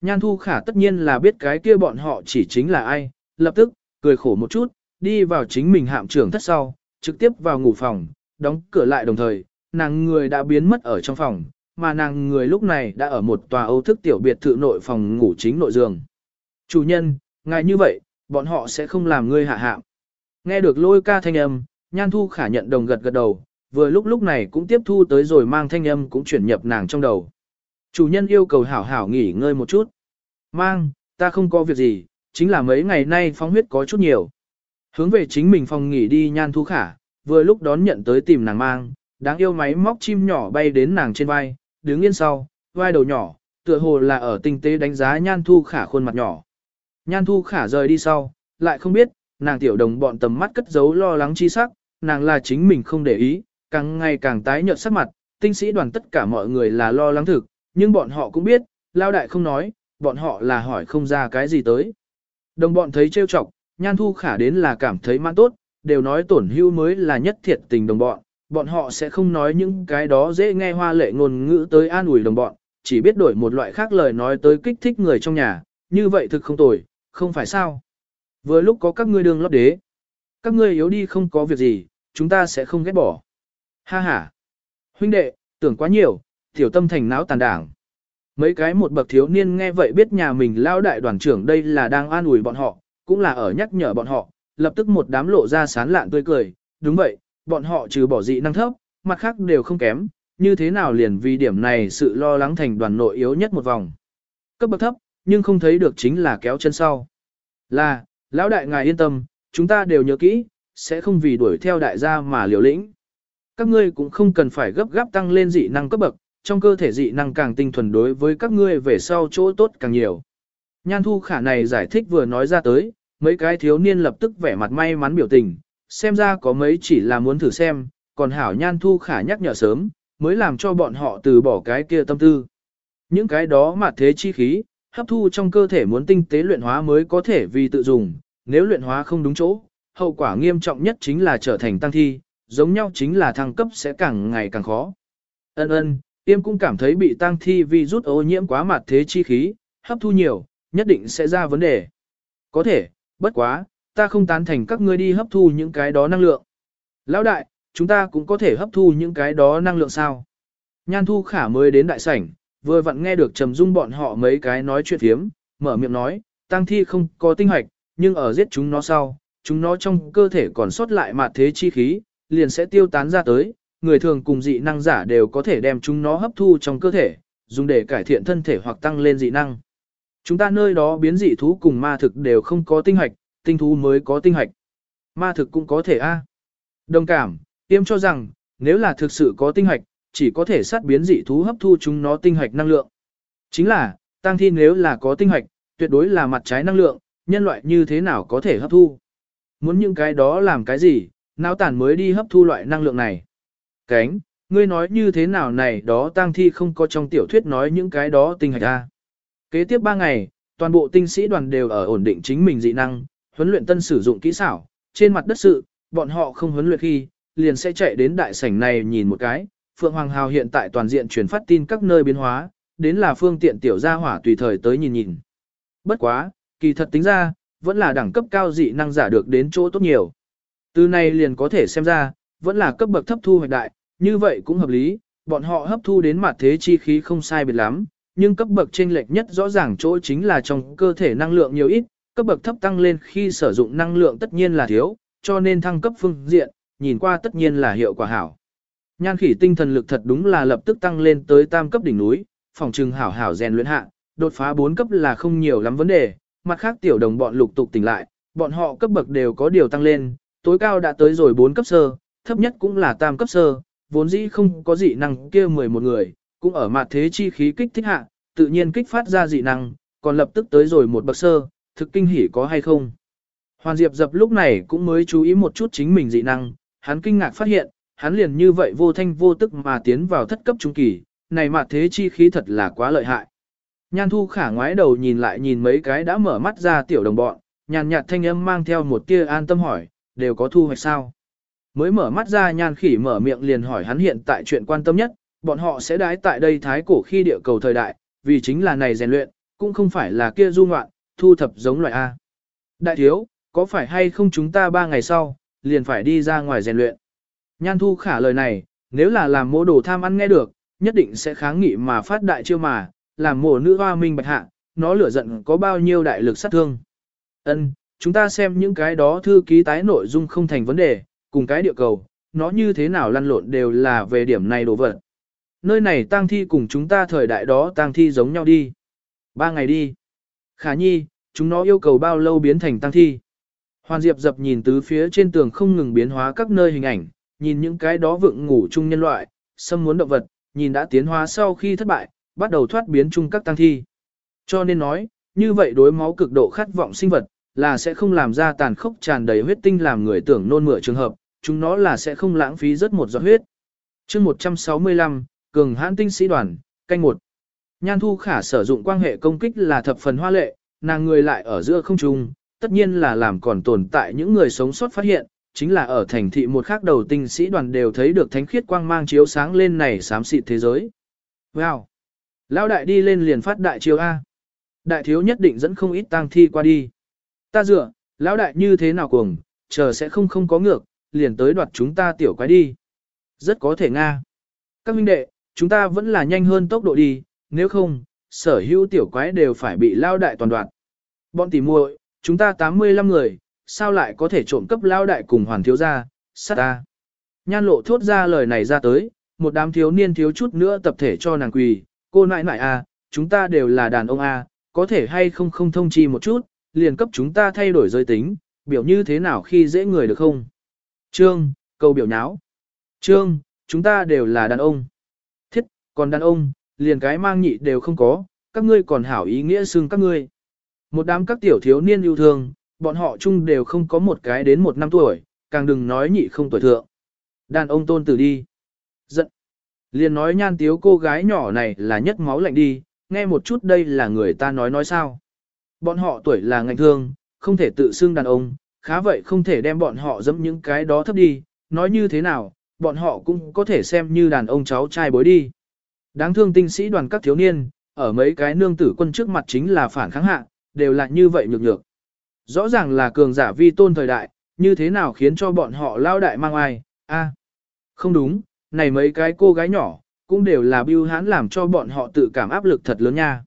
Nhan Thu Khả tất nhiên là biết cái kia bọn họ chỉ chính là ai, lập tức, cười khổ một chút, đi vào chính mình hạm trưởng thất sau, trực tiếp vào ngủ phòng, đóng cửa lại đồng thời, nàng người đã biến mất ở trong phòng, mà nàng người lúc này đã ở một tòa âu thức tiểu biệt thự nội phòng ngủ chính nội giường. Chủ nhân, ngài như vậy, bọn họ sẽ không làm ngươi hạ hạm. Nghe được lôi ca thanh âm, Nhan Thu Khả nhận đồng gật gật đầu, vừa lúc lúc này cũng tiếp thu tới rồi mang thanh âm cũng chuyển nhập nàng trong đầu. Chủ nhân yêu cầu hảo hảo nghỉ ngơi một chút. Mang, ta không có việc gì, chính là mấy ngày nay phóng huyết có chút nhiều. Hướng về chính mình phòng nghỉ đi Nhan Thu Khả, vừa lúc đón nhận tới tìm nàng mang, đáng yêu máy móc chim nhỏ bay đến nàng trên vai, đứng yên sau, vai đầu nhỏ, tựa hồ là ở tinh tế đánh giá Nhan Thu Khả khuôn mặt nhỏ. Nhan Thu Khả rời đi sau, lại không biết, nàng tiểu đồng bọn tầm mắt cất giấu lo lắng chi sắc, nàng là chính mình không để ý, càng ngày càng tái nhợt sắc mặt, tinh sĩ đoàn tất cả mọi người là lo lắng thực, nhưng bọn họ cũng biết, lao đại không nói, bọn họ là hỏi không ra cái gì tới. Đồng bọn thấy trêu chọc, Nhan Thu Khả đến là cảm thấy mãn tốt, đều nói tổn hưu mới là nhất thiệt tình đồng bọn, bọn họ sẽ không nói những cái đó dễ nghe hoa lệ ngôn ngữ tới an ủi đồng bọn, chỉ biết đổi một loại khác lời nói tới kích thích người trong nhà, như vậy thực không tồi, không phải sao. Vừa lúc có các ngươi đường lót đế, các ngươi yếu đi không có việc gì, chúng ta sẽ không ghét bỏ. Ha ha. Huynh đệ, tưởng quá nhiều, tiểu tâm thành não tàn đảng. Mấy cái một bậc thiếu niên nghe vậy biết nhà mình lao đại đoàn trưởng đây là đang an ủi bọn họ, cũng là ở nhắc nhở bọn họ, lập tức một đám lộ ra sán lạn tươi cười, đúng vậy, bọn họ trừ bỏ dị năng thấp, mặt khác đều không kém, như thế nào liền vì điểm này sự lo lắng thành đoàn nội yếu nhất một vòng. Cấp bậc thấp, nhưng không thấy được chính là kéo chân sau. Là, lão đại ngài yên tâm, chúng ta đều nhớ kỹ, sẽ không vì đuổi theo đại gia mà liều lĩnh. Các ngươi cũng không cần phải gấp gáp tăng lên dị năng cấp bậc, trong cơ thể dị năng càng tinh thuần đối với các ngươi về sau chỗ tốt càng nhiều. Nhan thu khả này giải thích vừa nói ra tới, mấy cái thiếu niên lập tức vẻ mặt may mắn biểu tình, xem ra có mấy chỉ là muốn thử xem, còn hảo nhan thu khả nhắc nhở sớm, mới làm cho bọn họ từ bỏ cái kia tâm tư. Những cái đó mà thế chi khí, hấp thu trong cơ thể muốn tinh tế luyện hóa mới có thể vì tự dùng, nếu luyện hóa không đúng chỗ, hậu quả nghiêm trọng nhất chính là trở thành tăng thi, giống nhau chính là thăng cấp sẽ càng ngày càng khó. Ân ân, tiêm cũng cảm thấy bị tăng thi vì rút ô nhiễm quá mặt thế chi khí, hấp thu nhiều, nhất định sẽ ra vấn đề. Có thể, bất quá, ta không tán thành các ngươi đi hấp thu những cái đó năng lượng. Lão đại, chúng ta cũng có thể hấp thu những cái đó năng lượng sao? Nhan thu khả mới đến đại sảnh, vừa vặn nghe được trầm dung bọn họ mấy cái nói chuyện thiếm, mở miệng nói, tăng thi không có tinh hoạch, nhưng ở giết chúng nó sau, chúng nó trong cơ thể còn sót lại mạt thế chi khí, liền sẽ tiêu tán ra tới, người thường cùng dị năng giả đều có thể đem chúng nó hấp thu trong cơ thể, dùng để cải thiện thân thể hoặc tăng lên dị năng. Chúng ta nơi đó biến dị thú cùng ma thực đều không có tinh hạch, tinh thú mới có tinh hạch. Ma thực cũng có thể a. Đồng cảm, tiêm cho rằng, nếu là thực sự có tinh hạch, chỉ có thể sát biến dị thú hấp thu chúng nó tinh hạch năng lượng. Chính là, tăng thi nếu là có tinh hạch, tuyệt đối là mặt trái năng lượng, nhân loại như thế nào có thể hấp thu. Muốn những cái đó làm cái gì, não tản mới đi hấp thu loại năng lượng này. Cánh, ngươi nói như thế nào này đó tang thi không có trong tiểu thuyết nói những cái đó tinh hạch a. Kế tiếp 3 ngày, toàn bộ tinh sĩ đoàn đều ở ổn định chính mình dị năng, huấn luyện tân sử dụng kỹ xảo, trên mặt đất sự, bọn họ không huấn luyện khi, liền sẽ chạy đến đại sảnh này nhìn một cái. Phượng Hoàng Hào hiện tại toàn diện truyền phát tin các nơi biến hóa, đến là phương tiện tiểu gia hỏa tùy thời tới nhìn nhìn. Bất quá, kỳ thật tính ra, vẫn là đẳng cấp cao dị năng giả được đến chỗ tốt nhiều. Từ này liền có thể xem ra, vẫn là cấp bậc thấp thu hoạch đại, như vậy cũng hợp lý, bọn họ hấp thu đến mặt thế chi khí không sai biệt lắm, nhưng cấp bậc chênh lệch nhất rõ ràng chỗ chính là trong cơ thể năng lượng nhiều ít, cấp bậc thấp tăng lên khi sử dụng năng lượng tất nhiên là thiếu, cho nên thăng cấp phương diện, nhìn qua tất nhiên là hiệu quả hảo. Nhan khỉ tinh thần lực thật đúng là lập tức tăng lên tới tam cấp đỉnh núi, phòng trừng hảo hảo rèn luyện hạ, đột phá 4 cấp là không nhiều lắm vấn đề, mặt khác tiểu đồng bọn lục tục tỉnh lại, bọn họ cấp bậc đều có điều tăng lên, tối cao đã tới rồi 4 cấp sơ, thấp nhất cũng là tam cấp sơ, vốn dĩ không có dị năng kia 11 người, cũng ở mặt thế chi khí kích thích hạ, tự nhiên kích phát ra dị năng, còn lập tức tới rồi một bậc sơ, thực kinh hỉ có hay không. Hoàn Diệp dập lúc này cũng mới chú ý một chút chính mình dị năng, hắn kinh ngạc phát hiện, hắn liền như vậy vô thanh vô tức mà tiến vào thất cấp trung kỳ, này mặt thế chi khí thật là quá lợi hại. Nhan thu khả ngoái đầu nhìn lại nhìn mấy cái đã mở mắt ra tiểu đồng bọn, nhàn nhạt thanh âm mang theo một tia an tâm hỏi, đều có thu hoạch sao. Mới mở mắt ra nhan khỉ mở miệng liền hỏi hắn hiện tại chuyện quan tâm nhất, bọn họ sẽ đái tại đây thái cổ khi địa cầu thời đại, vì chính là này rèn luyện, cũng không phải là kia du ngoạn, thu thập giống loại A. Đại thiếu, có phải hay không chúng ta ba ngày sau, liền phải đi ra ngoài rèn luyện. Nhan thu khả lời này, nếu là làm mô đồ tham ăn nghe được, nhất định sẽ kháng nghị mà phát đại chiêu mà, làm mổ nữ hoa minh bạch hạ, nó lửa giận có bao nhiêu đại lực sát thương. Ân, chúng ta xem những cái đó thư ký tái nội dung không thành vấn đề, cùng cái địa cầu, nó như thế nào lăn lộn đều là về điểm này đồ vật. Nơi này tang thi cùng chúng ta thời đại đó tang thi giống nhau đi. Ba ngày đi. Khả nhi, chúng nó yêu cầu bao lâu biến thành tang thi. Hoàn Diệp dập nhìn tứ phía trên tường không ngừng biến hóa các nơi hình ảnh, nhìn những cái đó vượng ngủ chung nhân loại, xâm muốn động vật, nhìn đã tiến hóa sau khi thất bại, bắt đầu thoát biến chung các tang thi. Cho nên nói, như vậy đối máu cực độ khát vọng sinh vật, là sẽ không làm ra tàn khốc tràn đầy huyết tinh làm người tưởng nôn mửa trường hợp, chúng nó là sẽ không lãng phí rất một giọt huyết. chương 165, Cường hãn tinh sĩ đoàn, canh một Nhan Thu Khả sử dụng quan hệ công kích là thập phần hoa lệ, nàng người lại ở giữa không trung, tất nhiên là làm còn tồn tại những người sống sót phát hiện, chính là ở thành thị một khác đầu tinh sĩ đoàn đều thấy được thánh khiết quang mang chiếu sáng lên này xám xịt thế giới. Wow! Lão đại đi lên liền phát đại chiếu A. Đại thiếu nhất định dẫn không ít tang thi qua đi. Ta dựa, lão đại như thế nào cuồng, chờ sẽ không không có ngược, liền tới đoạt chúng ta tiểu quái đi. Rất có thể Nga. Các huynh đệ, chúng ta vẫn là nhanh hơn tốc độ đi, nếu không, sở hữu tiểu quái đều phải bị lao đại toàn đoạt. Bọn tỉ muội, chúng ta 85 người, sao lại có thể trộm cấp lao đại cùng hoàn thiếu gia, sát ta. Nhan lộ thốt ra lời này ra tới, một đám thiếu niên thiếu chút nữa tập thể cho nàng quỳ, cô nãi nãi à, chúng ta đều là đàn ông à, có thể hay không không thông chi một chút, liền cấp chúng ta thay đổi giới tính, biểu như thế nào khi dễ người được không? Trương, câu biểu nháo. Trương, chúng ta đều là đàn ông. Thiết, còn đàn ông, liền cái mang nhị đều không có, các ngươi còn hảo ý nghĩa xưng các ngươi. Một đám các tiểu thiếu niên yêu thương, bọn họ chung đều không có một cái đến một năm tuổi, càng đừng nói nhị không tuổi thượng. Đàn ông tôn tử đi. Giận. Liền nói nhan tiếu cô gái nhỏ này là nhất máu lạnh đi, nghe một chút đây là người ta nói nói sao. Bọn họ tuổi là ngành thương, không thể tự xưng đàn ông, khá vậy không thể đem bọn họ dẫm những cái đó thấp đi, nói như thế nào, bọn họ cũng có thể xem như đàn ông cháu trai bối đi. Đáng thương tinh sĩ đoàn các thiếu niên, ở mấy cái nương tử quân trước mặt chính là phản kháng hạ, đều là như vậy nhược nhược. Rõ ràng là cường giả vi tôn thời đại, như thế nào khiến cho bọn họ lao đại mang ai, a Không đúng, này mấy cái cô gái nhỏ, cũng đều là bưu hãn làm cho bọn họ tự cảm áp lực thật lớn nha.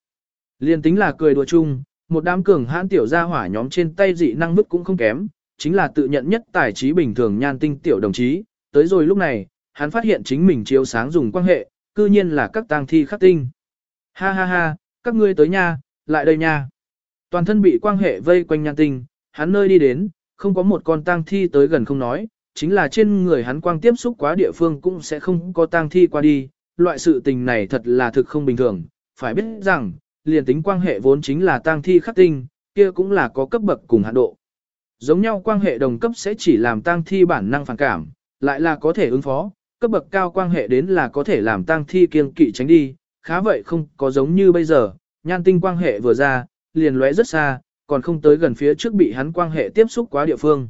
Liên tính là cười đùa chung, một đám cường hãn tiểu gia hỏa nhóm trên tay dị năng mức cũng không kém, chính là tự nhận nhất tài trí bình thường nhan tinh tiểu đồng chí, tới rồi lúc này, hắn phát hiện chính mình chiếu sáng dùng quan hệ, cư nhiên là các tang thi khắc tinh. Ha ha ha, các ngươi tới nha, lại đây nha. Toàn thân bị quan hệ vây quanh nhan tinh, hắn nơi đi đến, không có một con tang thi tới gần không nói, chính là trên người hắn quang tiếp xúc quá địa phương cũng sẽ không có tang thi qua đi, loại sự tình này thật là thực không bình thường, phải biết rằng, liền tính quan hệ vốn chính là tang thi khắc tinh, kia cũng là có cấp bậc cùng hạn độ. Giống nhau quan hệ đồng cấp sẽ chỉ làm tang thi bản năng phản cảm, lại là có thể ứng phó, cấp bậc cao quan hệ đến là có thể làm tang thi kiêng kỵ tránh đi, khá vậy không có giống như bây giờ, nhan tinh quan hệ vừa ra, liền lóe rất xa, còn không tới gần phía trước bị hắn quan hệ tiếp xúc quá địa phương.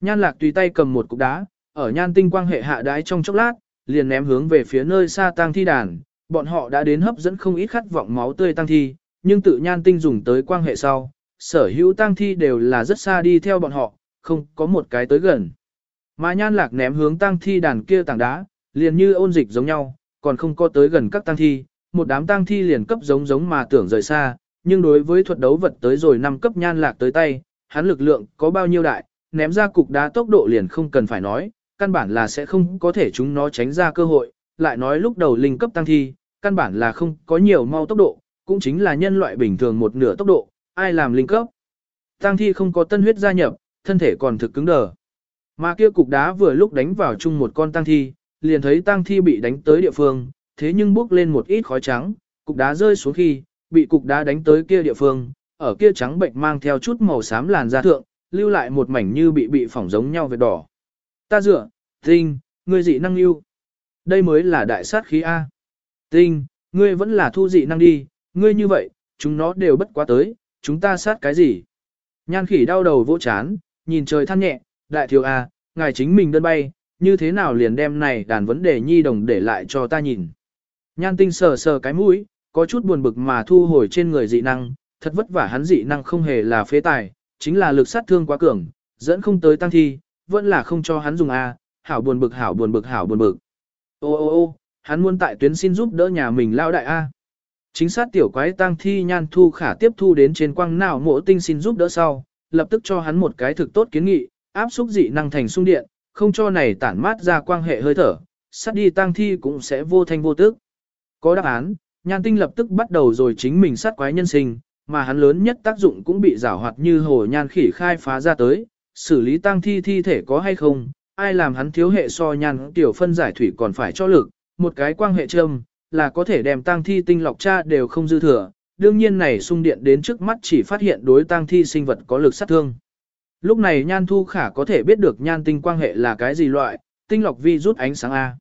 Nhan lạc tùy tay cầm một cục đá, ở nhan tinh quan hệ hạ đái trong chốc lát, liền ném hướng về phía nơi xa tang thi đàn, bọn họ đã đến hấp dẫn không ít khát vọng máu tươi tang thi, nhưng tự nhan tinh dùng tới quan hệ sau, sở hữu tang thi đều là rất xa đi theo bọn họ, không có một cái tới gần. Mà nhan lạc ném hướng tang thi đàn kia tảng đá, liền như ôn dịch giống nhau, còn không có tới gần các tang thi, một đám tang thi liền cấp giống giống mà tưởng rời xa, nhưng đối với thuật đấu vật tới rồi năm cấp nhan lạc tới tay, hắn lực lượng có bao nhiêu đại, ném ra cục đá tốc độ liền không cần phải nói, căn bản là sẽ không có thể chúng nó tránh ra cơ hội, lại nói lúc đầu linh cấp tăng thi, căn bản là không có nhiều mau tốc độ, cũng chính là nhân loại bình thường một nửa tốc độ, ai làm linh cấp. Tăng thi không có tân huyết gia nhập, thân thể còn thực cứng đờ. Mà kia cục đá vừa lúc đánh vào chung một con tăng thi, liền thấy tăng thi bị đánh tới địa phương, thế nhưng bước lên một ít khói trắng, cục đá rơi xuống khi, bị cục đá đánh tới kia địa phương, ở kia trắng bệnh mang theo chút màu xám làn da thượng, lưu lại một mảnh như bị bị phỏng giống nhau vệt đỏ. Ta dựa, tinh, ngươi dị năng lưu. Đây mới là đại sát khí A. Tinh, ngươi vẫn là thu dị năng đi, ngươi như vậy, chúng nó đều bất quá tới, chúng ta sát cái gì? Nhan khỉ đau đầu vỗ chán, nhìn trời than nhẹ, đại thiếu A, ngài chính mình đơn bay, như thế nào liền đem này đàn vấn đề nhi đồng để lại cho ta nhìn. Nhan tinh sờ sờ cái mũi, có chút buồn bực mà thu hồi trên người dị năng, thật vất vả hắn dị năng không hề là phế tài, chính là lực sát thương quá cường, dẫn không tới tăng thi, vẫn là không cho hắn dùng A, hảo buồn bực hảo buồn bực hảo buồn bực. Ô ô ô, hắn muốn tại tuyến xin giúp đỡ nhà mình lao đại A. Chính sát tiểu quái tăng thi nhan thu khả tiếp thu đến trên quang nào mộ tinh xin giúp đỡ sau, lập tức cho hắn một cái thực tốt kiến nghị, áp xúc dị năng thành sung điện, không cho này tản mát ra quang hệ hơi thở, sát đi tăng thi cũng sẽ vô thanh vô tức. Có đáp án, nhan tinh lập tức bắt đầu rồi chính mình sát quái nhân sinh, mà hắn lớn nhất tác dụng cũng bị giảo hoạt như hồ nhan khỉ khai phá ra tới, xử lý tăng thi thi thể có hay không, ai làm hắn thiếu hệ so nhan tiểu phân giải thủy còn phải cho lực, một cái quang hệ trâm là có thể đem tang thi tinh lọc cha đều không dư thừa, đương nhiên này xung điện đến trước mắt chỉ phát hiện đối tang thi sinh vật có lực sát thương. Lúc này nhan thu khả có thể biết được nhan tinh quang hệ là cái gì loại, tinh lọc vi rút ánh sáng A.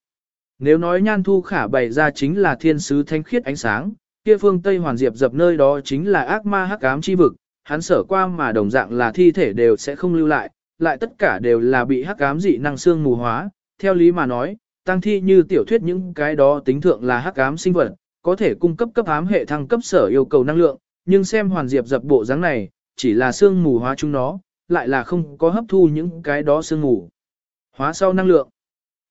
Nếu nói nhan thu khả bày ra chính là thiên sứ thanh khiết ánh sáng, kia phương Tây Hoàn Diệp dập nơi đó chính là ác ma hắc ám chi vực, hắn sở qua mà đồng dạng là thi thể đều sẽ không lưu lại, lại tất cả đều là bị hắc ám dị năng xương mù hóa, theo lý mà nói, tăng thi như tiểu thuyết những cái đó tính thượng là hắc ám sinh vật, có thể cung cấp cấp ám hệ thăng cấp sở yêu cầu năng lượng, nhưng xem Hoàn Diệp dập bộ dáng này, chỉ là xương mù hóa chúng nó, lại là không có hấp thu những cái đó xương mù hóa sau năng lượng.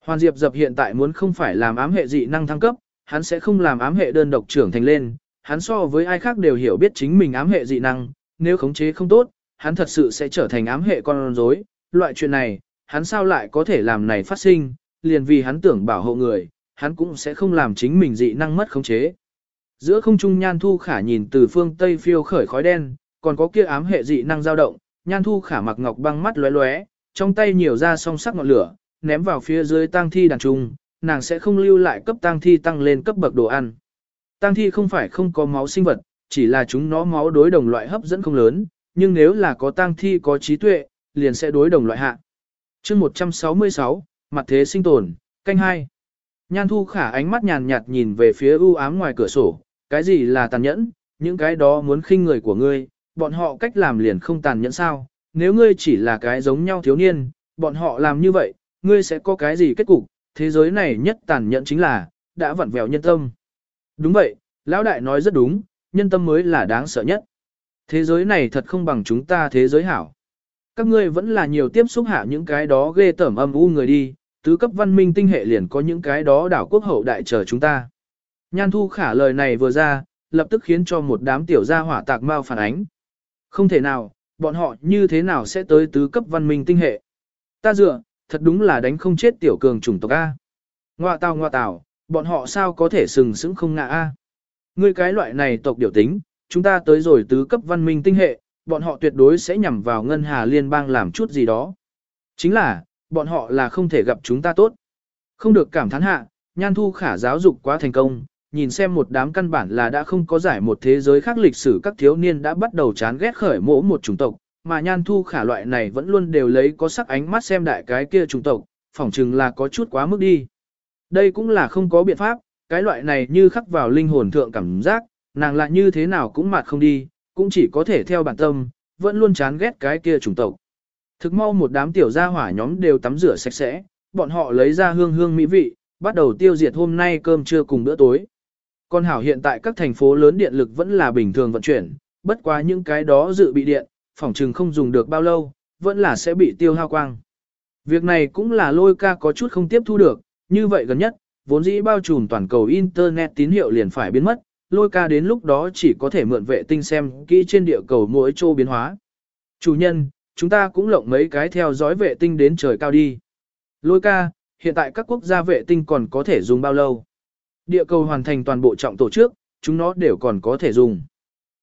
Hoàn Diệp dập hiện tại muốn không phải làm ám hệ dị năng thăng cấp, hắn sẽ không làm ám hệ đơn độc trưởng thành lên, hắn so với ai khác đều hiểu biết chính mình ám hệ dị năng, nếu khống chế không tốt, hắn thật sự sẽ trở thành ám hệ con rối. loại chuyện này, hắn sao lại có thể làm này phát sinh, liền vì hắn tưởng bảo hộ người, hắn cũng sẽ không làm chính mình dị năng mất khống chế. Giữa không trung nhan thu khả nhìn từ phương Tây phiêu khởi khói đen, còn có kia ám hệ dị năng dao động, nhan thu khả mặc ngọc băng mắt lóe lóe, trong tay nhiều ra song sắc ngọn lửa, ném vào phía dưới tang thi đàn trung, nàng sẽ không lưu lại cấp tang thi tăng lên cấp bậc đồ ăn. Tang thi không phải không có máu sinh vật, chỉ là chúng nó máu đối đồng loại hấp dẫn không lớn, nhưng nếu là có tang thi có trí tuệ, liền sẽ đối đồng loại hạ. chương 166, mặt thế sinh tồn, canh hai. Nhan thu khả ánh mắt nhàn nhạt nhìn về phía u ám ngoài cửa sổ, cái gì là tàn nhẫn, những cái đó muốn khinh người của ngươi, bọn họ cách làm liền không tàn nhẫn sao, nếu ngươi chỉ là cái giống nhau thiếu niên, bọn họ làm như vậy, ngươi sẽ có cái gì kết cục, thế giới này nhất tàn nhẫn chính là, đã vặn vẹo nhân tâm. Đúng vậy, Lão Đại nói rất đúng, nhân tâm mới là đáng sợ nhất. Thế giới này thật không bằng chúng ta thế giới hảo. Các ngươi vẫn là nhiều tiếp xúc hạ những cái đó ghê tởm âm u người đi, tứ cấp văn minh tinh hệ liền có những cái đó đảo quốc hậu đại chờ chúng ta. Nhan thu khả lời này vừa ra, lập tức khiến cho một đám tiểu gia hỏa tạc mau phản ánh. Không thể nào, bọn họ như thế nào sẽ tới tứ cấp văn minh tinh hệ. Ta dựa, thật đúng là đánh không chết tiểu cường chủng tộc A. Ngoạ tào ngoạ tào, bọn họ sao có thể sừng sững không ngạ A. Ngươi cái loại này tộc điều tính, chúng ta tới rồi tứ cấp văn minh tinh hệ, bọn họ tuyệt đối sẽ nhằm vào ngân hà liên bang làm chút gì đó. Chính là, bọn họ là không thể gặp chúng ta tốt. Không được cảm thán hạ, nhan thu khả giáo dục quá thành công, nhìn xem một đám căn bản là đã không có giải một thế giới khác lịch sử các thiếu niên đã bắt đầu chán ghét khởi mỗ một chủng tộc, mà nhan thu khả loại này vẫn luôn đều lấy có sắc ánh mắt xem đại cái kia chủng tộc, phỏng chừng là có chút quá mức đi. Đây cũng là không có biện pháp, cái loại này như khắc vào linh hồn thượng cảm giác, nàng lại như thế nào cũng mặt không đi, cũng chỉ có thể theo bản tâm, vẫn luôn chán ghét cái kia chủng tộc. Thực mau một đám tiểu gia hỏa nhóm đều tắm rửa sạch sẽ, bọn họ lấy ra hương hương mỹ vị, bắt đầu tiêu diệt hôm nay cơm trưa cùng bữa tối. Còn hảo hiện tại các thành phố lớn điện lực vẫn là bình thường vận chuyển, bất quá những cái đó dự bị điện, phòng trừng không dùng được bao lâu, vẫn là sẽ bị tiêu hao quang. Việc này cũng là lôi ca có chút không tiếp thu được, như vậy gần nhất, vốn dĩ bao trùm toàn cầu Internet tín hiệu liền phải biến mất, lôi ca đến lúc đó chỉ có thể mượn vệ tinh xem kỹ trên địa cầu mỗi chỗ biến hóa. Chủ nhân, chúng ta cũng lộng mấy cái theo dõi vệ tinh đến trời cao đi. Lôi ca, hiện tại các quốc gia vệ tinh còn có thể dùng bao lâu? Địa cầu hoàn thành toàn bộ trọng tổ trước, chúng nó đều còn có thể dùng.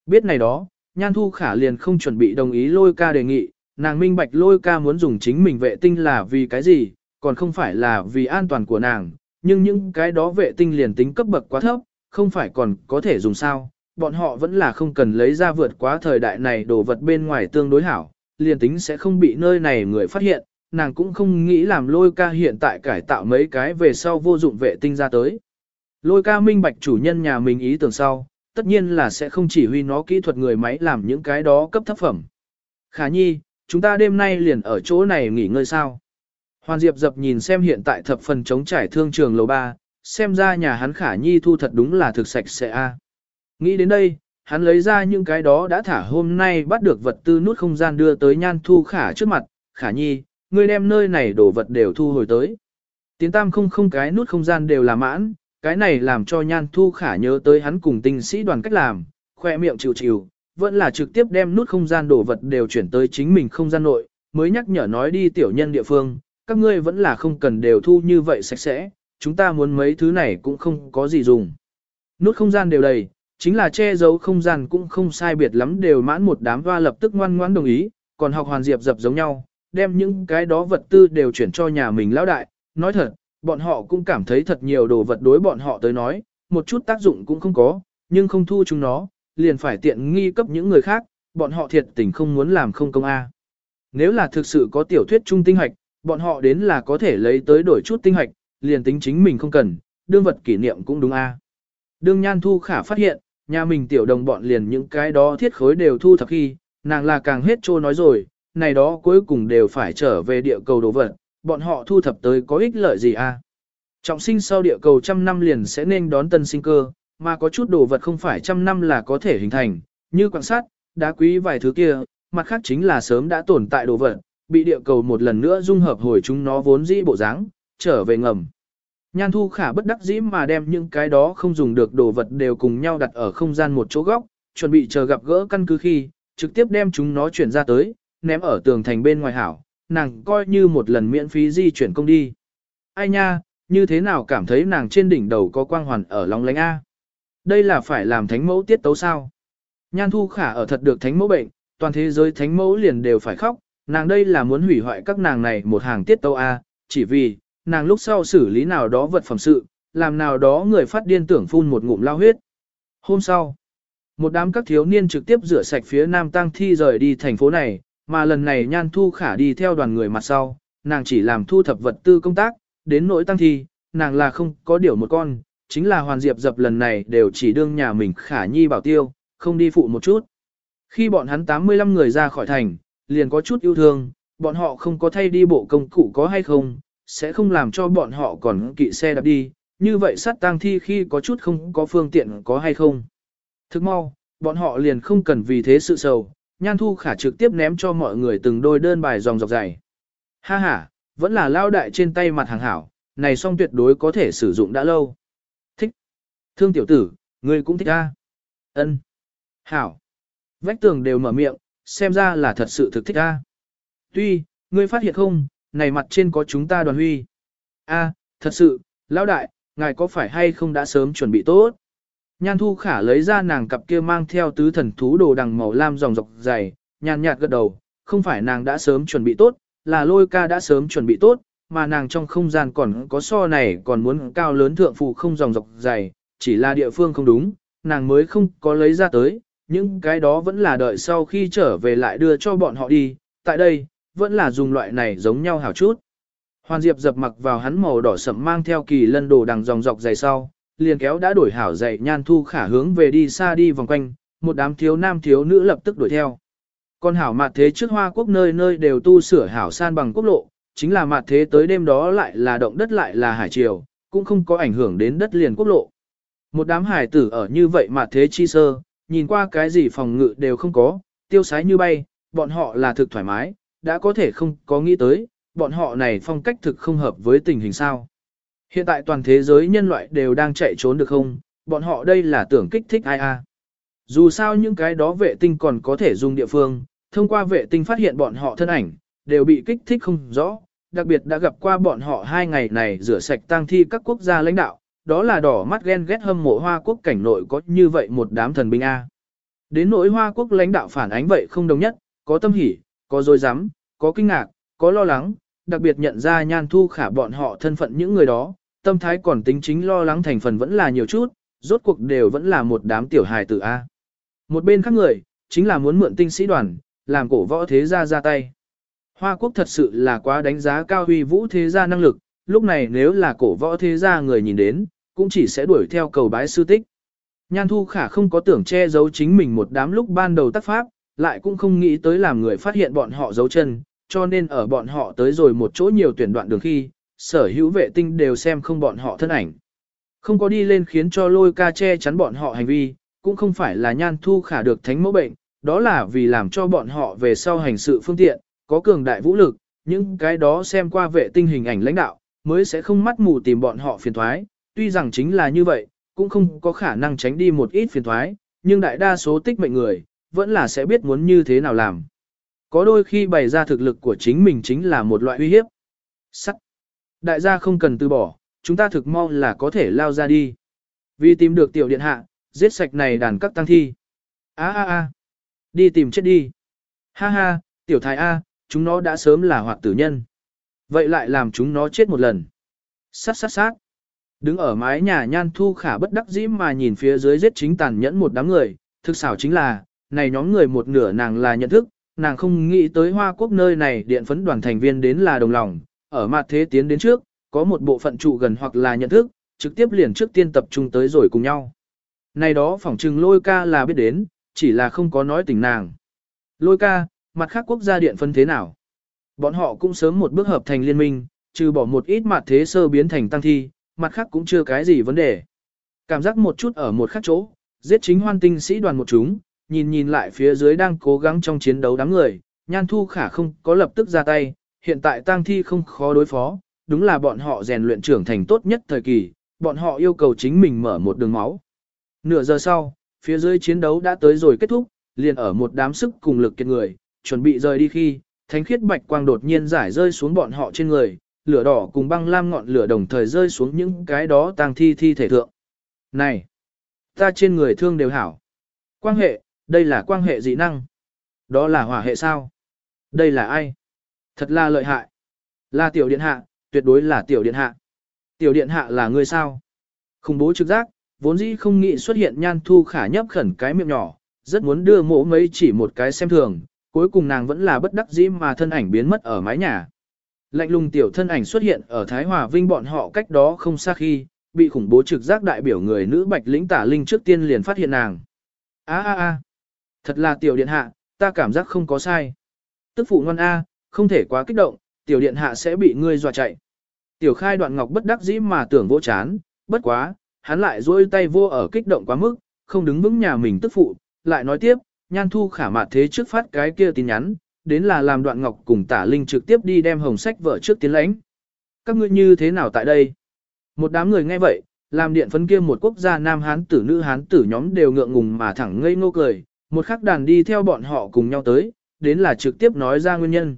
Biết này đó, Nhan Thu Khả liền không chuẩn bị đồng ý lôi ca đề nghị, nàng minh bạch lôi ca muốn dùng chính mình vệ tinh là vì cái gì, còn không phải là vì an toàn của nàng, nhưng những cái đó vệ tinh liền tính cấp bậc quá thấp, không phải còn có thể dùng sao, bọn họ vẫn là không cần lấy ra vượt quá thời đại này đồ vật bên ngoài tương đối hảo, liền tính sẽ không bị nơi này người phát hiện, nàng cũng không nghĩ làm lôi ca hiện tại cải tạo mấy cái về sau vô dụng vệ tinh ra tới. Lôi ca minh bạch chủ nhân nhà mình ý tưởng sau, tất nhiên là sẽ không chỉ huy nó kỹ thuật người máy làm những cái đó cấp thấp phẩm. Khả nhi, chúng ta đêm nay liền ở chỗ này nghỉ ngơi sao? Hoàn Diệp dập nhìn xem hiện tại thập phần chống trải thương trường lầu ba, xem ra nhà hắn khả nhi thu thật đúng là thực sạch sẽ a. Nghĩ đến đây, hắn lấy ra những cái đó đã thả hôm nay bắt được vật tư nút không gian đưa tới nhan thu khả trước mặt, khả nhi, ngươi đem nơi này đổ vật đều thu hồi tới. Tiến tam không không cái nút không gian đều là mãn, cái này làm cho nhan thu khả nhớ tới hắn cùng tinh sĩ đoàn cách làm, khoe miệng chịu chịu, vẫn là trực tiếp đem nút không gian đổ vật đều chuyển tới chính mình không gian nội, mới nhắc nhở nói đi tiểu nhân địa phương, các ngươi vẫn là không cần đều thu như vậy sạch sẽ, chúng ta muốn mấy thứ này cũng không có gì dùng. Nút không gian đều đầy, chính là che giấu không gian cũng không sai biệt lắm đều mãn một đám hoa lập tức ngoan ngoãn đồng ý, còn học hoàn diệp dập giống nhau, đem những cái đó vật tư đều chuyển cho nhà mình lão đại, nói thật, bọn họ cũng cảm thấy thật nhiều đồ vật đối bọn họ tới nói, một chút tác dụng cũng không có, nhưng không thu chúng nó, liền phải tiện nghi cấp những người khác, bọn họ thiệt tình không muốn làm không công A. Nếu là thực sự có tiểu thuyết trung tinh hạch bọn họ đến là có thể lấy tới đổi chút tinh hạch liền tính chính mình không cần, đương vật kỷ niệm cũng đúng A. Đương Nhan Thu Khả phát hiện, nhà mình tiểu đồng bọn liền những cái đó thiết khối đều thu thập khi, nàng là càng hết trô nói rồi, này đó cuối cùng đều phải trở về địa cầu đồ vật, bọn họ thu thập tới có ích lợi gì a? Trọng sinh sau địa cầu trăm năm liền sẽ nên đón tân sinh cơ, mà có chút đồ vật không phải trăm năm là có thể hình thành, như quan sát, đá quý vài thứ kia, mặt khác chính là sớm đã tồn tại đồ vật, bị địa cầu một lần nữa dung hợp hồi chúng nó vốn dĩ bộ dáng, trở về ngầm. Nhan thu khả bất đắc dĩ mà đem những cái đó không dùng được đồ vật đều cùng nhau đặt ở không gian một chỗ góc, chuẩn bị chờ gặp gỡ căn cứ khi, trực tiếp đem chúng nó chuyển ra tới, ném ở tường thành bên ngoài hảo, nàng coi như một lần miễn phí di chuyển công đi. Ai nha, như thế nào cảm thấy nàng trên đỉnh đầu có quang hoàn ở lòng lánh A. Đây là phải làm thánh mẫu tiết tấu sao. Nhan thu khả ở thật được thánh mẫu bệnh, toàn thế giới thánh mẫu liền đều phải khóc, nàng đây là muốn hủy hoại các nàng này một hàng tiết tấu A, chỉ vì, nàng lúc sau xử lý nào đó vật phẩm sự, làm nào đó người phát điên tưởng phun một ngụm lao huyết. Hôm sau, một đám các thiếu niên trực tiếp rửa sạch phía nam tăng thi rời đi thành phố này, mà lần này nhan thu khả đi theo đoàn người mặt sau, nàng chỉ làm thu thập vật tư công tác, đến nỗi tăng thi, nàng là không có điều một con, chính là hoàn diệp dập lần này đều chỉ đương nhà mình khả nhi bảo tiêu, không đi phụ một chút. Khi bọn hắn 85 người ra khỏi thành, liền có chút yêu thương, bọn họ không có thay đi bộ công cụ có hay không, sẽ không làm cho bọn họ còn kỵ xe đạp đi, như vậy sát tang thi khi có chút không có phương tiện có hay không. Thức mau, bọn họ liền không cần vì thế sự sầu, nhan thu khả trực tiếp ném cho mọi người từng đôi đơn bài dòng dọc dày. Ha ha, vẫn là lao đại trên tay mặt hàng hảo, này song tuyệt đối có thể sử dụng đã lâu. Thích. Thương tiểu tử, ngươi cũng thích a. Ân. Hảo. Vách tường đều mở miệng, xem ra là thật sự thực thích a. Tuy, ngươi phát hiện không, này mặt trên có chúng ta đoàn huy. A, thật sự, lão đại, ngài có phải hay không đã sớm chuẩn bị tốt? Nhan thu khả lấy ra nàng cặp kia mang theo tứ thần thú đồ đằng màu lam dòng dọc dày, nhàn nhạt gật đầu, không phải nàng đã sớm chuẩn bị tốt, là lôi ca đã sớm chuẩn bị tốt, mà nàng trong không gian còn có so này còn muốn cao lớn thượng phụ không dòng dọc dày, chỉ là địa phương không đúng, nàng mới không có lấy ra tới, những cái đó vẫn là đợi sau khi trở về lại đưa cho bọn họ đi, tại đây, vẫn là dùng loại này giống nhau hảo chút. Hoàn Diệp dập mặc vào hắn màu đỏ sẫm mang theo kỳ lân đồ đằng dòng dọc dày sau, liền kéo đã đổi hảo dày nhan thu khả hướng về đi xa đi vòng quanh, một đám thiếu nam thiếu nữ lập tức đuổi theo. Còn hảo mặt thế trước hoa quốc nơi nơi đều tu sửa hảo san bằng quốc lộ, chính là mặt thế tới đêm đó lại là động đất lại là hải triều, cũng không có ảnh hưởng đến đất liền quốc lộ. Một đám hải tử ở như vậy mà thế chi sơ, nhìn qua cái gì phòng ngự đều không có, tiêu sái như bay, bọn họ là thực thoải mái, đã có thể không có nghĩ tới, bọn họ này phong cách thực không hợp với tình hình sao. Hiện tại toàn thế giới nhân loại đều đang chạy trốn được không, bọn họ đây là tưởng kích thích ai a. Dù sao những cái đó vệ tinh còn có thể dùng địa phương, thông qua vệ tinh phát hiện bọn họ thân ảnh, đều bị kích thích không rõ, đặc biệt đã gặp qua bọn họ hai ngày này rửa sạch tang thi các quốc gia lãnh đạo, đó là đỏ mắt ghen ghét hâm mộ Hoa quốc cảnh nội có như vậy một đám thần binh A. Đến nỗi Hoa quốc lãnh đạo phản ánh vậy không đồng nhất, có tâm hỉ, có dối rắm có kinh ngạc, có lo lắng, đặc biệt nhận ra nhan thu khả bọn họ thân phận những người đó, tâm thái còn tính chính lo lắng thành phần vẫn là nhiều chút, rốt cuộc đều vẫn là một đám tiểu hài tử A. Một bên khác người, chính là muốn mượn tinh sĩ đoàn, làm cổ võ thế gia ra tay. Hoa quốc thật sự là quá đánh giá cao huy vũ thế gia năng lực, lúc này nếu là cổ võ thế gia người nhìn đến, cũng chỉ sẽ đuổi theo cầu bái sư tích. Nhan thu khả không có tưởng che giấu chính mình một đám lúc ban đầu tác pháp, lại cũng không nghĩ tới làm người phát hiện bọn họ giấu chân, cho nên ở bọn họ tới rồi một chỗ nhiều tuyển đoạn đường khi, sở hữu vệ tinh đều xem không bọn họ thân ảnh. Không có đi lên khiến cho lôi ca che chắn bọn họ hành vi, cũng không phải là nhan thu khả được thánh mẫu bệnh, đó là vì làm cho bọn họ về sau hành sự phương tiện, có cường đại vũ lực, những cái đó xem qua vệ tinh hình ảnh lãnh đạo, mới sẽ không mắt mù tìm bọn họ phiền thoái, tuy rằng chính là như vậy, cũng không có khả năng tránh đi một ít phiền thoái, nhưng đại đa số tích mệnh người, vẫn là sẽ biết muốn như thế nào làm. Có đôi khi bày ra thực lực của chính mình chính là một loại uy hiếp. Sắt. Đại gia không cần từ bỏ, chúng ta thực mau là có thể lao ra đi. Vì tìm được tiểu điện hạ, giết sạch này đàn các tăng thi. A a a. Đi tìm chết đi. Ha ha, tiểu thái A, chúng nó đã sớm là hoạt tử nhân. Vậy lại làm chúng nó chết một lần. Sát sát sát. Đứng ở mái nhà nhan thu khả bất đắc dĩ mà nhìn phía dưới giết chính tàn nhẫn một đám người, thực xảo chính là, này nhóm người một nửa nàng là nhận thức, nàng không nghĩ tới Hoa Quốc nơi này điện phấn đoàn thành viên đến là đồng lòng, ở mặt thế tiến đến trước, có một bộ phận trụ gần hoặc là nhận thức, trực tiếp liền trước tiên tập trung tới rồi cùng nhau. Này đó phỏng trừng lôi ca là biết đến, chỉ là không có nói tình nàng. Lôi ca, mặt khác quốc gia điện phân thế nào? Bọn họ cũng sớm một bước hợp thành liên minh, trừ bỏ một ít mặt thế sơ biến thành tăng thi, mặt khác cũng chưa cái gì vấn đề. Cảm giác một chút ở một khác chỗ, giết chính hoan tinh sĩ đoàn một chúng, nhìn nhìn lại phía dưới đang cố gắng trong chiến đấu đám người, nhan thu khả không có lập tức ra tay, hiện tại tang thi không khó đối phó, đúng là bọn họ rèn luyện trưởng thành tốt nhất thời kỳ, bọn họ yêu cầu chính mình mở một đường máu. Nửa giờ sau, phía dưới chiến đấu đã tới rồi kết thúc, liền ở một đám sức cùng lực kiệt người, chuẩn bị rời đi khi, thánh khiết bạch quang đột nhiên giải rơi xuống bọn họ trên người, lửa đỏ cùng băng lam ngọn lửa đồng thời rơi xuống những cái đó tang thi thi thể thượng. Này, ta trên người thương đều hảo. Quan hệ, đây là quan hệ dị năng. Đó là hỏa hệ sao? Đây là ai? Thật là lợi hại. Là tiểu điện hạ, tuyệt đối là tiểu điện hạ. Tiểu điện hạ là người sao? Khủng bố trực giác, vốn dĩ không nghĩ xuất hiện nhan thu khả nhấp khẩn cái miệng nhỏ, rất muốn đưa mỗ mấy chỉ một cái xem thường, cuối cùng nàng vẫn là bất đắc dĩ mà thân ảnh biến mất ở mái nhà. Lạnh lùng tiểu thân ảnh xuất hiện ở Thái Hòa Vinh bọn họ cách đó không xa khi, bị khủng bố trực giác đại biểu người nữ bạch lĩnh tả linh trước tiên liền phát hiện nàng. a a a thật là tiểu điện hạ, ta cảm giác không có sai. Tức phụ ngoan A, không thể quá kích động, tiểu điện hạ sẽ bị ngươi dọa chạy. Tiểu khai đoạn ngọc bất đắc dĩ mà tưởng vô chán, bất quá, hắn lại dôi tay vô ở kích động quá mức, không đứng vững nhà mình tức phụ, lại nói tiếp, nhan thu khả mạt thế trước phát cái kia tin nhắn, đến là làm đoạn ngọc cùng tả linh trực tiếp đi đem hồng sách vợ trước tiến lãnh. Các ngươi như thế nào tại đây? Một đám người nghe vậy, làm điện phấn kia một quốc gia nam hán tử nữ hán tử nhóm đều ngượng ngùng mà thẳng ngây ngô cười, một khắc đàn đi theo bọn họ cùng nhau tới, đến là trực tiếp nói ra nguyên nhân.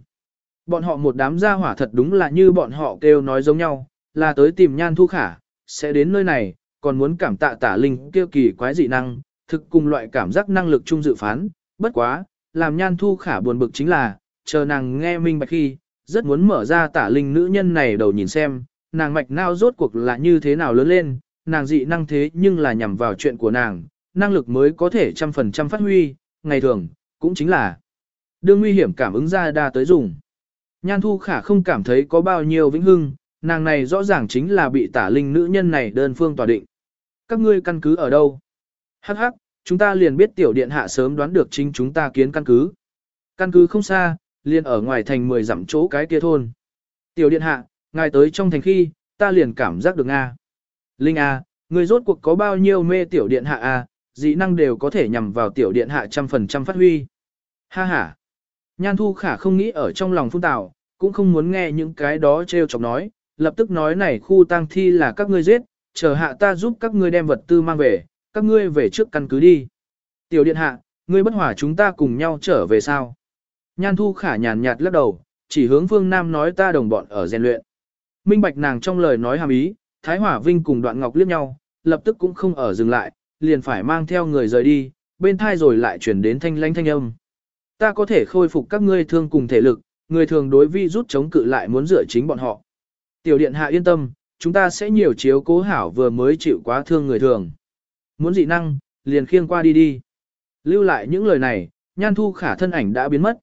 Bọn họ một đám gia hỏa thật đúng là như bọn họ kêu nói giống nhau, là tới tìm nhan thu khả, sẽ đến nơi này, còn muốn cảm tạ tả linh kêu kỳ quái dị năng, thực cùng loại cảm giác năng lực chung dự phán, bất quá, làm nhan thu khả buồn bực chính là, chờ nàng nghe minh bạch khi, rất muốn mở ra tả linh nữ nhân này đầu nhìn xem, nàng mạch nao rốt cuộc là như thế nào lớn lên, nàng dị năng thế nhưng là nhằm vào chuyện của nàng, năng lực mới có thể trăm phần trăm phát huy, ngày thường, cũng chính là đưa nguy hiểm cảm ứng ra đa tới dùng. Nhan thu khả không cảm thấy có bao nhiêu vĩnh hưng, nàng này rõ ràng chính là bị tả linh nữ nhân này đơn phương tòa định. Các ngươi căn cứ ở đâu? Hắc hắc, chúng ta liền biết tiểu điện hạ sớm đoán được chính chúng ta kiến căn cứ. Căn cứ không xa, liền ở ngoài thành 10 dặm chỗ cái kia thôn. Tiểu điện hạ, ngài tới trong thành khi, ta liền cảm giác được Nga. Linh A, người rốt cuộc có bao nhiêu mê tiểu điện hạ A, dị năng đều có thể nhằm vào tiểu điện hạ trăm phần trăm phát huy. Ha ha. Nhan thu khả không nghĩ ở trong lòng phun tào, cũng không muốn nghe những cái đó trêu chọc nói, lập tức nói này khu tang thi là các ngươi giết, chờ hạ ta giúp các ngươi đem vật tư mang về, các ngươi về trước căn cứ đi. Tiểu điện hạ, ngươi bất hỏa chúng ta cùng nhau trở về sao? Nhan thu khả nhàn nhạt lắc đầu, chỉ hướng phương Nam nói ta đồng bọn ở rèn luyện. Minh bạch nàng trong lời nói hàm ý, Thái Hỏa Vinh cùng đoạn ngọc liếc nhau, lập tức cũng không ở dừng lại, liền phải mang theo người rời đi, bên thai rồi lại chuyển đến thanh lãnh thanh âm. Ta có thể khôi phục các ngươi thương cùng thể lực, người thường đối vi rút chống cự lại muốn dựa chính bọn họ. Tiểu điện hạ yên tâm, chúng ta sẽ nhiều chiếu cố hảo vừa mới chịu quá thương người thường. Muốn dị năng, liền khiêng qua đi đi. Lưu lại những lời này, nhan thu khả thân ảnh đã biến mất.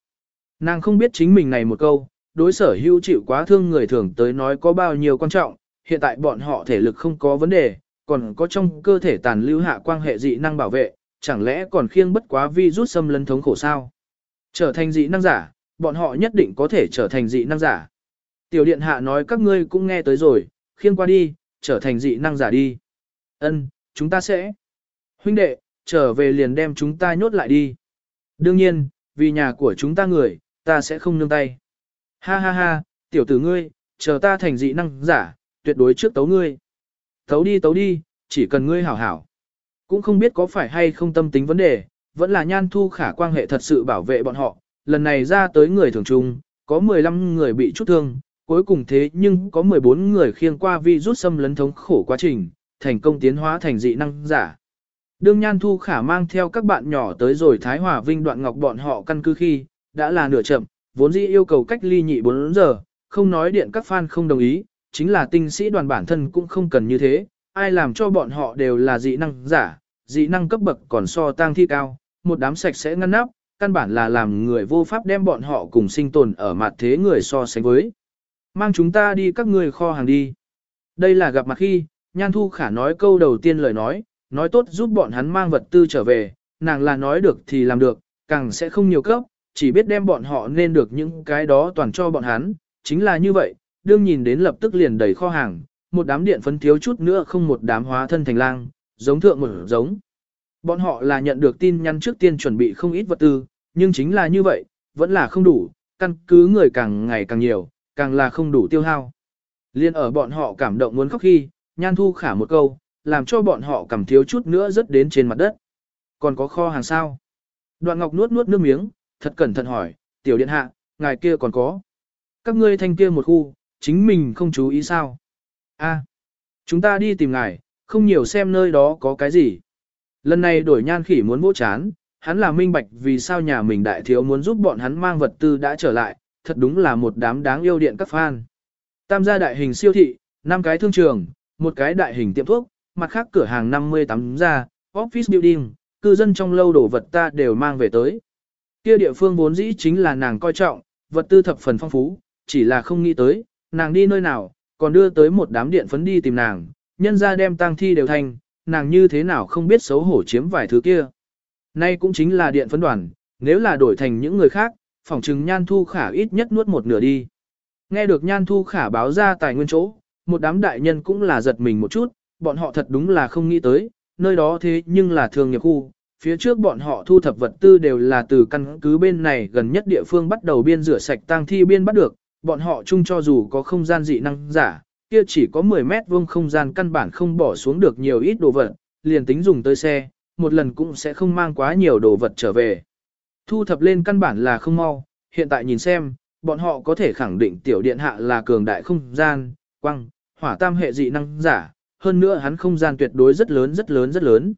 Nàng không biết chính mình này một câu, đối sở hữu chịu quá thương người thường tới nói có bao nhiêu quan trọng, hiện tại bọn họ thể lực không có vấn đề, còn có trong cơ thể tàn lưu hạ quan hệ dị năng bảo vệ, chẳng lẽ còn khiêng bất quá vi rút xâm lấn thống khổ sao? Trở thành dị năng giả, bọn họ nhất định có thể trở thành dị năng giả. Tiểu điện hạ nói các ngươi cũng nghe tới rồi, khiêng qua đi, trở thành dị năng giả đi. Ân, chúng ta sẽ. Huynh đệ, trở về liền đem chúng ta nhốt lại đi. Đương nhiên, vì nhà của chúng ta người, ta sẽ không nương tay. Ha ha ha, tiểu tử ngươi, chờ ta thành dị năng giả, tuyệt đối trước tấu ngươi. Tấu đi tấu đi, chỉ cần ngươi hảo hảo. Cũng không biết có phải hay không tâm tính vấn đề, vẫn là nhan thu khả quan hệ thật sự bảo vệ bọn họ. Lần này ra tới người thường trung, có 15 người bị chút thương, cuối cùng thế nhưng có 14 người khiêng qua vi rút xâm lấn thống khổ quá trình, thành công tiến hóa thành dị năng giả. Đương Nhan Thu Khả mang theo các bạn nhỏ tới rồi Thái Hòa Vinh đoạn ngọc bọn họ căn cứ khi, đã là nửa chậm, vốn dĩ yêu cầu cách ly nhị 4 giờ, không nói điện các fan không đồng ý, chính là tinh sĩ đoàn bản thân cũng không cần như thế, ai làm cho bọn họ đều là dị năng giả, dị năng cấp bậc còn so tang thi cao, một đám sạch sẽ ngăn nắp, căn bản là làm người vô pháp đem bọn họ cùng sinh tồn ở mặt thế người so sánh với. Mang chúng ta đi các người kho hàng đi. Đây là gặp mặt khi, Nhan Thu Khả nói câu đầu tiên lời nói, nói tốt giúp bọn hắn mang vật tư trở về, nàng là nói được thì làm được, càng sẽ không nhiều cấp, chỉ biết đem bọn họ nên được những cái đó toàn cho bọn hắn, chính là như vậy, đương nhìn đến lập tức liền đầy kho hàng, một đám điện phấn thiếu chút nữa không một đám hóa thân thành lang, giống thượng một giống. Bọn họ là nhận được tin nhắn trước tiên chuẩn bị không ít vật tư, nhưng chính là như vậy, vẫn là không đủ, căn cứ người càng ngày càng nhiều, càng là không đủ tiêu hao. Liên ở bọn họ cảm động muốn khóc khi, nhan thu khả một câu, làm cho bọn họ cảm thiếu chút nữa rớt đến trên mặt đất. Còn có kho hàng sao? Đoạn Ngọc nuốt nuốt nước miếng, thật cẩn thận hỏi, tiểu điện hạ, ngài kia còn có. Các ngươi thanh kia một khu, chính mình không chú ý sao? A, chúng ta đi tìm ngài, không nhiều xem nơi đó có cái gì. Lần này đổi nhan khỉ muốn vỗ chán, hắn là minh bạch vì sao nhà mình đại thiếu muốn giúp bọn hắn mang vật tư đã trở lại, thật đúng là một đám đáng yêu điện các fan. Tam gia đại hình siêu thị, năm cái thương trường, một cái đại hình tiệm thuốc, mặt khác cửa hàng 58 gia, office building, cư dân trong lâu đổ vật ta đều mang về tới. Kia địa phương vốn dĩ chính là nàng coi trọng, vật tư thập phần phong phú, chỉ là không nghĩ tới, nàng đi nơi nào, còn đưa tới một đám điện phấn đi tìm nàng, nhân ra đem tang thi đều thành, nàng như thế nào không biết xấu hổ chiếm vài thứ kia. Nay cũng chính là điện phấn đoàn, nếu là đổi thành những người khác, phỏng chừng nhan thu khả ít nhất nuốt một nửa đi. Nghe được nhan thu khả báo ra tài nguyên chỗ, một đám đại nhân cũng là giật mình một chút, bọn họ thật đúng là không nghĩ tới, nơi đó thế nhưng là thường nghiệp khu. Phía trước bọn họ thu thập vật tư đều là từ căn cứ bên này gần nhất địa phương bắt đầu biên rửa sạch tang thi biên bắt được, bọn họ chung cho dù có không gian dị năng giả, kia chỉ có 10 mét vuông không gian căn bản không bỏ xuống được nhiều ít đồ vật, liền tính dùng tới xe, một lần cũng sẽ không mang quá nhiều đồ vật trở về. Thu thập lên căn bản là không mau, hiện tại nhìn xem, bọn họ có thể khẳng định tiểu điện hạ là cường đại không gian, quăng, hỏa tam hệ dị năng giả, hơn nữa hắn không gian tuyệt đối rất lớn rất lớn rất lớn.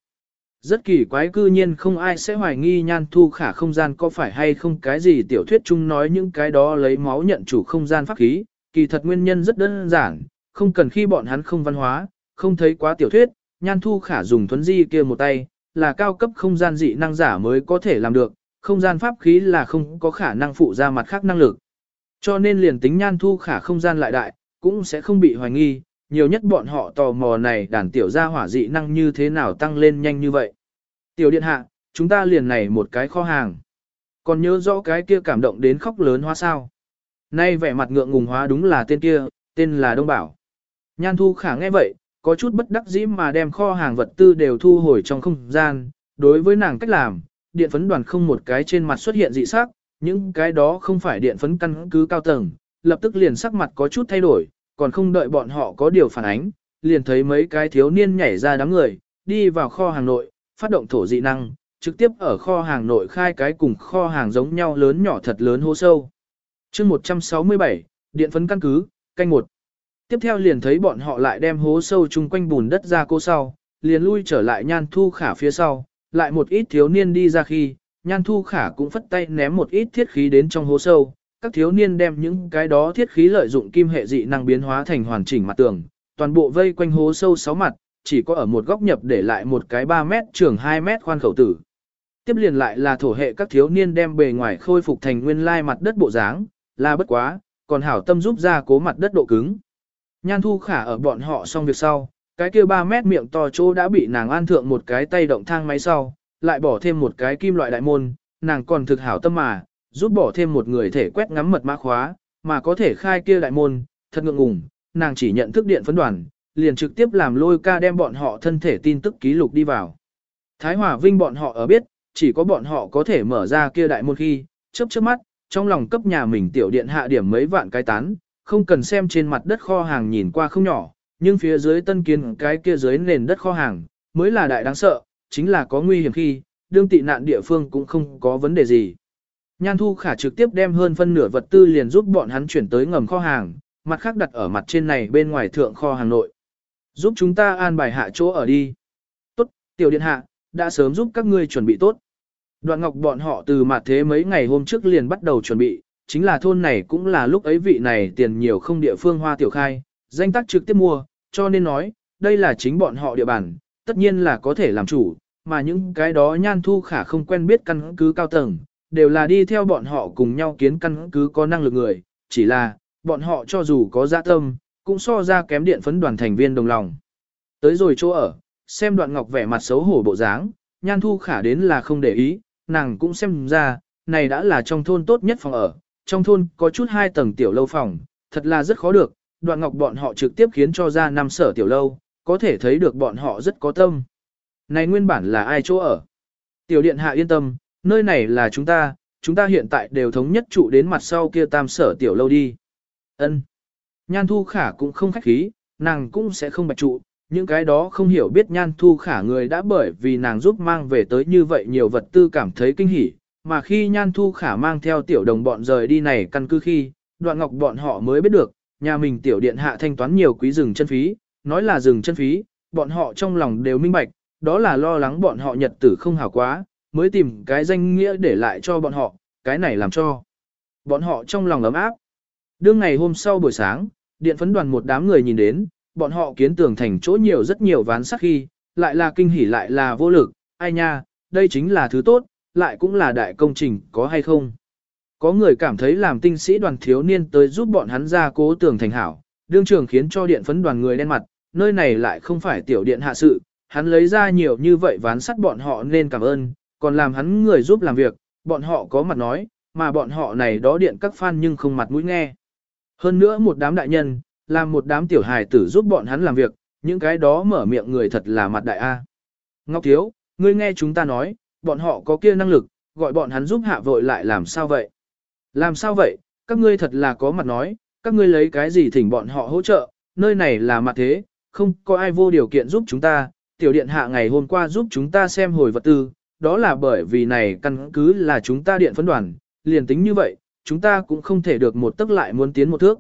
Rất kỳ quái cư nhiên không ai sẽ hoài nghi nhan thu khả không gian có phải hay không cái gì tiểu thuyết chung nói những cái đó lấy máu nhận chủ không gian pháp khí, kỳ thật nguyên nhân rất đơn giản, không cần khi bọn hắn không văn hóa, không thấy quá tiểu thuyết, nhan thu khả dùng thuấn di kia một tay, là cao cấp không gian dị năng giả mới có thể làm được, không gian pháp khí là không có khả năng phụ ra mặt khác năng lực. Cho nên liền tính nhan thu khả không gian lại đại, cũng sẽ không bị hoài nghi, nhiều nhất bọn họ tò mò này đàn tiểu gia hỏa dị năng như thế nào tăng lên nhanh như vậy. Tiểu điện hạ, chúng ta liền này một cái kho hàng. Còn nhớ rõ cái kia cảm động đến khóc lớn hóa sao. Nay vẻ mặt ngượng ngùng hóa đúng là tên kia, tên là Đông Bảo. Nhan Thu Khả nghe vậy, có chút bất đắc dĩ mà đem kho hàng vật tư đều thu hồi trong không gian. Đối với nàng cách làm, điện phấn đoàn không một cái trên mặt xuất hiện dị sắc, những cái đó không phải điện phấn căn cứ cao tầng, lập tức liền sắc mặt có chút thay đổi, còn không đợi bọn họ có điều phản ánh, liền thấy mấy cái thiếu niên nhảy ra đám người, đi vào kho hàng nội, phát động thổ dị năng, trực tiếp ở kho hàng nội khai cái cùng kho hàng giống nhau lớn nhỏ thật lớn hô sâu. chương 167, điện phấn căn cứ, canh một. Tiếp theo liền thấy bọn họ lại đem hố sâu chung quanh bùn đất ra cô sau, liền lui trở lại nhan thu khả phía sau, lại một ít thiếu niên đi ra khi, nhan thu khả cũng phất tay ném một ít thiết khí đến trong hố sâu, các thiếu niên đem những cái đó thiết khí lợi dụng kim hệ dị năng biến hóa thành hoàn chỉnh mặt tường, toàn bộ vây quanh hố sâu 6 mặt, chỉ có ở một góc nhập để lại một cái 3 mét trường 2 mét khoan khẩu tử. Tiếp liền lại là thổ hệ các thiếu niên đem bề ngoài khôi phục thành nguyên lai mặt đất bộ dáng, là bất quá, còn hảo tâm giúp ra cố mặt đất độ cứng. Nhan thu khả ở bọn họ xong việc sau, cái kia 3 mét miệng to chỗ đã bị nàng an thượng một cái tay động thang máy sau, lại bỏ thêm một cái kim loại đại môn, nàng còn thực hảo tâm mà, giúp bỏ thêm một người thể quét ngắm mật mã khóa, mà có thể khai kia đại môn, thật ngượng ngùng, nàng chỉ nhận thức điện phấn đoàn, liền trực tiếp làm lôi ca đem bọn họ thân thể tin tức ký lục đi vào. Thái Hòa Vinh bọn họ ở biết, chỉ có bọn họ có thể mở ra kia đại môn khi, chớp chớp mắt, trong lòng cấp nhà mình tiểu điện hạ điểm mấy vạn cái tán, không cần xem trên mặt đất kho hàng nhìn qua không nhỏ, nhưng phía dưới tân kiến cái kia dưới nền đất kho hàng, mới là đại đáng sợ, chính là có nguy hiểm khi, đương tị nạn địa phương cũng không có vấn đề gì. Nhan Thu Khả trực tiếp đem hơn phân nửa vật tư liền giúp bọn hắn chuyển tới ngầm kho hàng, mặt khác đặt ở mặt trên này bên ngoài thượng kho hàng nội. Giúp chúng ta an bài hạ chỗ ở đi. Tốt, tiểu điện hạ, đã sớm giúp các ngươi chuẩn bị tốt. Đoạn ngọc bọn họ từ mặt thế mấy ngày hôm trước liền bắt đầu chuẩn bị, chính là thôn này cũng là lúc ấy vị này tiền nhiều không địa phương hoa tiểu khai, danh tác trực tiếp mua, cho nên nói, đây là chính bọn họ địa bàn, tất nhiên là có thể làm chủ, mà những cái đó nhan thu khả không quen biết căn cứ cao tầng, đều là đi theo bọn họ cùng nhau kiến căn cứ có năng lực người, chỉ là, bọn họ cho dù có dạ tâm, cũng so ra kém điện phấn đoàn thành viên đồng lòng. Tới rồi chỗ ở, xem đoạn ngọc vẻ mặt xấu hổ bộ dáng, nhan thu khả đến là không để ý, nàng cũng xem ra, này đã là trong thôn tốt nhất phòng ở, trong thôn có chút hai tầng tiểu lâu phòng, thật là rất khó được, đoạn ngọc bọn họ trực tiếp khiến cho ra năm sở tiểu lâu, có thể thấy được bọn họ rất có tâm. Này nguyên bản là ai chỗ ở? Tiểu điện hạ yên tâm, nơi này là chúng ta, chúng ta hiện tại đều thống nhất trụ đến mặt sau kia tam sở tiểu lâu đi. Ân. Nhan thu khả cũng không khách khí, nàng cũng sẽ không bạch trụ, những cái đó không hiểu biết nhan thu khả người đã bởi vì nàng giúp mang về tới như vậy nhiều vật tư cảm thấy kinh hỉ, mà khi nhan thu khả mang theo tiểu đồng bọn rời đi này căn cứ khi, đoạn ngọc bọn họ mới biết được, nhà mình tiểu điện hạ thanh toán nhiều quý rừng chân phí, nói là rừng chân phí, bọn họ trong lòng đều minh bạch, đó là lo lắng bọn họ nhật tử không hảo quá, mới tìm cái danh nghĩa để lại cho bọn họ, cái này làm cho bọn họ trong lòng ấm áp. Đương ngày hôm sau buổi sáng, điện phấn đoàn một đám người nhìn đến, bọn họ kiến tường thành chỗ nhiều rất nhiều ván sắc khi, lại là kinh hỉ lại là vô lực, ai nha, đây chính là thứ tốt, lại cũng là đại công trình, có hay không? Có người cảm thấy làm tinh sĩ đoàn thiếu niên tới giúp bọn hắn ra cố tường thành hảo, đương trường khiến cho điện phấn đoàn người đen mặt, nơi này lại không phải tiểu điện hạ sự, hắn lấy ra nhiều như vậy ván sắt bọn họ nên cảm ơn, còn làm hắn người giúp làm việc, bọn họ có mặt nói, mà bọn họ này đó điện các fan nhưng không mặt mũi nghe. Hơn nữa một đám đại nhân, làm một đám tiểu hài tử giúp bọn hắn làm việc, những cái đó mở miệng người thật là mặt đại A. Ngọc Thiếu, ngươi nghe chúng ta nói, bọn họ có kia năng lực, gọi bọn hắn giúp hạ vội lại làm sao vậy? Làm sao vậy, các ngươi thật là có mặt nói, các ngươi lấy cái gì thỉnh bọn họ hỗ trợ, nơi này là mặt thế, không có ai vô điều kiện giúp chúng ta, tiểu điện hạ ngày hôm qua giúp chúng ta xem hồi vật tư, đó là bởi vì này căn cứ là chúng ta điện phân đoàn, liền tính như vậy, chúng ta cũng không thể được một tức lại muốn tiến một thước.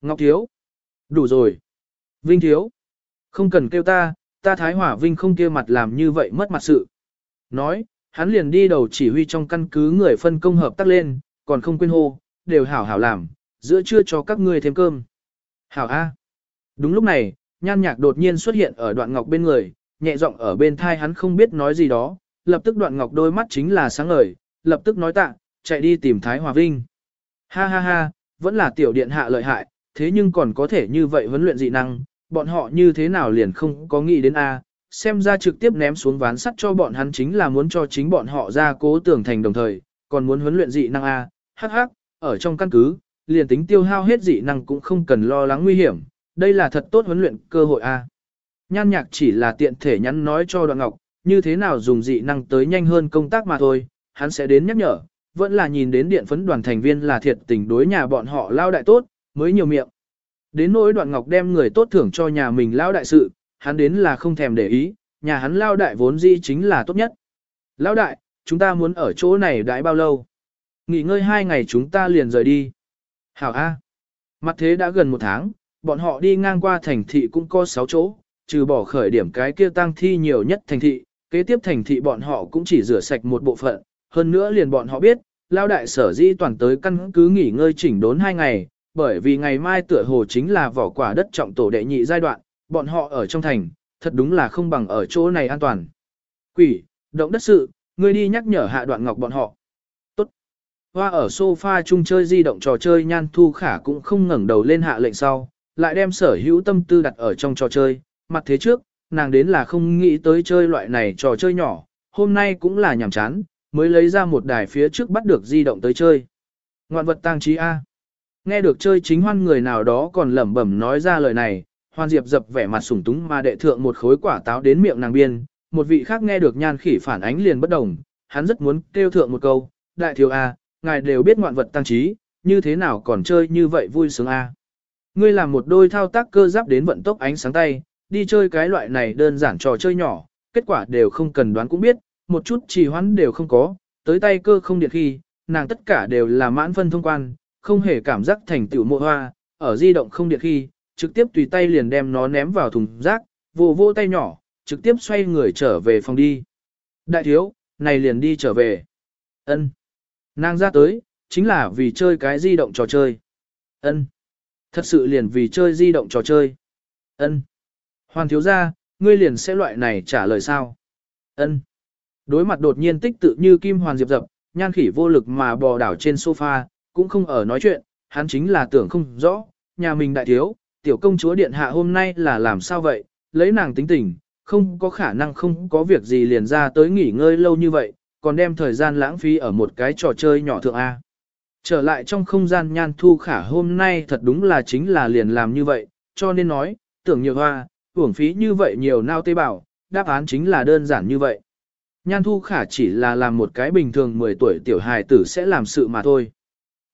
Ngọc Thiếu, đủ rồi. Vinh Thiếu, không cần kêu ta, ta Thái Hỏa Vinh không kêu mặt làm như vậy mất mặt sự. Nói, hắn liền đi đầu chỉ huy trong căn cứ người phân công hợp tác lên, còn không quên hô, đều hảo hảo làm, giữa trưa cho các ngươi thêm cơm. Hảo A. Đúng lúc này, nhan nhạc đột nhiên xuất hiện ở đoạn ngọc bên người, nhẹ giọng ở bên thai hắn không biết nói gì đó, lập tức đoạn ngọc đôi mắt chính là sáng ngời, lập tức nói tạ, chạy đi tìm Thái Hòa Vinh. Ha ha ha, vẫn là tiểu điện hạ lợi hại, thế nhưng còn có thể như vậy huấn luyện dị năng, bọn họ như thế nào liền không có nghĩ đến A, xem ra trực tiếp ném xuống ván sắt cho bọn hắn chính là muốn cho chính bọn họ ra cố tưởng thành đồng thời, còn muốn huấn luyện dị năng A, hắc hắc, ở trong căn cứ, liền tính tiêu hao hết dị năng cũng không cần lo lắng nguy hiểm, đây là thật tốt huấn luyện cơ hội A. Nhan nhạc chỉ là tiện thể nhắn nói cho đoạn ngọc, như thế nào dùng dị năng tới nhanh hơn công tác mà thôi, hắn sẽ đến nhắc nhở, vẫn là nhìn đến điện phấn đoàn thành viên là thiệt tình đối nhà bọn họ lao đại tốt, mới nhiều miệng. Đến nỗi đoạn ngọc đem người tốt thưởng cho nhà mình lao đại sự, hắn đến là không thèm để ý, nhà hắn lao đại vốn dĩ chính là tốt nhất. Lao đại, chúng ta muốn ở chỗ này đãi bao lâu? Nghỉ ngơi hai ngày chúng ta liền rời đi. Hảo A. Mặt thế đã gần một tháng, bọn họ đi ngang qua thành thị cũng có sáu chỗ, trừ bỏ khởi điểm cái kia tăng thi nhiều nhất thành thị, kế tiếp thành thị bọn họ cũng chỉ rửa sạch một bộ phận, hơn nữa liền bọn họ biết, lao đại sở di toàn tới căn cứ nghỉ ngơi chỉnh đốn hai ngày, bởi vì ngày mai tựa hồ chính là vỏ quả đất trọng tổ đệ nhị giai đoạn, bọn họ ở trong thành, thật đúng là không bằng ở chỗ này an toàn. Quỷ, động đất sự, ngươi đi nhắc nhở hạ đoạn ngọc bọn họ. Tốt. Hoa ở sofa chung chơi di động trò chơi nhan thu khả cũng không ngẩng đầu lên hạ lệnh sau, lại đem sở hữu tâm tư đặt ở trong trò chơi, mặt thế trước, nàng đến là không nghĩ tới chơi loại này trò chơi nhỏ, hôm nay cũng là nhàm chán, mới lấy ra một đài phía trước bắt được di động tới chơi. Ngoạn vật tang trí A. Nghe được chơi chính hoan người nào đó còn lẩm bẩm nói ra lời này, hoan diệp dập vẻ mặt sủng túng mà đệ thượng một khối quả táo đến miệng nàng biên, một vị khác nghe được nhan khỉ phản ánh liền bất đồng, hắn rất muốn kêu thượng một câu, đại thiếu A, ngài đều biết ngoạn vật tăng trí, như thế nào còn chơi như vậy vui sướng A. Ngươi làm một đôi thao tác cơ giáp đến vận tốc ánh sáng tay, đi chơi cái loại này đơn giản trò chơi nhỏ, kết quả đều không cần đoán cũng biết, một chút trì hoãn đều không có, tới tay cơ không điện khi, nàng tất cả đều là mãn phân thông quan, không hề cảm giác thành tựu mộ hoa, ở di động không điện khi, trực tiếp tùy tay liền đem nó ném vào thùng rác, vô vô tay nhỏ, trực tiếp xoay người trở về phòng đi. Đại thiếu, này liền đi trở về. ân Nàng ra tới, chính là vì chơi cái di động trò chơi. ân Thật sự liền vì chơi di động trò chơi. ân Hoàn thiếu ra, ngươi liền sẽ loại này trả lời sao? ân Đối mặt đột nhiên tích tự như kim hoàn diệp dập, nhan khỉ vô lực mà bò đảo trên sofa, cũng không ở nói chuyện, hắn chính là tưởng không rõ, nhà mình đại thiếu, tiểu công chúa điện hạ hôm nay là làm sao vậy, lấy nàng tính tình, không có khả năng không có việc gì liền ra tới nghỉ ngơi lâu như vậy, còn đem thời gian lãng phí ở một cái trò chơi nhỏ thượng A. Trở lại trong không gian nhan thu khả hôm nay thật đúng là chính là liền làm như vậy, cho nên nói, tưởng nhiều hoa, uổng phí như vậy nhiều nao tế bào, đáp án chính là đơn giản như vậy. Nhan thu khả chỉ là làm một cái bình thường 10 tuổi tiểu hài tử sẽ làm sự mà thôi.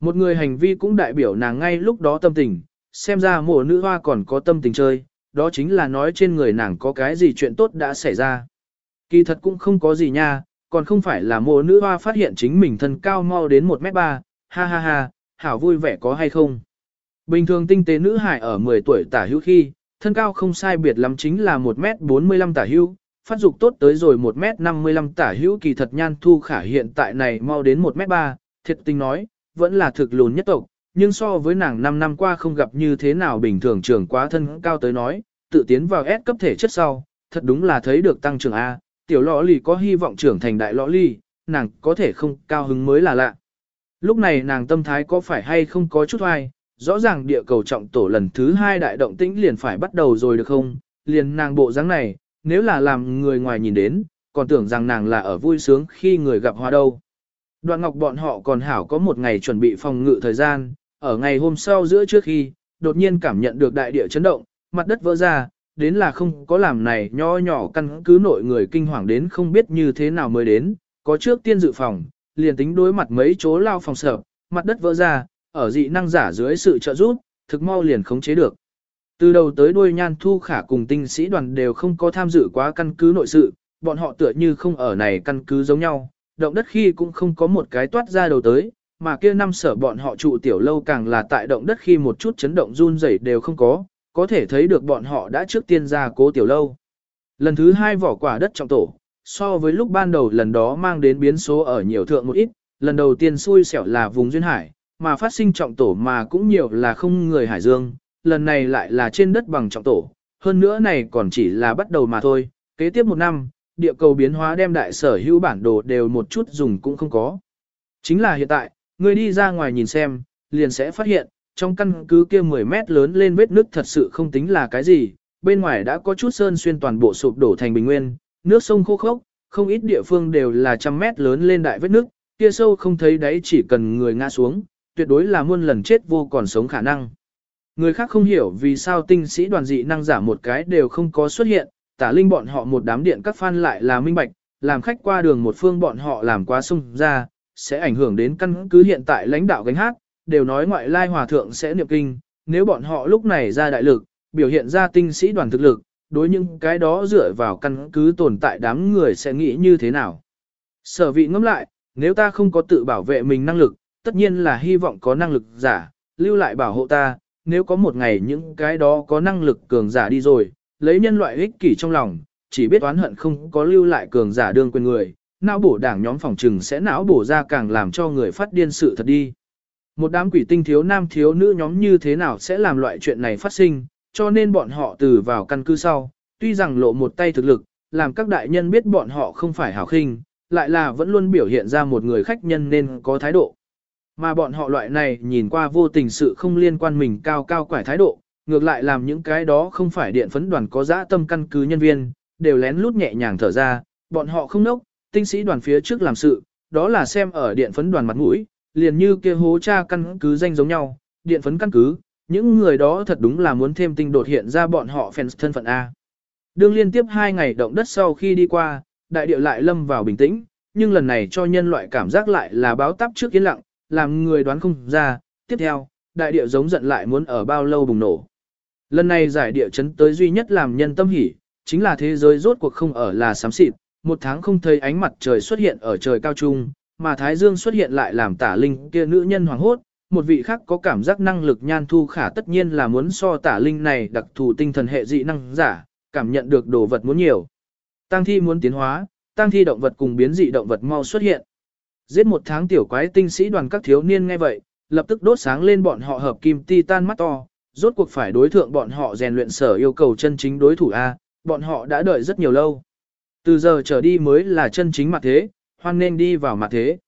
Một người hành vi cũng đại biểu nàng ngay lúc đó tâm tình, xem ra mùa nữ hoa còn có tâm tình chơi, đó chính là nói trên người nàng có cái gì chuyện tốt đã xảy ra. Kỳ thật cũng không có gì nha, còn không phải là mùa nữ hoa phát hiện chính mình thân cao mau đến 1m3, ha ha ha, hảo vui vẻ có hay không. Bình thường tinh tế nữ hải ở 10 tuổi tả hữu khi, thân cao không sai biệt lắm chính là 1m45 tả hữu, phát dục tốt tới rồi 1m55 tả hữu kỳ thật nhan thu khả hiện tại này mau đến 1m3, thiệt tình nói, vẫn là thực lùn nhất tộc, nhưng so với nàng 5 năm qua không gặp như thế nào bình thường trưởng quá thân cao tới nói, tự tiến vào S cấp thể chất sau, thật đúng là thấy được tăng trưởng A, tiểu lọ lì có hy vọng trưởng thành đại lọ lì, nàng có thể không cao hứng mới là lạ. Lúc này nàng tâm thái có phải hay không có chút hoài, rõ ràng địa cầu trọng tổ lần thứ hai đại động tĩnh liền phải bắt đầu rồi được không, liền nàng bộ dáng này, nếu là làm người ngoài nhìn đến, còn tưởng rằng nàng là ở vui sướng khi người gặp hoa đâu. Đoạn ngọc bọn họ còn hảo có một ngày chuẩn bị phòng ngự thời gian, ở ngày hôm sau giữa trước khi, đột nhiên cảm nhận được đại địa chấn động, mặt đất vỡ ra, đến là không có làm này nho nhỏ căn cứ nội người kinh hoàng đến không biết như thế nào mới đến, có trước tiên dự phòng, liền tính đối mặt mấy chỗ lao phòng sợ, mặt đất vỡ ra, ở dị năng giả dưới sự trợ giúp, thực mau liền khống chế được. Từ đầu tới đuôi nhan thu khả cùng tinh sĩ đoàn đều không có tham dự quá căn cứ nội sự, bọn họ tựa như không ở này căn cứ giống nhau, động đất khi cũng không có một cái toát ra đầu tới, mà kia năm sở bọn họ trụ tiểu lâu càng là tại động đất khi một chút chấn động run rẩy đều không có, có thể thấy được bọn họ đã trước tiên ra cố tiểu lâu. Lần thứ hai vỏ quả đất trọng tổ, so với lúc ban đầu lần đó mang đến biến số ở nhiều thượng một ít, lần đầu tiên xui xẻo là vùng duyên hải, mà phát sinh trọng tổ mà cũng nhiều là không người hải dương, lần này lại là trên đất bằng trọng tổ, hơn nữa này còn chỉ là bắt đầu mà thôi, kế tiếp một năm, địa cầu biến hóa đem đại sở hữu bản đồ đều một chút dùng cũng không có. Chính là hiện tại, người đi ra ngoài nhìn xem, liền sẽ phát hiện, trong căn cứ kia 10 mét lớn lên vết nước thật sự không tính là cái gì, bên ngoài đã có chút sơn xuyên toàn bộ sụp đổ thành bình nguyên, nước sông khô khốc, không ít địa phương đều là trăm mét lớn lên đại vết nước, kia sâu không thấy đáy chỉ cần người ngã xuống, tuyệt đối là muôn lần chết vô còn sống khả năng. Người khác không hiểu vì sao tinh sĩ đoàn dị năng giả một cái đều không có xuất hiện, tả linh bọn họ một đám điện các fan lại là minh bạch, làm khách qua đường một phương bọn họ làm quá sung ra, sẽ ảnh hưởng đến căn cứ hiện tại lãnh đạo gánh hát, đều nói ngoại lai hòa thượng sẽ niệm kinh, nếu bọn họ lúc này ra đại lực, biểu hiện ra tinh sĩ đoàn thực lực, đối những cái đó dựa vào căn cứ tồn tại đám người sẽ nghĩ như thế nào. Sở vị ngẫm lại, nếu ta không có tự bảo vệ mình năng lực, tất nhiên là hy vọng có năng lực giả, lưu lại bảo hộ ta, nếu có một ngày những cái đó có năng lực cường giả đi rồi, lấy nhân loại ích kỷ trong lòng, chỉ biết oán hận không có lưu lại cường giả đương quyền người, não bổ đảng nhóm phòng trừng sẽ não bổ ra càng làm cho người phát điên sự thật đi. Một đám quỷ tinh thiếu nam thiếu nữ nhóm như thế nào sẽ làm loại chuyện này phát sinh, cho nên bọn họ từ vào căn cứ sau, tuy rằng lộ một tay thực lực, làm các đại nhân biết bọn họ không phải hảo khinh, lại là vẫn luôn biểu hiện ra một người khách nhân nên có thái độ. Mà bọn họ loại này nhìn qua vô tình sự không liên quan mình cao cao quải thái độ, ngược lại làm những cái đó không phải điện phấn đoàn có dã tâm căn cứ nhân viên, đều lén lút nhẹ nhàng thở ra, bọn họ không nốc, tinh sĩ đoàn phía trước làm sự, đó là xem ở điện phấn đoàn mặt mũi, liền như kia hố cha căn cứ danh giống nhau, điện phấn căn cứ, những người đó thật đúng là muốn thêm tinh đột hiện ra bọn họ fans thân phận A. đương liên tiếp hai ngày động đất sau khi đi qua, đại địa lại lâm vào bình tĩnh, nhưng lần này cho nhân loại cảm giác lại là báo táp trước yên lặng, làm người đoán không ra. Tiếp theo, đại địa giống giận lại muốn ở bao lâu bùng nổ. Lần này giải địa chấn tới duy nhất làm nhân tâm hỉ, chính là thế giới rốt cuộc không ở là sám xịt, một tháng không thấy ánh mặt trời xuất hiện ở trời cao trung, mà Thái Dương xuất hiện lại làm tả linh kia nữ nhân hoàng hốt, một vị khác có cảm giác năng lực nhan thu khả tất nhiên là muốn so tả linh này đặc thù tinh thần hệ dị năng giả, cảm nhận được đồ vật muốn nhiều. Tăng thi muốn tiến hóa, tăng thi động vật cùng biến dị động vật mau xuất hiện. Giết một tháng tiểu quái tinh sĩ đoàn các thiếu niên nghe vậy, lập tức đốt sáng lên bọn họ hợp kim titan mắt to, rốt cuộc phải đối thượng bọn họ rèn luyện sở yêu cầu chân chính đối thủ A, bọn họ đã đợi rất nhiều lâu. Từ giờ trở đi mới là chân chính mặt thế, hoan nên đi vào mặt thế.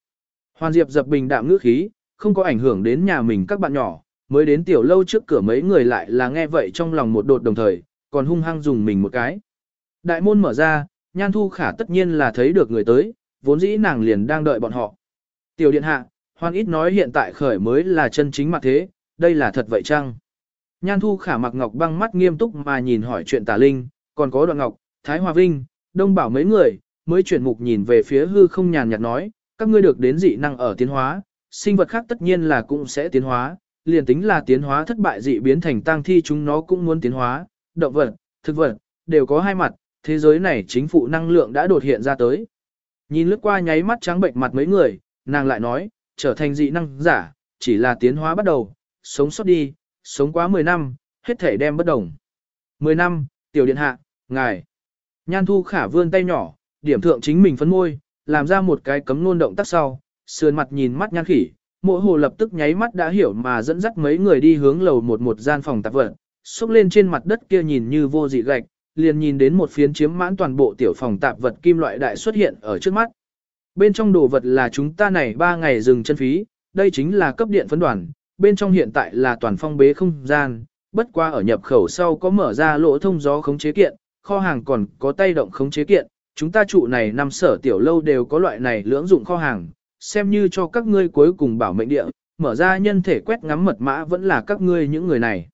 Hoàn Diệp dập bình đạm ngữ khí, không có ảnh hưởng đến nhà mình các bạn nhỏ, mới đến tiểu lâu trước cửa mấy người lại là nghe vậy trong lòng một đột đồng thời, còn hung hăng dùng mình một cái. Đại môn mở ra, Nhan Thu Khả tất nhiên là thấy được người tới, vốn dĩ nàng liền đang đợi bọn họ. Tiểu điện hạ, hoan ít nói hiện tại khởi mới là chân chính mặt thế, đây là thật vậy chăng? Nhan Thu Khả mặc ngọc băng mắt nghiêm túc mà nhìn hỏi chuyện tà linh, còn có đoạn ngọc, Thái Hòa Vinh, Đông Bảo mấy người, mới chuyển mục nhìn về phía hư không nhàn nhạt nói, các ngươi được đến dị năng ở tiến hóa, sinh vật khác tất nhiên là cũng sẽ tiến hóa, liền tính là tiến hóa thất bại dị biến thành tang thi chúng nó cũng muốn tiến hóa, động vật, thực vật, đều có hai mặt, thế giới này chính phủ năng lượng đã đột hiện ra tới. Nhìn lướt qua nháy mắt trắng bệnh mặt mấy người, nàng lại nói, trở thành dị năng giả, chỉ là tiến hóa bắt đầu, sống sót đi, sống quá 10 năm, hết thể đem bất đồng. 10 năm, tiểu điện hạ, ngài. Nhan thu khả vươn tay nhỏ, điểm thượng chính mình phấn môi, làm ra một cái cấm nôn động tác sau, sườn mặt nhìn mắt nhan khỉ, mỗi hồ lập tức nháy mắt đã hiểu mà dẫn dắt mấy người đi hướng lầu một một gian phòng tạp vật, xúc lên trên mặt đất kia nhìn như vô dị gạch, liền nhìn đến một phiến chiếm mãn toàn bộ tiểu phòng tạp vật kim loại đại xuất hiện ở trước mắt. Bên trong đồ vật là chúng ta này 3 ngày dừng chân phí, đây chính là cấp điện phấn đoàn, bên trong hiện tại là toàn phong bế không gian, bất qua ở nhập khẩu sau có mở ra lỗ thông gió khống chế kiện, kho hàng còn có tay động khống chế kiện, chúng ta trụ này năm sở tiểu lâu đều có loại này lưỡng dụng kho hàng, xem như cho các ngươi cuối cùng bảo mệnh địa, mở ra nhân thể quét ngắm mật mã vẫn là các ngươi những người này.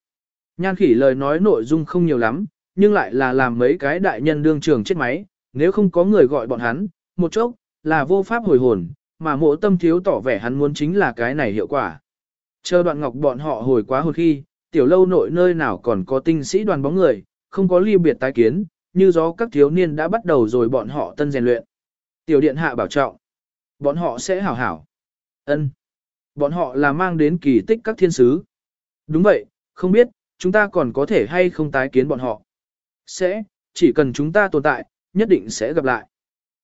Nhan khỉ lời nói nội dung không nhiều lắm, nhưng lại là làm mấy cái đại nhân đương trường chết máy, nếu không có người gọi bọn hắn, một chốc, là vô pháp hồi hồn, mà mộ tâm thiếu tỏ vẻ hắn muốn chính là cái này hiệu quả. Chờ đoạn ngọc bọn họ hồi quá hồi khi, tiểu lâu nội nơi nào còn có tinh sĩ đoàn bóng người, không có ly biệt tái kiến, như gió các thiếu niên đã bắt đầu rồi bọn họ tân rèn luyện. Tiểu điện hạ bảo trọng. Bọn họ sẽ hảo hảo. ân Bọn họ là mang đến kỳ tích các thiên sứ. Đúng vậy, không biết, chúng ta còn có thể hay không tái kiến bọn họ. Sẽ, chỉ cần chúng ta tồn tại, nhất định sẽ gặp lại.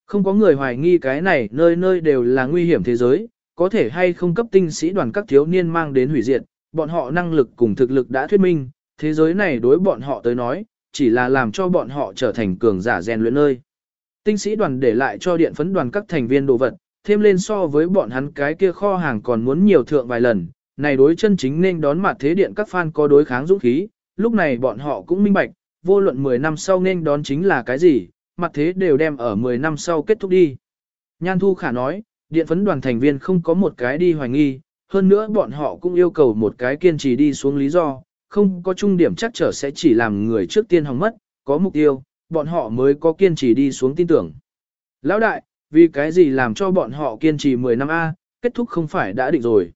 Không có người hoài nghi cái này nơi nơi đều là nguy hiểm thế giới, có thể hay không cấp tinh sĩ đoàn các thiếu niên mang đến hủy diệt, bọn họ năng lực cùng thực lực đã thuyết minh, thế giới này đối bọn họ tới nói, chỉ là làm cho bọn họ trở thành cường giả rèn luyện nơi. Tinh sĩ đoàn để lại cho điện phấn đoàn các thành viên đồ vật, thêm lên so với bọn hắn cái kia kho hàng còn muốn nhiều thượng vài lần, này đối chân chính nên đón mặt thế điện các fan có đối kháng dũng khí, lúc này bọn họ cũng minh bạch, vô luận 10 năm sau nên đón chính là cái gì, mặt thế đều đem ở 10 năm sau kết thúc đi. Nhan Thu Khả nói, điện phấn đoàn thành viên không có một cái đi hoài nghi, hơn nữa bọn họ cũng yêu cầu một cái kiên trì đi xuống lý do, không có trung điểm chắc trở sẽ chỉ làm người trước tiên hỏng mất, có mục tiêu, bọn họ mới có kiên trì đi xuống tin tưởng. Lão đại, vì cái gì làm cho bọn họ kiên trì 10 năm A, kết thúc không phải đã định rồi.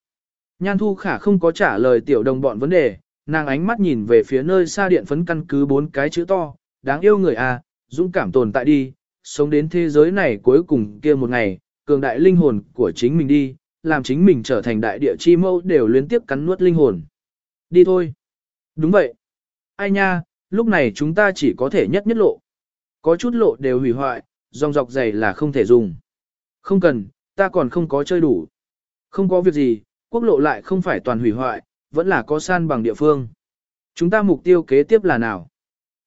Nhan Thu Khả không có trả lời tiểu đồng bọn vấn đề, nàng ánh mắt nhìn về phía nơi xa điện phấn căn cứ bốn cái chữ to, đáng yêu người A, dũng cảm tồn tại đi, sống đến thế giới này cuối cùng kia một ngày, cường đại linh hồn của chính mình đi, làm chính mình trở thành đại địa chi mẫu đều liên tiếp cắn nuốt linh hồn. Đi thôi. Đúng vậy. Ai nha, lúc này chúng ta chỉ có thể nhất nhất lộ. Có chút lộ đều hủy hoại, dòng dọc dày là không thể dùng. Không cần, ta còn không có chơi đủ. Không có việc gì, quốc lộ lại không phải toàn hủy hoại, vẫn là có san bằng địa phương. Chúng ta mục tiêu kế tiếp là nào?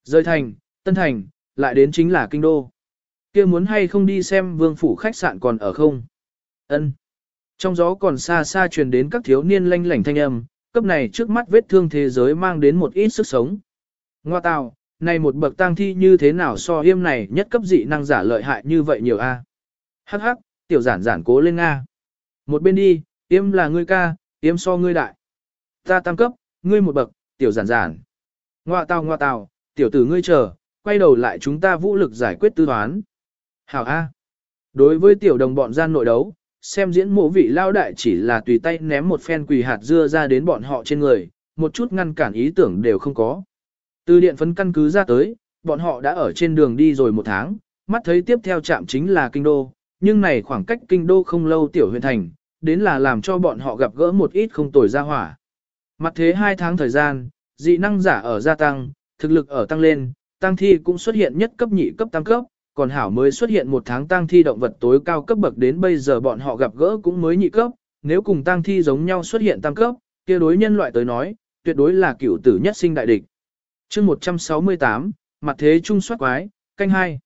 Rơi thành, Tân Thành, lại đến chính là Kinh Đô. kia muốn hay không đi xem vương phủ khách sạn còn ở không? ân Trong gió còn xa xa truyền đến các thiếu niên lanh lảnh thanh âm, cấp này trước mắt vết thương thế giới mang đến một ít sức sống. Ngoa tào, này một bậc tang thi như thế nào so yêm này nhất cấp dị năng giả lợi hại như vậy nhiều a? Hắc hắc, tiểu giản giản cố lên nga. Một bên đi, yêm là ngươi ca, yêm so ngươi đại. Ta tam cấp, ngươi một bậc, tiểu giản giản. Ngoa tào ngoa tào, tiểu tử ngươi chờ, quay đầu lại chúng ta vũ lực giải quyết tư toán. Hảo A. Đối với tiểu đồng bọn gian nội đấu, xem diễn mộ vị lao đại chỉ là tùy tay ném một phen quỳ hạt dưa ra đến bọn họ trên người, một chút ngăn cản ý tưởng đều không có. Từ điện phấn căn cứ ra tới, bọn họ đã ở trên đường đi rồi một tháng, mắt thấy tiếp theo trạm chính là kinh đô, nhưng này khoảng cách kinh đô không lâu tiểu huyện thành, đến là làm cho bọn họ gặp gỡ một ít không tồi ra hỏa. Mặt thế hai tháng thời gian, dị năng giả ở gia tăng, thực lực ở tăng lên, tăng thi cũng xuất hiện nhất cấp nhị cấp tăng cấp, còn hảo mới xuất hiện một tháng tăng thi động vật tối cao cấp bậc đến bây giờ bọn họ gặp gỡ cũng mới nhị cấp, nếu cùng tăng thi giống nhau xuất hiện tăng cấp, kia đối nhân loại tới nói, tuyệt đối là cửu tử nhất sinh đại địch. chương 168, mặt thế trung soát quái, canh hai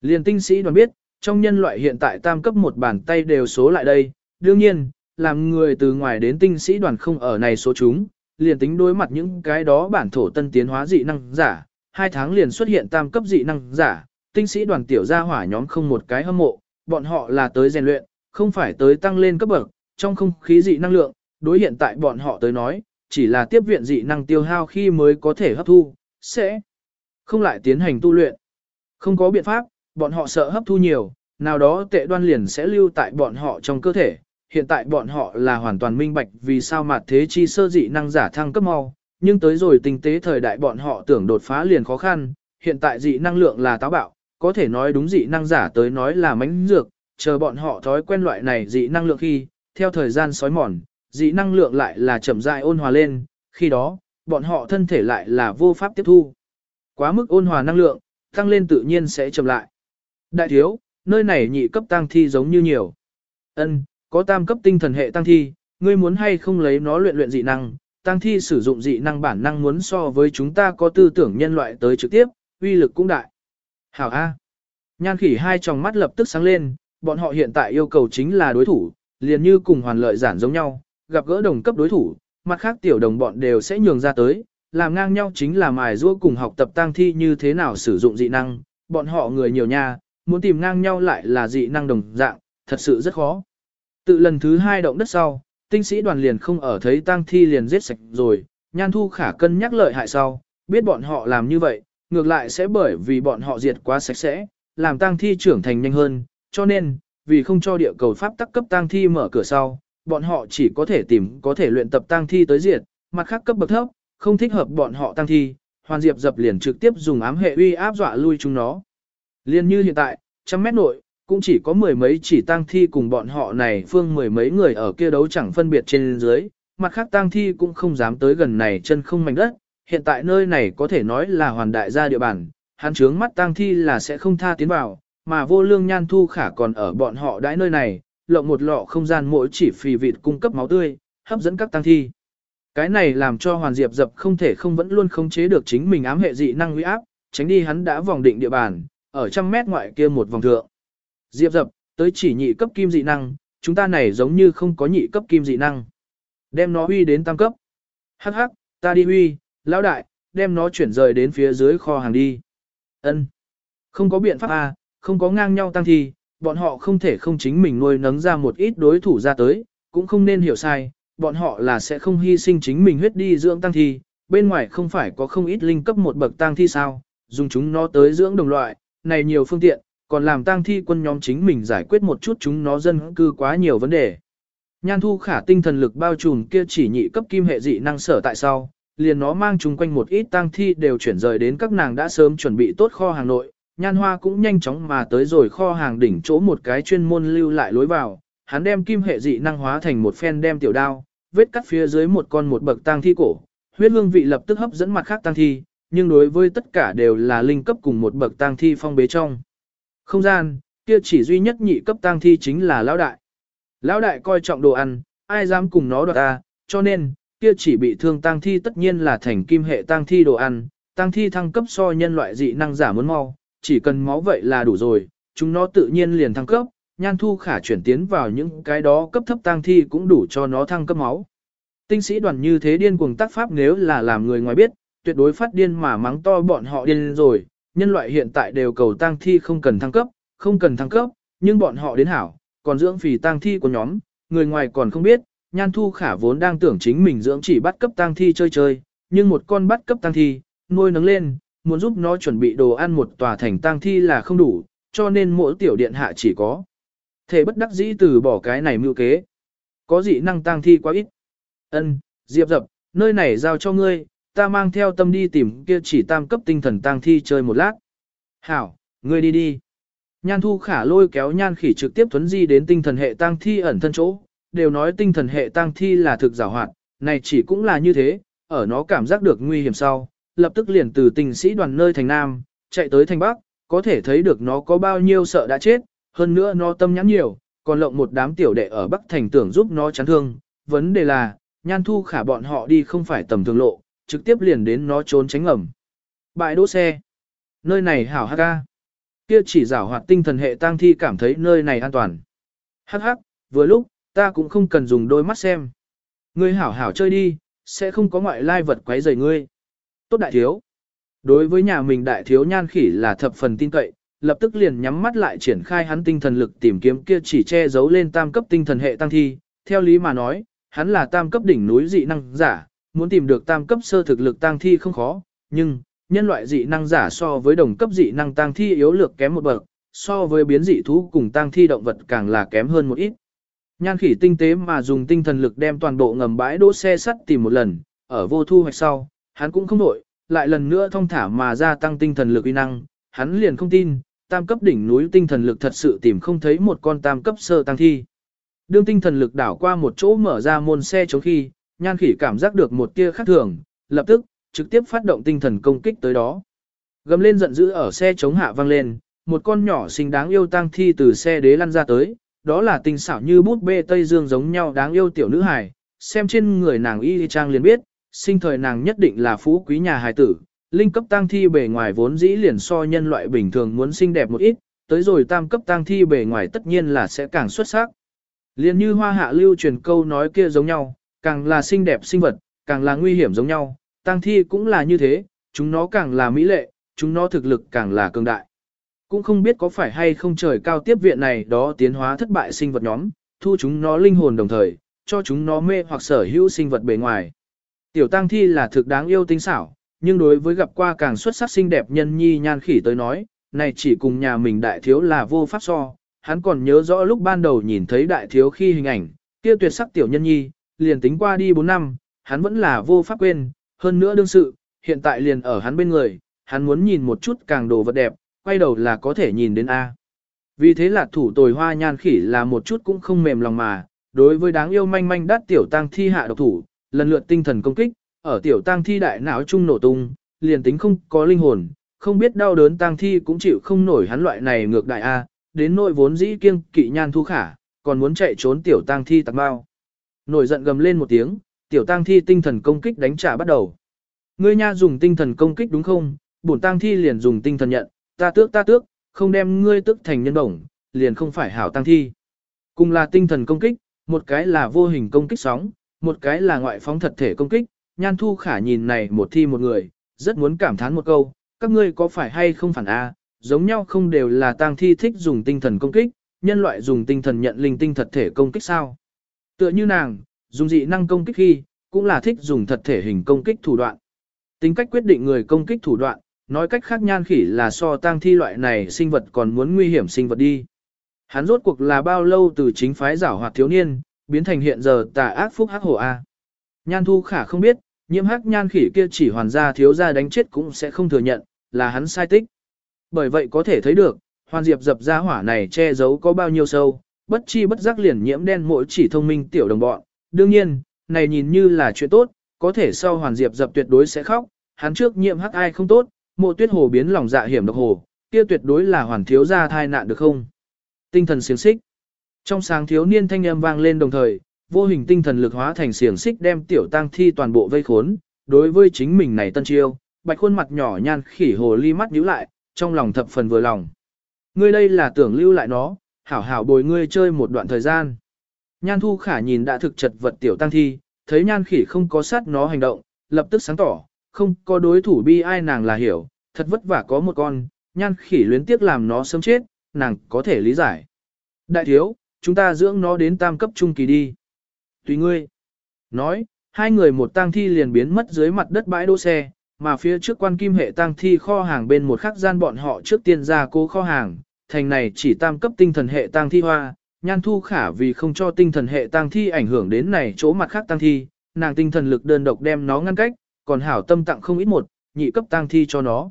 Liền tinh sĩ đoàn biết, trong nhân loại hiện tại tam cấp một bàn tay đều số lại đây, đương nhiên, làm người từ ngoài đến tinh sĩ đoàn không ở này số chúng, liền tính đối mặt những cái đó bản thổ tân tiến hóa dị năng giả, hai tháng liền xuất hiện tam cấp dị năng giả, tinh sĩ đoàn tiểu gia hỏa nhóm không một cái hâm mộ, bọn họ là tới rèn luyện, không phải tới tăng lên cấp bậc, trong không khí dị năng lượng, đối hiện tại bọn họ tới nói, chỉ là tiếp viện dị năng tiêu hao khi mới có thể hấp thu, sẽ không lại tiến hành tu luyện. Không có biện pháp, bọn họ sợ hấp thu nhiều, nào đó tệ đoan liền sẽ lưu tại bọn họ trong cơ thể. Hiện tại bọn họ là hoàn toàn minh bạch vì sao mặt thế chi sơ dị năng giả thăng cấp mau, nhưng tới rồi tinh tế thời đại bọn họ tưởng đột phá liền khó khăn, hiện tại dị năng lượng là táo bạo, có thể nói đúng dị năng giả tới nói là mánh dược, chờ bọn họ thói quen loại này dị năng lượng khi, theo thời gian sói mòn, dị năng lượng lại là chậm rãi ôn hòa lên, khi đó, bọn họ thân thể lại là vô pháp tiếp thu. Quá mức ôn hòa năng lượng, tăng lên tự nhiên sẽ chậm lại. Đại thiếu, nơi này nhị cấp tăng thi giống như nhiều. Ân, có tam cấp tinh thần hệ tăng thi, ngươi muốn hay không lấy nó luyện luyện dị năng, tăng thi sử dụng dị năng bản năng muốn so với chúng ta có tư tưởng nhân loại tới trực tiếp, uy lực cũng đại. Hảo A. Nhan khỉ hai tròng mắt lập tức sáng lên, bọn họ hiện tại yêu cầu chính là đối thủ, liền như cùng hoàn lợi giản giống nhau, gặp gỡ đồng cấp đối thủ, mặt khác tiểu đồng bọn đều sẽ nhường ra tới, làm ngang nhau chính là mài rua cùng học tập tăng thi như thế nào sử dụng dị năng, bọn họ người nhiều nha, muốn tìm ngang nhau lại là dị năng đồng dạng, thật sự rất khó. Tự lần thứ hai động đất sau, tinh sĩ đoàn liền không ở thấy tang thi liền giết sạch rồi, nhan thu khả cân nhắc lợi hại sau, biết bọn họ làm như vậy, ngược lại sẽ bởi vì bọn họ diệt quá sạch sẽ, làm tang thi trưởng thành nhanh hơn, cho nên, vì không cho địa cầu pháp tắc cấp tang thi mở cửa sau, bọn họ chỉ có thể tìm có thể luyện tập tang thi tới diệt, mặt khác cấp bậc thấp, không thích hợp bọn họ tang thi, hoàn diệp dập liền trực tiếp dùng ám hệ uy áp dọa lui chúng nó. Liên như hiện tại, trăm mét nội, cũng chỉ có mười mấy chỉ tang thi cùng bọn họ này phương mười mấy người ở kia đấu chẳng phân biệt trên dưới, mặt khác tang thi cũng không dám tới gần này chân không mảnh đất, hiện tại nơi này có thể nói là hoàn đại gia địa bàn, hắn chướng mắt tang thi là sẽ không tha tiến vào, mà vô lương nhan thu khả còn ở bọn họ đãi nơi này, lộng một lọ không gian mỗi chỉ phì vịt cung cấp máu tươi, hấp dẫn các tang thi. Cái này làm cho Hoàn Diệp dập không thể không vẫn luôn khống chế được chính mình ám hệ dị năng uy áp, tránh đi hắn đã vòng định địa bàn, ở trăm mét ngoại kia một vòng thượng. Diệp dập, tới chỉ nhị cấp kim dị năng, chúng ta này giống như không có nhị cấp kim dị năng. Đem nó huy đến tam cấp. Hắc hắc, ta đi huy, lão đại, đem nó chuyển rời đến phía dưới kho hàng đi. Ân, Không có biện pháp à, không có ngang nhau tăng thi, bọn họ không thể không chính mình nuôi nấng ra một ít đối thủ ra tới, cũng không nên hiểu sai, bọn họ là sẽ không hy sinh chính mình huyết đi dưỡng tăng thi, bên ngoài không phải có không ít linh cấp một bậc tăng thi sao, dùng chúng nó tới dưỡng đồng loại, này nhiều phương tiện, còn làm tang thi quân nhóm chính mình giải quyết một chút chúng nó dân cư quá nhiều vấn đề. Nhan thu khả tinh thần lực bao trùm kia chỉ nhị cấp kim hệ dị năng sở tại sau, liền nó mang chung quanh một ít tang thi đều chuyển rời đến các nàng đã sớm chuẩn bị tốt kho hàng nội. Nhan hoa cũng nhanh chóng mà tới rồi kho hàng đỉnh chỗ một cái chuyên môn lưu lại lối vào, hắn đem kim hệ dị năng hóa thành một phen đem tiểu đao, vết cắt phía dưới một con một bậc tang thi cổ, huyết hương vị lập tức hấp dẫn mặt khác tang thi, nhưng đối với tất cả đều là linh cấp cùng một bậc tang thi phong bế trong. Không gian, kia chỉ duy nhất nhị cấp tang thi chính là lão đại. Lão đại coi trọng đồ ăn, ai dám cùng nó đoạt ta, cho nên, kia chỉ bị thương tang thi tất nhiên là thành kim hệ tang thi đồ ăn, tang thi thăng cấp so nhân loại dị năng giả muốn mau, chỉ cần máu vậy là đủ rồi, chúng nó tự nhiên liền thăng cấp, nhan thu khả chuyển tiến vào những cái đó cấp thấp tang thi cũng đủ cho nó thăng cấp máu. Tinh sĩ đoàn như thế điên cuồng tác pháp nếu là làm người ngoài biết, tuyệt đối phát điên mà mắng to bọn họ điên rồi, nhân loại hiện tại đều cầu tang thi không cần thăng cấp, không cần thăng cấp, nhưng bọn họ đến hảo, còn dưỡng phì tang thi của nhóm, người ngoài còn không biết, nhan thu khả vốn đang tưởng chính mình dưỡng chỉ bắt cấp tang thi chơi chơi, nhưng một con bắt cấp tang thi, nuôi nấng lên, muốn giúp nó chuẩn bị đồ ăn một tòa thành tang thi là không đủ, cho nên mỗi tiểu điện hạ chỉ có. Thể bất đắc dĩ từ bỏ cái này mưu kế. Có dị năng tang thi quá ít. Ân, Diệp dập, nơi này giao cho ngươi, ta mang theo tâm đi tìm kia chỉ tam cấp tinh thần tang thi chơi một lát. Hảo, ngươi đi đi. Nhan thu khả lôi kéo nhan khỉ trực tiếp thuấn di đến tinh thần hệ tang thi ẩn thân chỗ, đều nói tinh thần hệ tang thi là thực giảo hoạt, này chỉ cũng là như thế, ở nó cảm giác được nguy hiểm sau, lập tức liền từ tình sĩ đoàn nơi thành Nam, chạy tới thành Bắc, có thể thấy được nó có bao nhiêu sợ đã chết, hơn nữa nó tâm nhắn nhiều, còn lộng một đám tiểu đệ ở Bắc thành tưởng giúp nó chán thương, vấn đề là, nhan thu khả bọn họ đi không phải tầm thường lộ, trực tiếp liền đến nó trốn tránh ẩm. Bãi đỗ xe. Nơi này hảo hắc ca. Kia chỉ giảo hoạt tinh thần hệ tang thi cảm thấy nơi này an toàn. Hắc hắc, vừa lúc, ta cũng không cần dùng đôi mắt xem. Ngươi hảo hảo chơi đi, sẽ không có ngoại lai vật quấy rầy ngươi. Tốt đại thiếu. Đối với nhà mình đại thiếu nhan khỉ là thập phần tin cậy, lập tức liền nhắm mắt lại triển khai hắn tinh thần lực tìm kiếm kia chỉ che giấu lên tam cấp tinh thần hệ tăng thi. Theo lý mà nói, hắn là tam cấp đỉnh núi dị năng giả, muốn tìm được tam cấp sơ thực lực tăng thi không khó, nhưng, nhân loại dị năng giả so với đồng cấp dị năng tăng thi yếu lược kém một bậc, so với biến dị thú cùng tăng thi động vật càng là kém hơn một ít. Nhan khỉ tinh tế mà dùng tinh thần lực đem toàn bộ ngầm bãi đỗ xe sắt tìm một lần, ở vô thu hoạch sau, hắn cũng không nổi, lại lần nữa thông thả mà gia tăng tinh thần lực uy năng, hắn liền không tin, tam cấp đỉnh núi tinh thần lực thật sự tìm không thấy một con tam cấp sơ tăng thi. Đương tinh thần lực đảo qua một chỗ mở ra môn xe chống khi, nhan khỉ cảm giác được một tia khác thường, lập tức, trực tiếp phát động tinh thần công kích tới đó. Gầm lên giận dữ ở xe chống hạ vang lên, một con nhỏ xinh đáng yêu tang thi từ xe đế lăn ra tới, đó là tinh xảo như bút bê Tây Dương giống nhau đáng yêu tiểu nữ hài, xem trên người nàng y trang liền biết, sinh thời nàng nhất định là phú quý nhà hài tử, linh cấp tang thi bề ngoài vốn dĩ liền so nhân loại bình thường muốn xinh đẹp một ít, tới rồi tam cấp tang thi bề ngoài tất nhiên là sẽ càng xuất sắc. Liên như hoa hạ lưu truyền câu nói kia giống nhau, càng là xinh đẹp sinh vật, càng là nguy hiểm giống nhau, tang thi cũng là như thế, chúng nó càng là mỹ lệ, chúng nó thực lực càng là cường đại. Cũng không biết có phải hay không trời cao tiếp viện này đó tiến hóa thất bại sinh vật nhóm, thu chúng nó linh hồn đồng thời, cho chúng nó mê hoặc sở hữu sinh vật bề ngoài. Tiểu tang thi là thực đáng yêu tinh xảo, nhưng đối với gặp qua càng xuất sắc xinh đẹp nhân nhi nhan khỉ tới nói, này chỉ cùng nhà mình đại thiếu là vô pháp so. Hắn còn nhớ rõ lúc ban đầu nhìn thấy đại thiếu khi hình ảnh, kia tuyệt sắc tiểu nhân nhi, liền tính qua đi 4 năm, hắn vẫn là vô pháp quên, hơn nữa đương sự, hiện tại liền ở hắn bên người, hắn muốn nhìn một chút càng đồ vật đẹp, quay đầu là có thể nhìn đến A. Vì thế là thủ tồi hoa nhan khỉ là một chút cũng không mềm lòng mà, đối với đáng yêu manh manh đắt tiểu tăng thi hạ độc thủ, lần lượt tinh thần công kích, ở tiểu tăng thi đại não trung nổ tung, liền tính không có linh hồn, không biết đau đớn tăng thi cũng chịu không nổi hắn loại này ngược đại A, đến nội vốn dĩ kiêng kỵ nhan thu khả, còn muốn chạy trốn tiểu tăng thi tạc bao. Nổi giận gầm lên một tiếng, tiểu tang thi tinh thần công kích đánh trả bắt đầu. Ngươi nha dùng tinh thần công kích đúng không? Bổn tang thi liền dùng tinh thần nhận, ta tước ta tước, không đem ngươi tức thành nhân bổng, liền không phải hảo tang thi. Cùng là tinh thần công kích, một cái là vô hình công kích sóng, một cái là ngoại phóng thật thể công kích, nhan thu khả nhìn này một thi một người, rất muốn cảm thán một câu, các ngươi có phải hay không phản A, giống nhau không đều là tang thi thích dùng tinh thần công kích, nhân loại dùng tinh thần nhận linh tinh thật thể công kích sao. Tựa như nàng, dùng dị năng công kích khi, cũng là thích dùng thật thể hình công kích thủ đoạn. Tính cách quyết định người công kích thủ đoạn, nói cách khác nhan khỉ là so tang thi loại này sinh vật còn muốn nguy hiểm sinh vật đi. Hắn rốt cuộc là bao lâu từ chính phái giảo hoạt thiếu niên, biến thành hiện giờ tà ác phúc hắc hổ A. Nhan thu khả không biết, nhiễm hắc nhan khỉ kia chỉ hoàn gia thiếu gia đánh chết cũng sẽ không thừa nhận, là hắn sai tích. Bởi vậy có thể thấy được, hoàn diệp dập ra hỏa này che giấu có bao nhiêu sâu, bất chi bất giác liền nhiễm đen mỗi chỉ thông minh tiểu đồng bọn. Đương nhiên, này nhìn như là chuyện tốt, có thể sau hoàn diệp dập tuyệt đối sẽ khóc, hắn trước nhiễm hắc ai không tốt, mộ tuyết hồ biến lòng dạ hiểm độc hồ, kia tuyệt đối là hoàn thiếu gia thai nạn được không? Tinh thần xiềng xích. Trong sáng thiếu niên thanh âm vang lên đồng thời, vô hình tinh thần lực hóa thành xiềng xích đem tiểu tang thi toàn bộ vây khốn, đối với chính mình này tân chiêu, bạch khuôn mặt nhỏ nhan khỉ hồ ly mắt nhíu lại, trong lòng thập phần vừa lòng. Ngươi đây là tưởng lưu lại nó, hảo hảo bồi ngươi chơi một đoạn thời gian. Nhan thu khả nhìn đã thực chật vật tiểu tăng thi, thấy nhan khỉ không có sát nó hành động, lập tức sáng tỏ, không có đối thủ bi ai nàng là hiểu, thật vất vả có một con, nhan khỉ luyến tiếc làm nó sớm chết, nàng có thể lý giải. Đại thiếu, chúng ta dưỡng nó đến tam cấp trung kỳ đi. Tùy ngươi. Nói, hai người một tang thi liền biến mất dưới mặt đất bãi đỗ xe, mà phía trước quan kim hệ tang thi kho hàng bên một khắc gian bọn họ trước tiên ra cố kho hàng, thành này chỉ tam cấp tinh thần hệ tang thi hoa, nhan thu khả vì không cho tinh thần hệ tang thi ảnh hưởng đến này chỗ mặt khác tang thi, nàng tinh thần lực đơn độc đem nó ngăn cách, còn hảo tâm tặng không ít một, nhị cấp tang thi cho nó.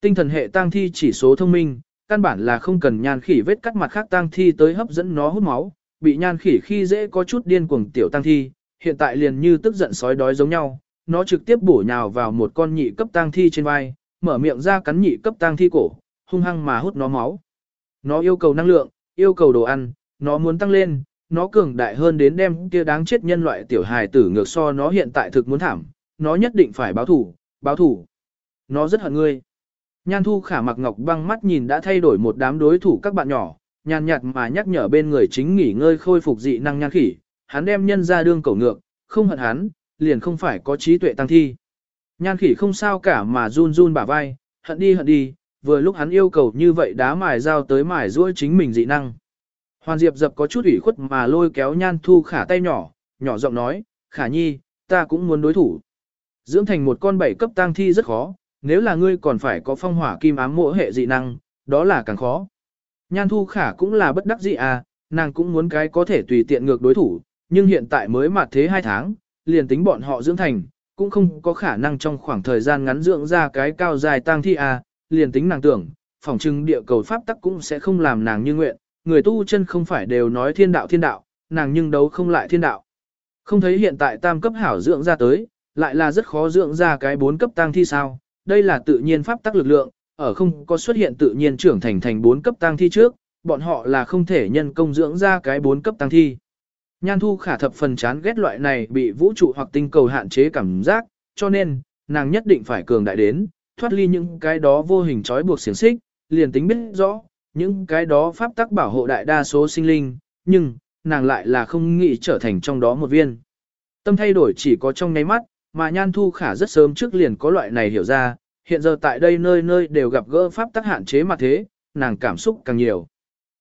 Tinh thần hệ tang thi chỉ số thông minh, căn bản là không cần nhan khỉ vết cắt mặt khác tang thi tới hấp dẫn nó hút máu, bị nhan khỉ khi dễ có chút điên cuồng tiểu tang thi, hiện tại liền như tức giận sói đói giống nhau, nó trực tiếp bổ nhào vào một con nhị cấp tang thi trên vai, mở miệng ra cắn nhị cấp tang thi cổ, hung hăng mà hút nó máu. Nó yêu cầu năng lượng, yêu cầu đồ ăn, nó muốn tăng lên, nó cường đại hơn đến đem kia đáng chết nhân loại tiểu hài tử ngược so nó hiện tại thực muốn thảm, nó nhất định phải báo thủ, báo thủ. Nó rất hận ngươi. Nhan thu khả mặc ngọc băng mắt nhìn đã thay đổi một đám đối thủ các bạn nhỏ, nhàn nhạt mà nhắc nhở bên người chính nghỉ ngơi khôi phục dị năng nhan khỉ, hắn đem nhân ra đương cầu ngược, không hận hắn, liền không phải có trí tuệ tăng thi. Nhan khỉ không sao cả mà run run bả vai, hận đi hận đi, vừa lúc hắn yêu cầu như vậy đá mài dao tới mài ruôi chính mình dị năng. Hoàn Diệp dập có chút ủy khuất mà lôi kéo nhan thu khả tay nhỏ, nhỏ giọng nói, khả nhi, ta cũng muốn đối thủ. Dưỡng thành một con bảy cấp tang thi rất khó, nếu là ngươi còn phải có phong hỏa kim ám mộ hệ dị năng, đó là càng khó. Nhan thu khả cũng là bất đắc dị à, nàng cũng muốn cái có thể tùy tiện ngược đối thủ, nhưng hiện tại mới mặt thế hai tháng, liền tính bọn họ dưỡng thành, cũng không có khả năng trong khoảng thời gian ngắn dưỡng ra cái cao dài tang thi à, liền tính nàng tưởng, phòng trưng địa cầu pháp tắc cũng sẽ không làm nàng như nguyện, người tu chân không phải đều nói thiên đạo thiên đạo, nàng nhưng đấu không lại thiên đạo. Không thấy hiện tại tam cấp hảo dưỡng ra tới, lại là rất khó dưỡng ra cái bốn cấp tăng thi sao, đây là tự nhiên pháp tắc lực lượng, ở không có xuất hiện tự nhiên trưởng thành thành bốn cấp tăng thi trước, bọn họ là không thể nhân công dưỡng ra cái bốn cấp tăng thi. Nhan thu khả thập phần chán ghét loại này bị vũ trụ hoặc tinh cầu hạn chế cảm giác, cho nên, nàng nhất định phải cường đại đến, thoát ly những cái đó vô hình trói buộc xiềng xích, liền tính biết rõ, những cái đó pháp tắc bảo hộ đại đa số sinh linh, nhưng, nàng lại là không nghĩ trở thành trong đó một viên. Tâm thay đổi chỉ có trong nháy mắt, mà nhan thu khả rất sớm trước liền có loại này hiểu ra, hiện giờ tại đây nơi nơi đều gặp gỡ pháp tắc hạn chế mà thế, nàng cảm xúc càng nhiều.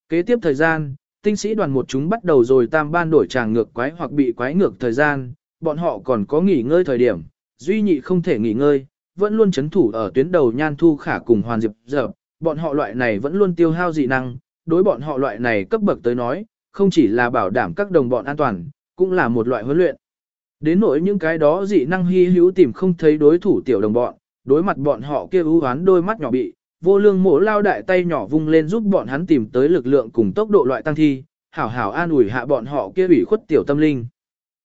Kế tiếp thời gian, tinh sĩ đoàn một chúng bắt đầu rồi tam ban đổi tràng ngược quái hoặc bị quái ngược thời gian, bọn họ còn có nghỉ ngơi thời điểm, duy nhị không thể nghỉ ngơi, vẫn luôn chấn thủ ở tuyến đầu nhan thu khả cùng hoàn diệp dập, bọn họ loại này vẫn luôn tiêu hao dị năng, đối bọn họ loại này cấp bậc tới nói, không chỉ là bảo đảm các đồng bọn an toàn, cũng là một loại huấn luyện. Đến nỗi những cái đó dị năng hy hữu tìm không thấy đối thủ tiểu đồng bọn, đối mặt bọn họ kia ưu hoán đôi mắt nhỏ bị, vô lương mổ lao đại tay nhỏ vung lên giúp bọn hắn tìm tới lực lượng cùng tốc độ loại tăng thi, hảo hảo an ủi hạ bọn họ kia bị khuất tiểu tâm linh.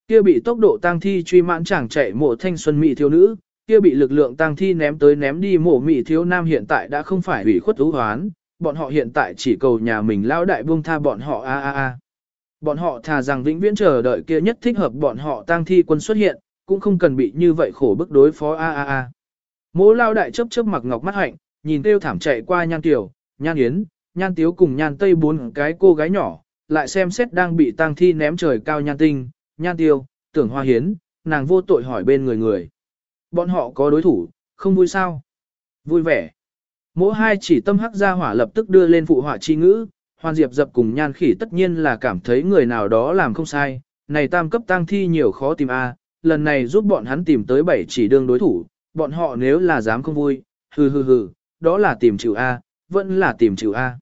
Kia bị tốc độ tăng thi truy mãn chẳng chạy mộ thanh xuân mỹ thiếu nữ, kia bị lực lượng tăng thi ném tới ném đi mộ mỹ thiếu nam hiện tại đã không phải ủy khuất thú hoán, bọn họ hiện tại chỉ cầu nhà mình lao đại buông tha bọn họ a a a. Bọn họ thà rằng vĩnh viễn chờ đợi kia nhất thích hợp bọn họ tăng thi quân xuất hiện, cũng không cần bị như vậy khổ bức đối phó a a a. Mỗ lao đại chớp chớp mặc ngọc mắt hạnh, nhìn tiêu thảm chạy qua nhan tiểu, nhan yến, nhan tiếu cùng nhan tây bốn cái cô gái nhỏ, lại xem xét đang bị tang thi ném trời cao nhan tinh, nhan tiêu, tưởng hoa hiến, nàng vô tội hỏi bên người người. Bọn họ có đối thủ, không vui sao? Vui vẻ. Mỗi hai chỉ tâm hắc ra hỏa lập tức đưa lên phụ họa chi ngữ, hoàn diệp dập cùng nhan khỉ tất nhiên là cảm thấy người nào đó làm không sai, này tam cấp tang thi nhiều khó tìm a lần này giúp bọn hắn tìm tới bảy chỉ đương đối thủ, bọn họ nếu là dám không vui, hừ hừ hừ, đó là tìm chịu A, vẫn là tìm chịu A.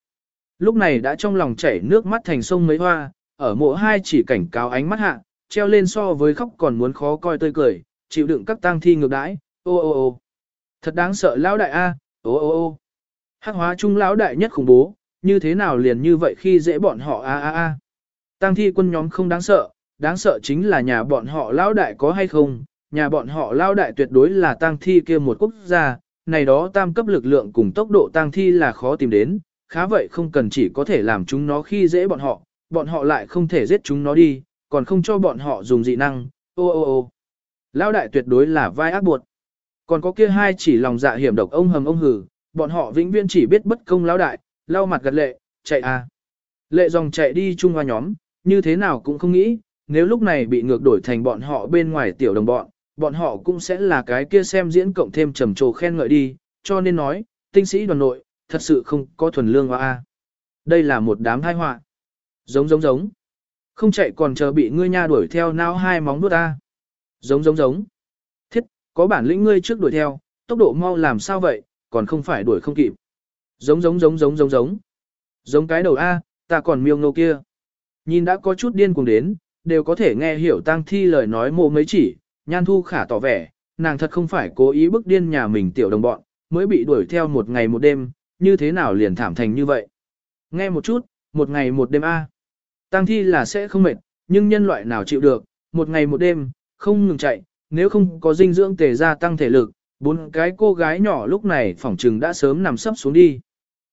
Lúc này đã trong lòng chảy nước mắt thành sông mấy hoa, ở mộ hai chỉ cảnh cáo ánh mắt hạ, treo lên so với khóc còn muốn khó coi tươi cười, chịu đựng các tang thi ngược đãi, ô ô ô. Thật đáng sợ lão đại A, ô ô ô. Hắc hóa trung lão đại nhất khủng bố, như thế nào liền như vậy khi dễ bọn họ a a a. Tang thi quân nhóm không đáng sợ, đáng sợ chính là nhà bọn họ lão đại có hay không, nhà bọn họ lão đại tuyệt đối là tang thi kia một quốc gia, này đó tam cấp lực lượng cùng tốc độ tang thi là khó tìm đến, khá vậy không cần chỉ có thể làm chúng nó khi dễ bọn họ, bọn họ lại không thể giết chúng nó đi, còn không cho bọn họ dùng dị năng, ô ô ô. Lão đại tuyệt đối là vai ác buộc. Còn có kia hai chỉ lòng dạ hiểm độc ông hầm ông hử, bọn họ vĩnh viễn chỉ biết bất công lão đại, lau mặt gật lệ, chạy à. Lệ dòng chạy đi chung hoa nhóm, như thế nào cũng không nghĩ, nếu lúc này bị ngược đổi thành bọn họ bên ngoài tiểu đồng bọn, bọn họ cũng sẽ là cái kia xem diễn cộng thêm trầm trồ khen ngợi đi, cho nên nói, tinh sĩ đoàn nội, thật sự không có thuần lương hoa A. Đây là một đám thai họa Giống giống giống. Không chạy còn chờ bị ngươi nha đuổi theo nao hai móng nuốt A. Giống giống giống. Thiết, có bản lĩnh ngươi trước đuổi theo, tốc độ mau làm sao vậy, còn không phải đuổi không kịp. Giống giống giống giống giống giống. Giống cái đầu A, ta còn miêu ngô kia. Nhìn đã có chút điên cuồng đến, đều có thể nghe hiểu tang thi lời nói mộ mấy chỉ, nhan thu khả tỏ vẻ, nàng thật không phải cố ý bức điên nhà mình tiểu đồng bọn, mới bị đuổi theo một ngày một đêm, như thế nào liền thảm thành như vậy. Nghe một chút, một ngày một đêm A. Tang thi là sẽ không mệt, nhưng nhân loại nào chịu được, một ngày một đêm, không ngừng chạy, nếu không có dinh dưỡng tề gia tăng thể lực, bốn cái cô gái nhỏ lúc này phỏng trừng đã sớm nằm sấp xuống đi.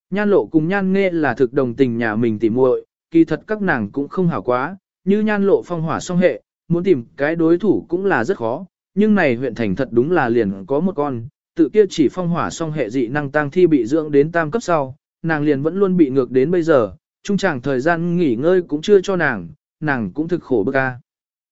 Nhan lộ cùng nhan nghe là thực đồng tình nhà mình tỉ muội, kỳ thật các nàng cũng không hảo quá, như nhan lộ phong hỏa song hệ, muốn tìm cái đối thủ cũng là rất khó, nhưng này huyện thành thật đúng là liền có một con, tự kia chỉ phong hỏa song hệ dị năng tăng thi bị dưỡng đến tam cấp sau, nàng liền vẫn luôn bị ngược đến bây giờ, trung chẳng thời gian nghỉ ngơi cũng chưa cho nàng, nàng cũng thực khổ bức a.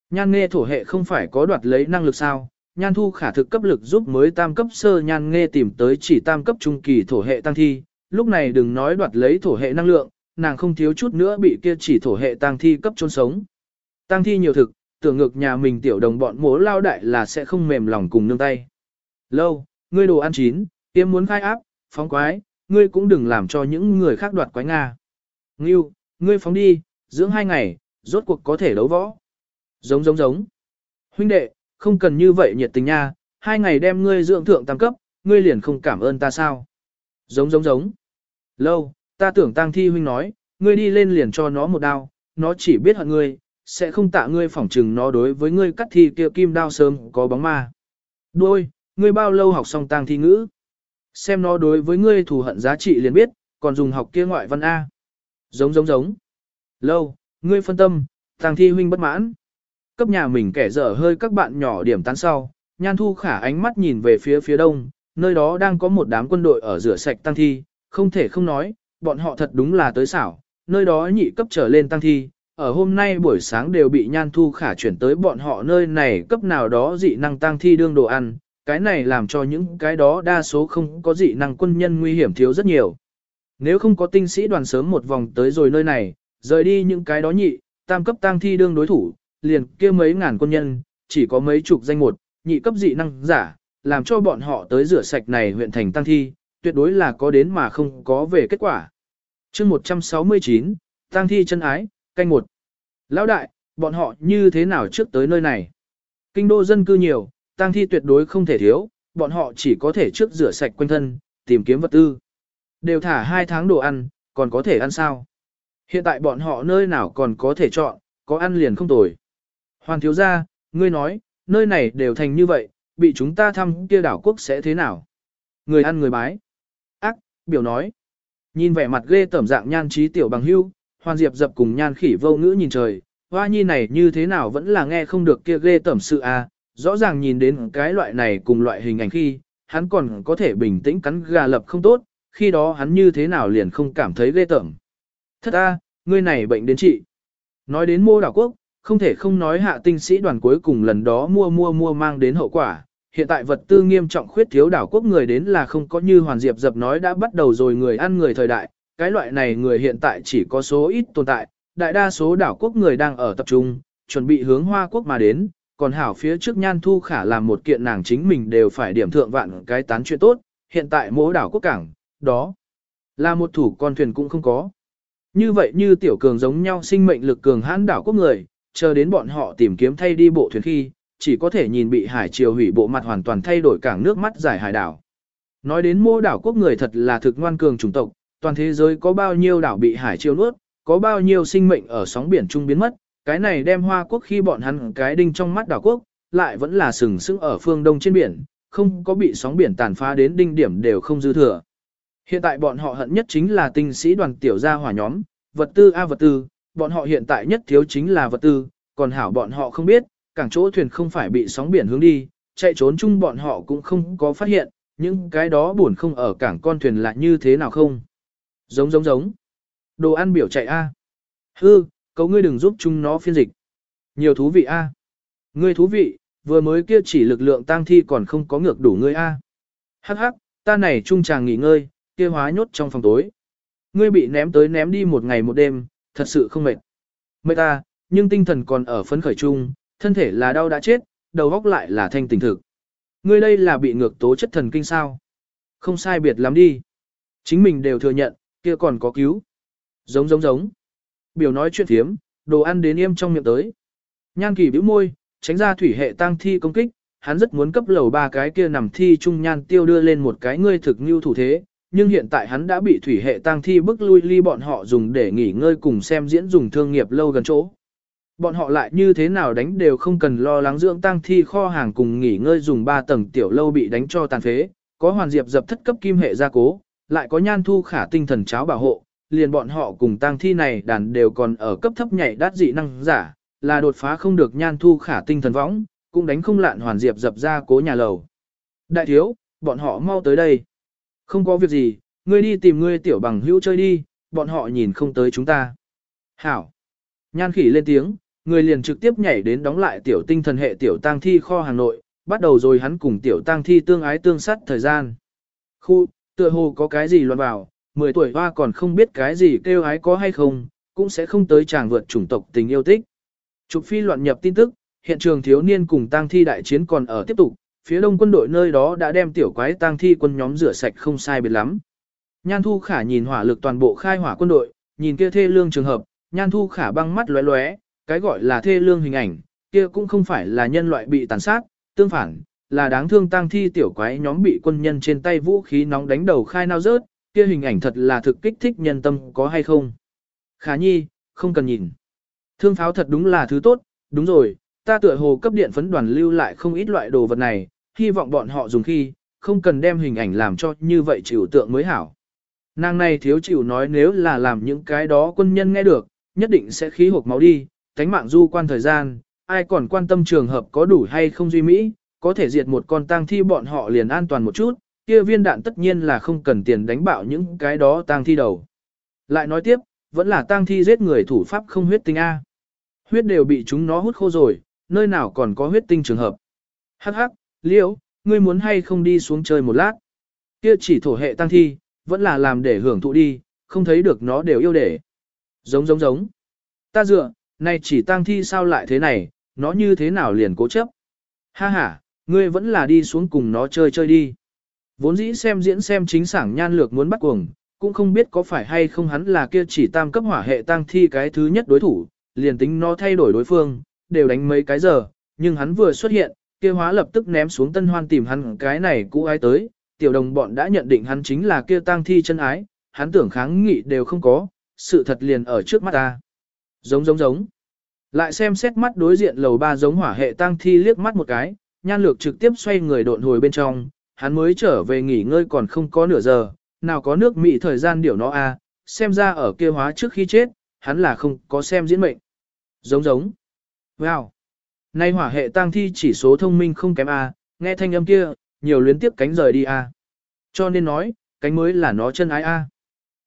Nhan nghe thổ hệ không phải có đoạt lấy năng lực sao, nhan thu khả thực cấp lực giúp mới tam cấp sơ nhan nghe tìm tới chỉ tam cấp trung kỳ thổ hệ tăng thi, lúc này đừng nói đoạt lấy thổ hệ năng lượng, nàng không thiếu chút nữa bị kia chỉ thổ hệ tăng thi cấp chôn sống. Tăng thi nhiều thực, tưởng ngược nhà mình tiểu đồng bọn mố lao đại là sẽ không mềm lòng cùng nương tay. Lâu, ngươi đồ ăn chín, tiêm muốn khai áp, phóng quái, ngươi cũng đừng làm cho những người khác đoạt quái Nga. Ngưu, ngươi phóng đi, dưỡng hai ngày, rốt cuộc có thể đấu võ. Giống giống giống. Huynh đệ, không cần như vậy nhiệt tình nha, hai ngày đem ngươi dưỡng thượng tam cấp, ngươi liền không cảm ơn ta sao. Giống giống giống. Lâu, ta tưởng tang thi huynh nói, ngươi đi lên liền cho nó một đao, nó chỉ biết hận ngươi, sẽ không tạ ngươi phỏng trừng nó đối với ngươi cắt thi kia kim đao sớm có bóng ma. Đôi, ngươi bao lâu học xong tang thi ngữ? Xem nó đối với ngươi thù hận giá trị liền biết, còn dùng học kia ngoại văn A. Giống giống giống. Lâu, ngươi phân tâm, tang thi huynh bất mãn. Cấp nhà mình kẻ dở hơi các bạn nhỏ điểm tán sau, nhan thu khả ánh mắt nhìn về phía phía đông, nơi đó đang có một đám quân đội ở rửa sạch tăng thi, không thể không nói, bọn họ thật đúng là tới xảo, nơi đó nhị cấp trở lên tăng thi, ở hôm nay buổi sáng đều bị nhan thu khả chuyển tới bọn họ nơi này cấp nào đó dị năng tăng thi đương đồ ăn, cái này làm cho những cái đó đa số không có dị năng quân nhân nguy hiểm thiếu rất nhiều. Nếu không có tinh sĩ đoàn sớm một vòng tới rồi nơi này, rời đi những cái đó nhị, tam cấp tăng thi đương đối thủ, liền kia mấy ngàn quân nhân, chỉ có mấy chục danh một, nhị cấp dị năng giả, làm cho bọn họ tới rửa sạch này huyện thành tăng thi, tuyệt đối là có đến mà không có về kết quả. chương 169, tăng thi chân ái, canh một. Lão đại, bọn họ như thế nào trước tới nơi này? Kinh đô dân cư nhiều, tăng thi tuyệt đối không thể thiếu, bọn họ chỉ có thể trước rửa sạch quanh thân, tìm kiếm vật tư. Đều thả hai tháng đồ ăn, còn có thể ăn sao? Hiện tại bọn họ nơi nào còn có thể chọn, có ăn liền không tồi. Hoàn thiếu gia, ngươi nói, nơi này đều thành như vậy, bị chúng ta thăm kia đảo quốc sẽ thế nào? Người ăn người bái. Ác, biểu nói. Nhìn vẻ mặt ghê tẩm dạng nhan trí tiểu bằng hưu, hoàn diệp dập cùng nhan khỉ vô ngữ nhìn trời, hoa nhi này như thế nào vẫn là nghe không được kia ghê tẩm sự a à. rõ ràng nhìn đến cái loại này cùng loại hình ảnh khi, hắn còn có thể bình tĩnh cắn gà lập không tốt, khi đó hắn như thế nào liền không cảm thấy ghê tẩm. Thất a, ngươi này bệnh đến trị. Nói đến mô đảo quốc, không thể không nói hạ tinh sĩ đoàn cuối cùng lần đó mua mua mua mang đến hậu quả. Hiện tại vật tư nghiêm trọng khuyết thiếu đảo quốc người đến là không có như Hoàn Diệp dập nói đã bắt đầu rồi người ăn người thời đại, cái loại này người hiện tại chỉ có số ít tồn tại, đại đa số đảo quốc người đang ở tập trung, chuẩn bị hướng Hoa quốc mà đến, còn hảo phía trước Nhan Thu Khả làm một kiện nàng chính mình đều phải điểm thượng vạn cái tán chuyện tốt, hiện tại mỗi đảo quốc cảng, đó là một thủ con thuyền cũng không có. Như vậy như tiểu cường giống nhau sinh mệnh lực cường hãn đảo quốc người, chờ đến bọn họ tìm kiếm thay đi bộ thuyền khi, chỉ có thể nhìn bị hải triều hủy bộ mặt hoàn toàn thay đổi cảng nước mắt giải hải đảo. Nói đến mô đảo quốc người thật là thực ngoan cường chủng tộc, toàn thế giới có bao nhiêu đảo bị hải triều nuốt, có bao nhiêu sinh mệnh ở sóng biển trung biến mất, cái này đem hoa quốc khi bọn hắn cái đinh trong mắt đảo quốc, lại vẫn là sừng sững ở phương đông trên biển, không có bị sóng biển tàn phá đến đinh điểm đều không dư thừa. Hiện tại bọn họ hận nhất chính là tinh sĩ đoàn tiểu gia hỏa nhóm, vật tư a vật tư, bọn họ hiện tại nhất thiếu chính là vật tư, còn hảo bọn họ không biết, cảng chỗ thuyền không phải bị sóng biển hướng đi, chạy trốn chung bọn họ cũng không có phát hiện, những cái đó buồn không ở cảng con thuyền là như thế nào không. Giống giống giống. Đồ ăn biểu chạy a. Hư, cậu ngươi đừng giúp chúng nó phiên dịch. Nhiều thú vị a. Ngươi thú vị, vừa mới kia chỉ lực lượng tang thi còn không có ngược đủ ngươi a. Hắc hắc, ta này trung chàng nghỉ ngơi, kia hóa nhốt trong phòng tối. Ngươi bị ném tới ném đi một ngày một đêm, thật sự không mệt. Mệt ta, nhưng tinh thần còn ở phấn khởi chung, thân thể là đau đã chết, đầu óc lại là thanh tỉnh thực. Ngươi đây là bị ngược tố chất thần kinh sao? Không sai biệt lắm đi. Chính mình đều thừa nhận, kia còn có cứu. Giống giống giống. Biểu nói chuyện thiếm, đồ ăn đến im trong miệng tới. Nhan kỳ bĩu môi, tránh ra thủy hệ tăng thi công kích, hắn rất muốn cấp lầu ba cái kia nằm thi trung nhan tiêu đưa lên một cái ngươi thực như thủ thế, nhưng hiện tại hắn đã bị thủy hệ tăng thi bức lui ly bọn họ dùng để nghỉ ngơi cùng xem diễn dùng thương nghiệp lâu gần chỗ. Bọn họ lại như thế nào đánh đều không cần lo lắng dưỡng tăng thi kho hàng cùng nghỉ ngơi dùng 3 tầng tiểu lâu bị đánh cho tàn phế, có hoàn diệp dập thất cấp kim hệ gia cố, lại có nhan thu khả tinh thần cháo bảo hộ, liền bọn họ cùng tăng thi này đàn đều còn ở cấp thấp nhảy đát dị năng giả, là đột phá không được nhan thu khả tinh thần võng, cũng đánh không lạn hoàn diệp dập ra cố nhà lầu. Đại thiếu, bọn họ mau tới đây. Không có việc gì, ngươi đi tìm ngươi tiểu bằng hữu chơi đi, bọn họ nhìn không tới chúng ta. Hảo. Nhan khỉ lên tiếng, người liền trực tiếp nhảy đến đóng lại tiểu tinh thần hệ tiểu tang thi kho Hà Nội, bắt đầu rồi hắn cùng tiểu tang thi tương ái tương sát thời gian. Khu, tựa hồ có cái gì loạn vào, 10 tuổi hoa còn không biết cái gì kêu ái có hay không, cũng sẽ không tới chàng vượt chủng tộc tình yêu thích. Trục phi loạn nhập tin tức, hiện trường thiếu niên cùng tang thi đại chiến còn ở tiếp tục, phía đông quân đội nơi đó đã đem tiểu quái tang thi quân nhóm rửa sạch không sai biệt lắm. Nhan Thu Khả nhìn hỏa lực toàn bộ khai hỏa quân đội, nhìn kia thê lương trường hợp, Nhan Thu Khả băng mắt lóe lóe, cái gọi là thê lương hình ảnh, kia cũng không phải là nhân loại bị tàn sát, tương phản, là đáng thương tang thi tiểu quái nhóm bị quân nhân trên tay vũ khí nóng đánh đầu khai nao rớt, kia hình ảnh thật là thực kích thích nhân tâm có hay không. Khả nhi, không cần nhìn. Thương pháo thật đúng là thứ tốt, đúng rồi, ta tựa hồ cấp điện phấn đoàn lưu lại không ít loại đồ vật này, hy vọng bọn họ dùng khi, không cần đem hình ảnh làm cho như vậy chịu tượng mới hảo. Nàng này thiếu chịu nói nếu là làm những cái đó quân nhân nghe được, nhất định sẽ khí hộp máu đi, tánh mạng du quan thời gian, ai còn quan tâm trường hợp có đủ hay không duy mỹ, có thể diệt một con tang thi bọn họ liền an toàn một chút, kia viên đạn tất nhiên là không cần tiền đánh bạo những cái đó tang thi đầu. Lại nói tiếp, vẫn là tang thi giết người thủ pháp không huyết tinh A. Huyết đều bị chúng nó hút khô rồi, nơi nào còn có huyết tinh trường hợp. Hắc hắc, liễu, ngươi muốn hay không đi xuống chơi một lát. Kia chỉ thổ hệ tăng thi, vẫn là làm để hưởng thụ đi, không thấy được nó đều yêu để. Giống giống giống. Ta dựa, này chỉ tăng thi sao lại thế này, nó như thế nào liền cố chấp. Ha ha, ngươi vẫn là đi xuống cùng nó chơi chơi đi. Vốn dĩ xem diễn xem chính sảng nhan lược muốn bắt cuồng, cũng không biết có phải hay không hắn là kia chỉ tam cấp hỏa hệ tăng thi cái thứ nhất đối thủ, liền tính nó thay đổi đối phương, đều đánh mấy cái giờ, nhưng hắn vừa xuất hiện, kia hóa lập tức ném xuống tân hoan tìm hắn cái này cũ ai tới, tiểu đồng bọn đã nhận định hắn chính là kia tang thi chân ái, hắn tưởng kháng nghị đều không có, sự thật liền ở trước mắt ta. Giống giống giống. Lại xem xét mắt đối diện lầu ba giống hỏa hệ tang thi liếc mắt một cái, nhan lược trực tiếp xoay người độn hồi bên trong, hắn mới trở về nghỉ ngơi còn không có nửa giờ, nào có nước mị thời gian điều nó a, xem ra ở kia hóa trước khi chết, hắn là không có xem diễn mệnh. Giống giống. Wow! Nay hỏa hệ tang thi chỉ số thông minh không kém A, nghe thanh âm kia, nhiều luyến tiếp cánh rời đi A. Cho nên nói, cánh mới là nó chân ái A.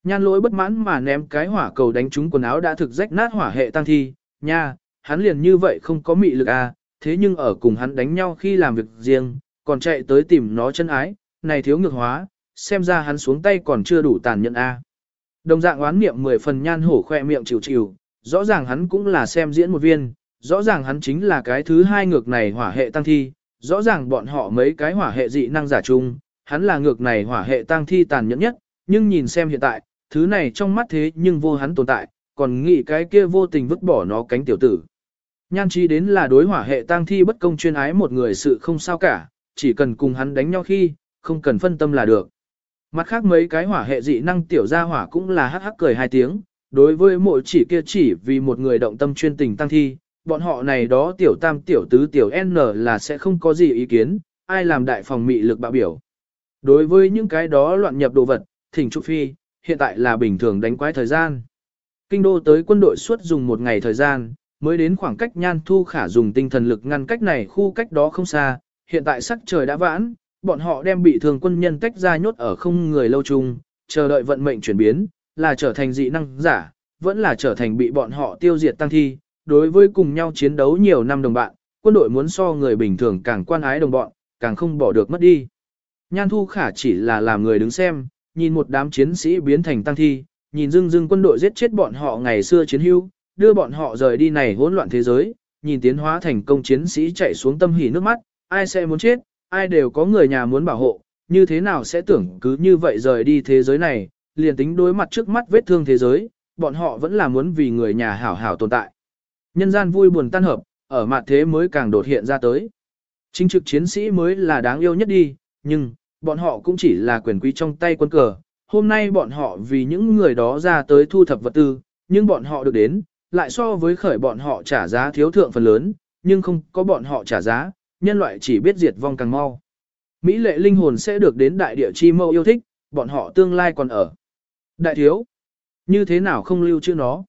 Nhan lỗi bất mãn mà ném cái hỏa cầu đánh trúng quần áo đã thực rách nát hỏa hệ tăng thi, nha, hắn liền như vậy không có mị lực a, thế nhưng ở cùng hắn đánh nhau khi làm việc riêng, còn chạy tới tìm nó chân ái, này thiếu ngược hóa, xem ra hắn xuống tay còn chưa đủ tàn nhẫn a. Đồng dạng oán niệm mười phần nhan hổ khoe miệng chịu chịu, rõ ràng hắn cũng là xem diễn một viên, rõ ràng hắn chính là cái thứ hai ngược này hỏa hệ tăng thi, rõ ràng bọn họ mấy cái hỏa hệ dị năng giả chung, hắn là ngược này hỏa hệ tăng thi tàn nhẫn nhất, nhưng nhìn xem hiện tại, thứ này trong mắt thế nhưng vô hắn tồn tại, còn nghĩ cái kia vô tình vứt bỏ nó cánh tiểu tử. Nhan chi đến là đối hỏa hệ tăng thi bất công chuyên ái một người sự không sao cả, chỉ cần cùng hắn đánh nhau khi, không cần phân tâm là được. Mặt khác mấy cái hỏa hệ dị năng tiểu gia hỏa cũng là hắc hắc cười hai tiếng, đối với mỗi chỉ kia chỉ vì một người động tâm chuyên tình tăng thi, bọn họ này đó tiểu tam tiểu tứ tiểu N là sẽ không có gì ý kiến, ai làm đại phòng mị lực bạo biểu. Đối với những cái đó loạn nhập đồ vật, thỉnh trục phi, hiện tại là bình thường đánh quái thời gian. Kinh đô tới quân đội suốt dùng một ngày thời gian, mới đến khoảng cách nhan thu khả dùng tinh thần lực ngăn cách này khu cách đó không xa, hiện tại sắc trời đã vãn, bọn họ đem bị thường quân nhân tách ra nhốt ở không người lâu chung, chờ đợi vận mệnh chuyển biến, là trở thành dị năng giả, vẫn là trở thành bị bọn họ tiêu diệt tăng thi, đối với cùng nhau chiến đấu nhiều năm đồng bạn, quân đội muốn so người bình thường càng quan ái đồng bọn, càng không bỏ được mất đi. Nhan Thu Khả chỉ là làm người đứng xem, nhìn một đám chiến sĩ biến thành tăng thi, nhìn dưng dưng quân đội giết chết bọn họ ngày xưa chiến hưu, đưa bọn họ rời đi này hỗn loạn thế giới, nhìn tiến hóa thành công chiến sĩ chạy xuống tâm hỉ nước mắt, ai sẽ muốn chết, ai đều có người nhà muốn bảo hộ, như thế nào sẽ tưởng cứ như vậy rời đi thế giới này, liền tính đối mặt trước mắt vết thương thế giới, bọn họ vẫn là muốn vì người nhà hảo hảo tồn tại. Nhân gian vui buồn tan hợp, ở mặt thế mới càng đột hiện ra tới. Chính trực chiến sĩ mới là đáng yêu nhất đi, nhưng, bọn họ cũng chỉ là quyền quý trong tay quân cờ. Hôm nay bọn họ vì những người đó ra tới thu thập vật tư, nhưng bọn họ được đến, lại so với khởi bọn họ trả giá thiếu thượng phần lớn, nhưng không có bọn họ trả giá, nhân loại chỉ biết diệt vong càng mau. Mỹ lệ linh hồn sẽ được đến đại địa chi mâu yêu thích, bọn họ tương lai còn ở. Đại thiếu, như thế nào không lưu chữ nó?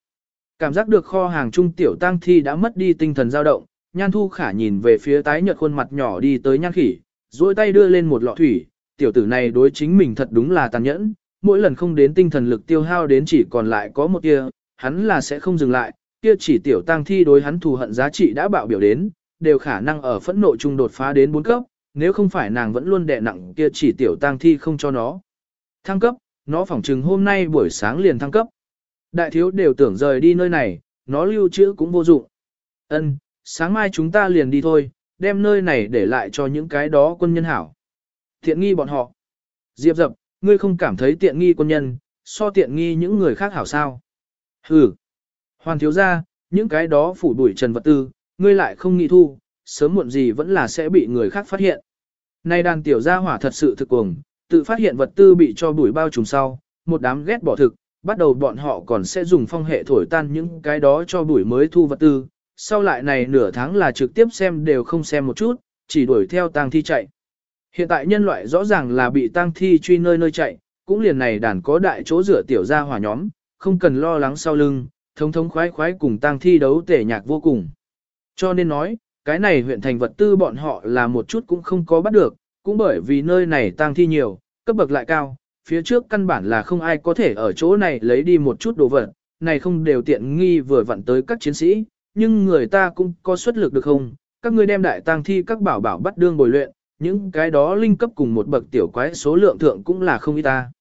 Cảm giác được kho hàng trung tiểu tang thi đã mất đi tinh thần dao động, nhan thu khả nhìn về phía tái nhợt khuôn mặt nhỏ đi tới nhan khỉ, duỗi tay đưa lên một lọ thủy, tiểu tử này đối chính mình thật đúng là tàn nhẫn, mỗi lần không đến tinh thần lực tiêu hao đến chỉ còn lại có một tia, hắn là sẽ không dừng lại, kia chỉ tiểu tang thi đối hắn thù hận giá trị đã bạo biểu đến, đều khả năng ở phẫn nộ trung đột phá đến 4 cấp, nếu không phải nàng vẫn luôn đè nặng kia chỉ tiểu tang thi không cho nó. Thăng cấp, nó phỏng chừng hôm nay buổi sáng liền thăng cấp. Đại thiếu đều tưởng rời đi nơi này, nó lưu trữ cũng vô dụng. Ân, sáng mai chúng ta liền đi thôi, đem nơi này để lại cho những cái đó quân nhân hảo. Thiện nghi bọn họ. Diệp dập, ngươi không cảm thấy tiện nghi quân nhân, so tiện nghi những người khác hảo sao. Hừ. Hoàn thiếu ra, những cái đó phủ đuổi trần vật tư, ngươi lại không nghĩ thu, sớm muộn gì vẫn là sẽ bị người khác phát hiện. Nay đàn tiểu gia hỏa thật sự thực cuồng, tự phát hiện vật tư bị cho bụi bao trùm sau, một đám ghét bỏ thực, bắt đầu bọn họ còn sẽ dùng phong hệ thổi tan những cái đó cho buổi mới thu vật tư, sau lại này nửa tháng là trực tiếp xem đều không xem một chút, chỉ đuổi theo tang thi chạy. Hiện tại nhân loại rõ ràng là bị tang thi truy nơi nơi chạy, cũng liền này đàn có đại chỗ rửa tiểu ra hỏa nhóm, không cần lo lắng sau lưng, thống thống khoái khoái cùng tang thi đấu tể nhạc vô cùng. Cho nên nói, cái này huyện thành vật tư bọn họ là một chút cũng không có bắt được, cũng bởi vì nơi này tang thi nhiều, cấp bậc lại cao, phía trước căn bản là không ai có thể ở chỗ này lấy đi một chút đồ vật, này không đều tiện nghi vừa vặn tới các chiến sĩ, nhưng người ta cũng có xuất lực được không? Các ngươi đem đại tang thi các bảo bảo bắt đương bồi luyện, những cái đó linh cấp cùng một bậc tiểu quái số lượng thượng cũng là không ít ta.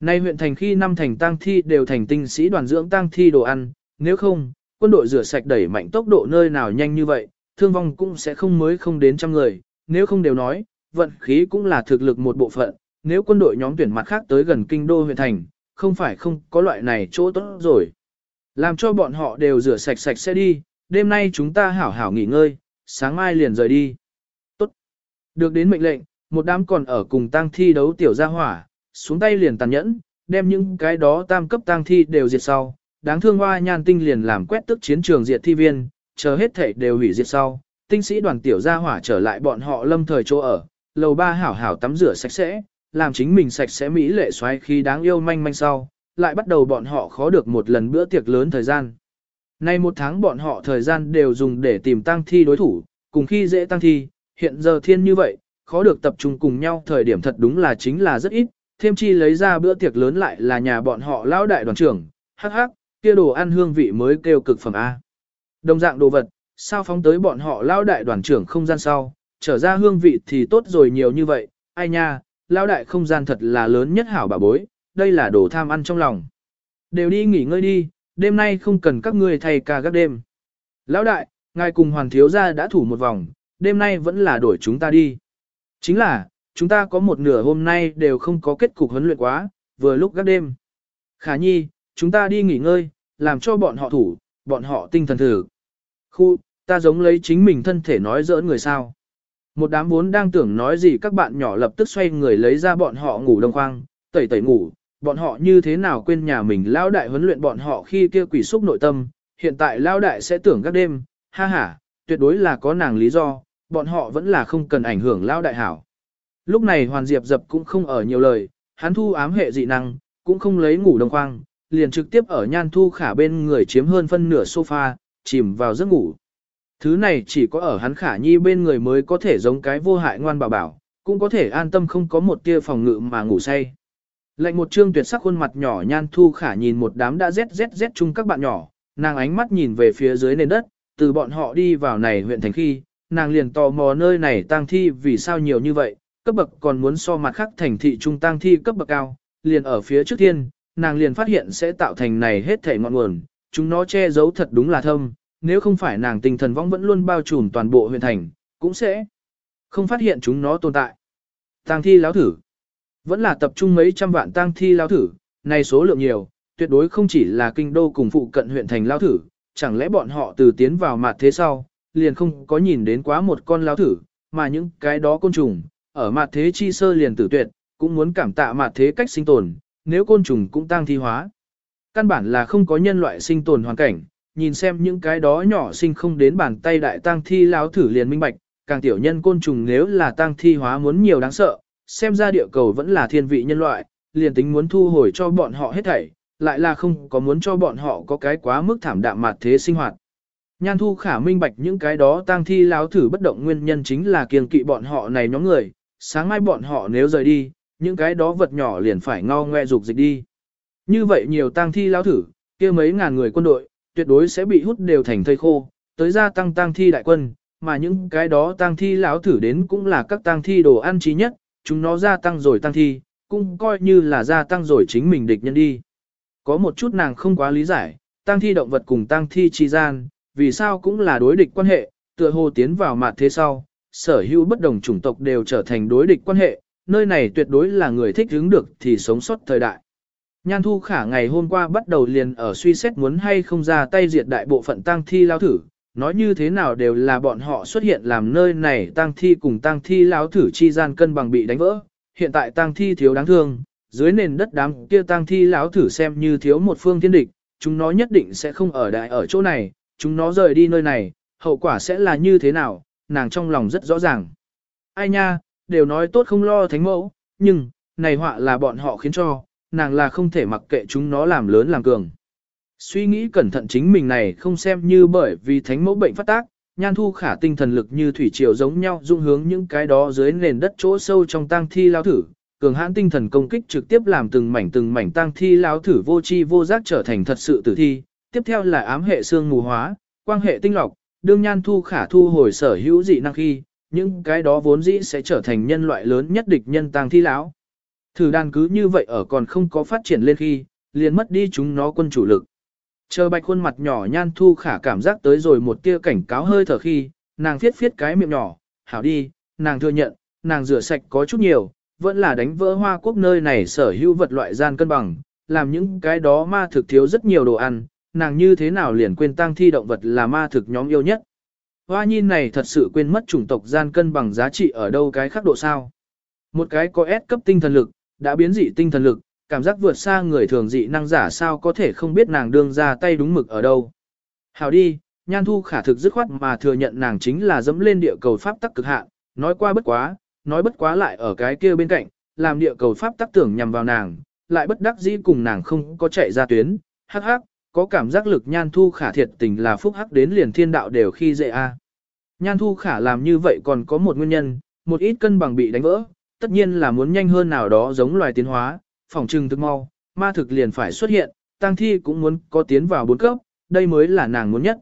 Nay huyện thành khi năm thành tang thi đều thành tinh sĩ đoàn dưỡng tang thi đồ ăn, nếu không, quân đội rửa sạch đẩy mạnh tốc độ nơi nào nhanh như vậy, thương vong cũng sẽ không mới không đến trăm người, nếu không đều nói, vận khí cũng là thực lực một bộ phận, nếu quân đội nhóm tuyển mặt khác tới gần kinh đô huyện thành, không phải không có loại này chỗ tốt rồi. Làm cho bọn họ đều rửa sạch sạch sẽ đi, đêm nay chúng ta hảo hảo nghỉ ngơi, sáng mai liền rời đi. Tốt. Được đến mệnh lệnh, một đám còn ở cùng tang thi đấu tiểu gia hỏa, xuống tay liền tàn nhẫn, đem những cái đó tam cấp tang thi đều diệt sau. Đáng thương hoa nhan tinh liền làm quét tức chiến trường diệt thi viên, chờ hết thể đều hủy diệt sau. Tinh sĩ đoàn tiểu gia hỏa trở lại bọn họ lâm thời chỗ ở, lầu ba hảo hảo tắm rửa sạch sẽ, làm chính mình sạch sẽ mỹ lệ xoáy khi đáng yêu manh manh sau, lại bắt đầu bọn họ khó được một lần bữa tiệc lớn thời gian. Nay một tháng bọn họ thời gian đều dùng để tìm tăng thi đối thủ, cùng khi dễ tăng thi, hiện giờ thiên như vậy, khó được tập trung cùng nhau thời điểm thật đúng là chính là rất ít, thêm chi lấy ra bữa tiệc lớn lại là nhà bọn họ lão đại đoàn trưởng, hắc hắc, kia đồ ăn hương vị mới kêu cực phẩm A. Đồng dạng đồ vật, sao phóng tới bọn họ lão đại đoàn trưởng không gian sau, trở ra hương vị thì tốt rồi nhiều như vậy, ai nha, lão đại không gian thật là lớn nhất hảo bà bối, đây là đồ tham ăn trong lòng. Đều đi nghỉ ngơi đi, đêm nay không cần các ngươi thay ca gác đêm. Lão đại, ngài cùng hoàn thiếu gia đã thủ một vòng, đêm nay vẫn là đổi chúng ta đi. Chính là, chúng ta có một nửa hôm nay đều không có kết cục huấn luyện quá, vừa lúc gác đêm. Khả nhi, chúng ta đi nghỉ ngơi, làm cho bọn họ thủ, bọn họ tinh thần thử. Khu, ta giống lấy chính mình thân thể nói giỡn người sao. Một đám vốn đang tưởng nói gì các bạn nhỏ lập tức xoay người lấy ra bọn họ ngủ đông khoang, tẩy tẩy ngủ, bọn họ như thế nào quên nhà mình lao đại huấn luyện bọn họ khi kia quỷ xúc nội tâm, hiện tại lao đại sẽ tưởng các đêm, ha ha, tuyệt đối là có nàng lý do, bọn họ vẫn là không cần ảnh hưởng lao đại hảo. Lúc này Hoàn Diệp dập cũng không ở nhiều lời, hắn thu ám hệ dị năng, cũng không lấy ngủ đông khoang, liền trực tiếp ở nhan thu khả bên người chiếm hơn phân nửa sofa, chìm vào giấc ngủ. Thứ này chỉ có ở hắn khả nhi bên người mới có thể giống cái vô hại ngoan bảo bảo, cũng có thể an tâm không có một tia phòng ngự mà ngủ say. Lệnh một trương tuyệt sắc khuôn mặt nhỏ nhan thu khả nhìn một đám đã rét rét rét chung các bạn nhỏ, nàng ánh mắt nhìn về phía dưới nền đất, từ bọn họ đi vào này huyện thành khi, nàng liền tò mò nơi này tang thi vì sao nhiều như vậy, cấp bậc còn muốn so mặt khác thành thị trung tang thi cấp bậc cao, liền ở phía trước thiên, nàng liền phát hiện sẽ tạo thành này hết thể ngọn nguồn, chúng nó che giấu thật đúng là thâm, nếu không phải nàng tinh thần vong vẫn luôn bao trùm toàn bộ huyện thành, cũng sẽ Không phát hiện chúng nó tồn tại. Tang thi lão thử. Vẫn là tập trung mấy trăm vạn tang thi lão thử, này số lượng nhiều, tuyệt đối không chỉ là kinh đô cùng phụ cận huyện thành lão thử, chẳng lẽ bọn họ từ tiến vào mặt thế sau, liền không có nhìn đến quá một con lão thử, mà những cái đó côn trùng, ở mặt thế chi sơ liền tử tuyệt, cũng muốn cảm tạ mặt thế cách sinh tồn, nếu côn trùng cũng tăng thi hóa. Căn bản là không có nhân loại sinh tồn hoàn cảnh, nhìn xem những cái đó nhỏ sinh không đến bàn tay đại tăng thi lão thử liền minh bạch, càng tiểu nhân côn trùng nếu là tăng thi hóa muốn nhiều đáng sợ, xem ra địa cầu vẫn là thiên vị nhân loại, liền tính muốn thu hồi cho bọn họ hết thảy, lại là không có muốn cho bọn họ có cái quá mức thảm đạm mặt thế sinh hoạt. Nhan thu khả minh bạch những cái đó tang thi lão thử bất động nguyên nhân chính là kiêng kỵ bọn họ này nhóm người, sáng mai bọn họ nếu rời đi, những cái đó vật nhỏ liền phải ngao ngoe dục dịch đi. Như vậy nhiều tang thi lão thử, kia mấy ngàn người quân đội, tuyệt đối sẽ bị hút đều thành thây khô, tới gia tăng tang thi đại quân, mà những cái đó tang thi lão thử đến cũng là các tang thi đồ ăn trí nhất, chúng nó gia tăng rồi tăng thi, cũng coi như là gia tăng rồi chính mình địch nhân đi. Có một chút nàng không quá lý giải, tăng thi động vật cùng tăng thi chi gian, vì sao cũng là đối địch quan hệ, tựa hồ tiến vào mặt thế sau, sở hữu bất đồng chủng tộc đều trở thành đối địch quan hệ, nơi này tuyệt đối là người thích hướng được thì sống sót thời đại. Nhan Thu Khả ngày hôm qua bắt đầu liền ở suy xét muốn hay không ra tay diệt đại bộ phận tang thi lao thử, nói như thế nào đều là bọn họ xuất hiện làm nơi này tang thi cùng tang thi lao thử chi gian cân bằng bị đánh vỡ, hiện tại tang thi thiếu đáng thương, dưới nền đất đám kia tang thi lão thử xem như thiếu một phương thiên địch, chúng nó nhất định sẽ không ở đại ở chỗ này, chúng nó rời đi nơi này, hậu quả sẽ là như thế nào, nàng trong lòng rất rõ ràng. Ai nha, đều nói tốt không lo thánh mẫu, nhưng, này họa là bọn họ khiến cho, nàng là không thể mặc kệ chúng nó làm lớn làm cường. Suy nghĩ cẩn thận chính mình này không xem như bởi vì thánh mẫu bệnh phát tác, nhan thu khả tinh thần lực như thủy triều giống nhau dung hướng những cái đó dưới nền đất chỗ sâu trong tang thi lao thử, cường hãn tinh thần công kích trực tiếp làm từng mảnh từng mảnh tang thi lao thử vô chi vô giác trở thành thật sự tử thi, tiếp theo là ám hệ xương mù hóa, quang hệ tinh lọc, đương nhan thu khả thu hồi sở hữu dị năng khi, những cái đó vốn dĩ sẽ trở thành nhân loại lớn nhất địch nhân tang thi lão. Thử đàn cứ như vậy ở còn không có phát triển lên khi, liền mất đi chúng nó quân chủ lực. Chờ bạch khuôn mặt nhỏ nhan thu khả cảm giác tới rồi một tia cảnh cáo hơi thở khi, nàng phiết phiết cái miệng nhỏ, hảo đi, nàng thừa nhận, nàng rửa sạch có chút nhiều, vẫn là đánh vỡ hoa quốc nơi này sở hữu vật loại gian cân bằng, làm những cái đó ma thực thiếu rất nhiều đồ ăn, nàng như thế nào liền quên tăng thi động vật là ma thực nhóm yêu nhất. Hoa nhìn này thật sự quên mất chủng tộc gian cân bằng giá trị ở đâu cái khác độ sao. Một cái có S cấp tinh thần lực, đã biến dị tinh thần lực, cảm giác vượt xa người thường dị năng giả sao có thể không biết nàng đương ra tay đúng mực ở đâu. Hào đi, nhan thu khả thực dứt khoát mà thừa nhận nàng chính là dẫm lên địa cầu pháp tắc cực hạn, nói qua bất quá, nói bất quá lại ở cái kia bên cạnh, làm địa cầu pháp tắc tưởng nhằm vào nàng, lại bất đắc dĩ cùng nàng không có chạy ra tuyến, hắc hắc, có cảm giác lực nhan thu khả thiệt tình là phúc hắc đến liền thiên đạo đều khi dễ a. Nhan thu khả làm như vậy còn có một nguyên nhân, một ít cân bằng bị đánh vỡ, tất nhiên là muốn nhanh hơn nào đó giống loài tiến hóa, phòng trừng thực mau, ma thực liền phải xuất hiện, tăng thi cũng muốn có tiến vào bốn cấp, đây mới là nàng muốn nhất.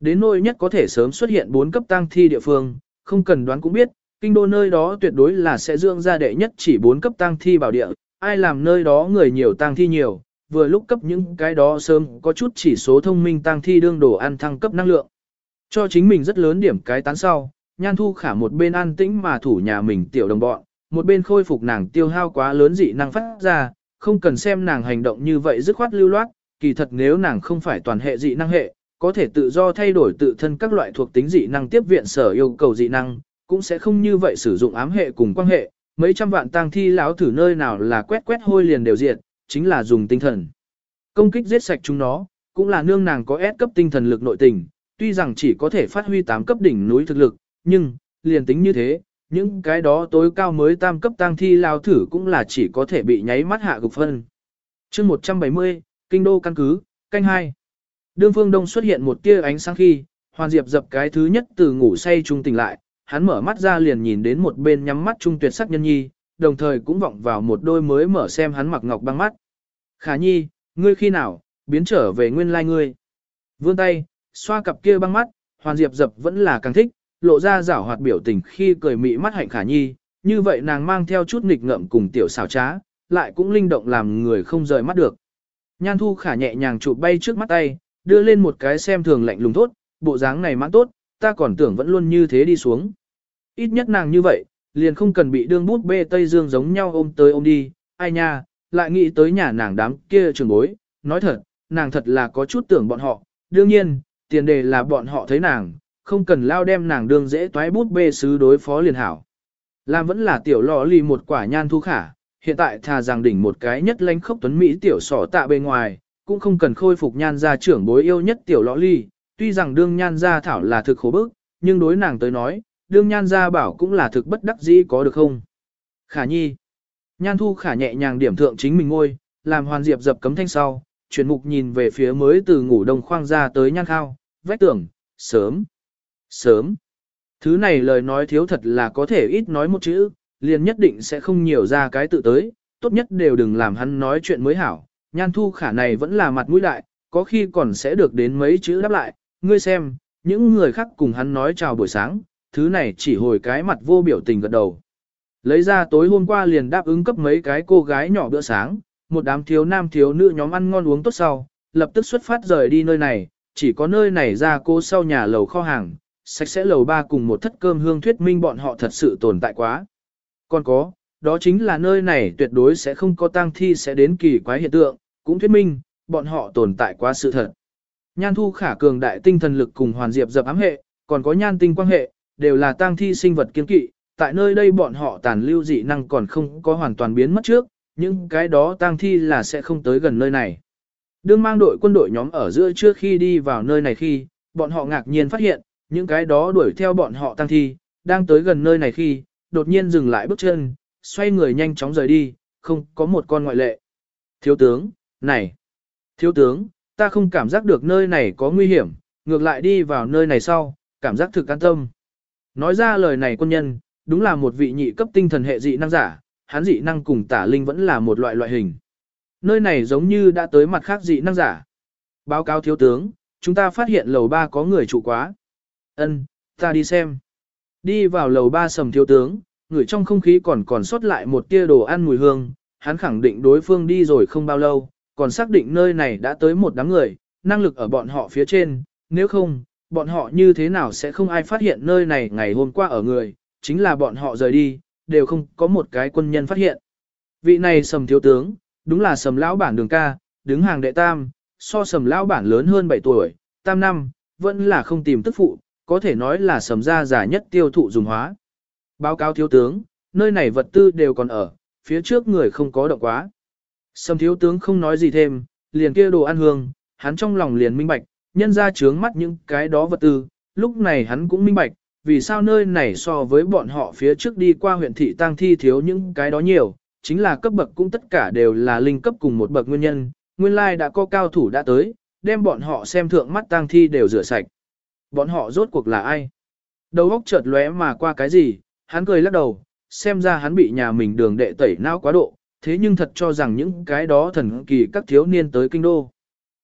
Đến nỗi nhất có thể sớm xuất hiện bốn cấp tăng thi địa phương, không cần đoán cũng biết, kinh đô nơi đó tuyệt đối là sẽ dưỡng ra đệ nhất chỉ bốn cấp tăng thi bảo địa, ai làm nơi đó người nhiều tăng thi nhiều, vừa lúc cấp những cái đó sớm có chút chỉ số thông minh tăng thi đương đồ ăn thăng cấp năng lượng. Cho chính mình rất lớn điểm cái tán sau, nhan thu khả một bên an tĩnh mà thủ nhà mình tiểu đồng bọn, một bên khôi phục nàng tiêu hao quá lớn dị năng phát ra, không cần xem nàng hành động như vậy dứt khoát lưu loát, kỳ thật nếu nàng không phải toàn hệ dị năng hệ, có thể tự do thay đổi tự thân các loại thuộc tính dị năng tiếp viện sở yêu cầu dị năng, cũng sẽ không như vậy sử dụng ám hệ cùng quan hệ, mấy trăm vạn tang thi lão thử nơi nào là quét quét hôi liền đều diện, chính là dùng tinh thần. Công kích giết sạch chúng nó, cũng là nương nàng có S cấp tinh thần lực nội tình, tuy rằng chỉ có thể phát huy 8 cấp đỉnh núi thực lực, nhưng, liền tính như thế, những cái đó tối cao mới tam cấp tăng thi lao thử cũng là chỉ có thể bị nháy mắt hạ gục phân. chương 170, Kinh đô căn cứ, canh 2. Đương phương đông xuất hiện một tia ánh sáng khi, Hoàn Diệp dập cái thứ nhất từ ngủ say trung tỉnh lại, hắn mở mắt ra liền nhìn đến một bên nhắm mắt trung tuyệt sắc nhân nhi, đồng thời cũng vọng vào một đôi mới mở xem hắn mặc ngọc băng mắt. Khả nhi, ngươi khi nào, biến trở về nguyên lai ngươi. Vươn tay, xoa cặp kia băng mắt, Hoàn Diệp dập vẫn là càng thích, lộ ra rảo hoạt biểu tình khi cười mị mắt hạnh khả nhi, như vậy nàng mang theo chút nghịch ngợm cùng tiểu xảo trá, lại cũng linh động làm người không rời mắt được. Nhan thu khả nhẹ nhàng chụp bay trước mắt tay, đưa lên một cái xem thường lạnh lùng tốt, bộ dáng này mãn tốt, ta còn tưởng vẫn luôn như thế đi xuống. Ít nhất nàng như vậy, liền không cần bị đương bút bê Tây Dương giống nhau ôm tới ôm đi, ai nha, lại nghĩ tới nhà nàng đám kia trường bối, nói thật, nàng thật là có chút tưởng bọn họ, đương nhiên, tiền đề là bọn họ thấy nàng, không cần lao đem nàng đương dễ toái bút bê sứ đối phó liền hảo. Làm vẫn là tiểu lò lì một quả nhan thu khả, hiện tại thà rằng đỉnh một cái nhất lãnh khốc tuấn Mỹ tiểu sỏ tạ bề ngoài, cũng không cần khôi phục nhan gia trưởng bối yêu nhất tiểu lọ lì, tuy rằng đương nhan gia thảo là thực khổ bức, nhưng đối nàng tới nói, đương nhan gia bảo cũng là thực bất đắc dĩ có được không? Khả nhi. Nhan thu khả nhẹ nhàng điểm thượng chính mình ngôi, làm hoàn diệp dập cấm thanh sau, chuyển mục nhìn về phía mới từ ngủ đông khoang ra tới nhan khao, vách tưởng, sớm, sớm. Thứ này lời nói thiếu thật là có thể ít nói một chữ, liền nhất định sẽ không nhiều ra cái tự tới, tốt nhất đều đừng làm hắn nói chuyện mới hảo. Nhan thu khả này vẫn là mặt mũi đại, có khi còn sẽ được đến mấy chữ đáp lại, ngươi xem, những người khác cùng hắn nói chào buổi sáng, thứ này chỉ hồi cái mặt vô biểu tình gật đầu. Lấy ra tối hôm qua liền đáp ứng cấp mấy cái cô gái nhỏ bữa sáng, một đám thiếu nam thiếu nữ nhóm ăn ngon uống tốt sau, lập tức xuất phát rời đi nơi này, chỉ có nơi này ra cô sau nhà lầu kho hàng, sạch sẽ lầu ba cùng một thất cơm hương thuyết minh bọn họ thật sự tồn tại quá. Còn có, đó chính là nơi này tuyệt đối sẽ không có tang thi sẽ đến kỳ quái hiện tượng, cũng thuyết minh, bọn họ tồn tại quá sự thật. Nhan thu khả cường đại tinh thần lực cùng hoàn diệp dập ám hệ, còn có nhan tinh quang hệ, đều là tang thi sinh vật kiên kỵ, tại nơi đây bọn họ tàn lưu dị năng còn không có hoàn toàn biến mất trước, nhưng cái đó tang thi là sẽ không tới gần nơi này. Đương mang đội quân đội nhóm ở giữa trước khi đi vào nơi này khi, bọn họ ngạc nhiên phát hiện, những cái đó đuổi theo bọn họ tăng thi, đang tới gần nơi này khi, đột nhiên dừng lại bước chân, xoay người nhanh chóng rời đi, không có một con ngoại lệ. Thiếu tướng, này, thiếu tướng, ta không cảm giác được nơi này có nguy hiểm, ngược lại đi vào nơi này sau, cảm giác thực an tâm. Nói ra lời này quân nhân, đúng là một vị nhị cấp tinh thần hệ dị năng giả, hắn dị năng cùng tả linh vẫn là một loại loại hình. Nơi này giống như đã tới mặt khác dị năng giả. Báo cáo thiếu tướng, chúng ta phát hiện lầu ba có người trụ quá. Ân, ta đi xem. Đi vào lầu ba sầm thiếu tướng, người trong không khí còn còn sót lại một tia đồ ăn mùi hương, hắn khẳng định đối phương đi rồi không bao lâu, còn xác định nơi này đã tới một đám người, năng lực ở bọn họ phía trên, nếu không, bọn họ như thế nào sẽ không ai phát hiện nơi này ngày hôm qua ở người, chính là bọn họ rời đi, đều không có một cái quân nhân phát hiện. Vị này sầm thiếu tướng, đúng là sầm lão bản đường ca, đứng hàng đệ tam, so sầm lão bản lớn hơn 7 tuổi, tam năm, vẫn là không tìm tức phụ, có thể nói là sầm gia giả nhất tiêu thụ dùng hóa. Báo cáo thiếu tướng, nơi này vật tư đều còn ở, phía trước người không có động quá. Sầm thiếu tướng không nói gì thêm, liền kia đồ ăn hương, hắn trong lòng liền minh bạch, nhân ra trướng mắt những cái đó vật tư, lúc này hắn cũng minh bạch, vì sao nơi này so với bọn họ phía trước đi qua huyện thị tang thi thiếu những cái đó nhiều, chính là cấp bậc cũng tất cả đều là linh cấp cùng một bậc nguyên nhân, nguyên lai đã có cao thủ đã tới, đem bọn họ xem thượng mắt tang thi đều rửa sạch. Bọn họ rốt cuộc là ai? Đầu óc chợt lóe mà qua cái gì, hắn cười lắc đầu, xem ra hắn bị nhà mình đường đệ tẩy não quá độ, thế nhưng thật cho rằng những cái đó thần kỳ các thiếu niên tới kinh đô.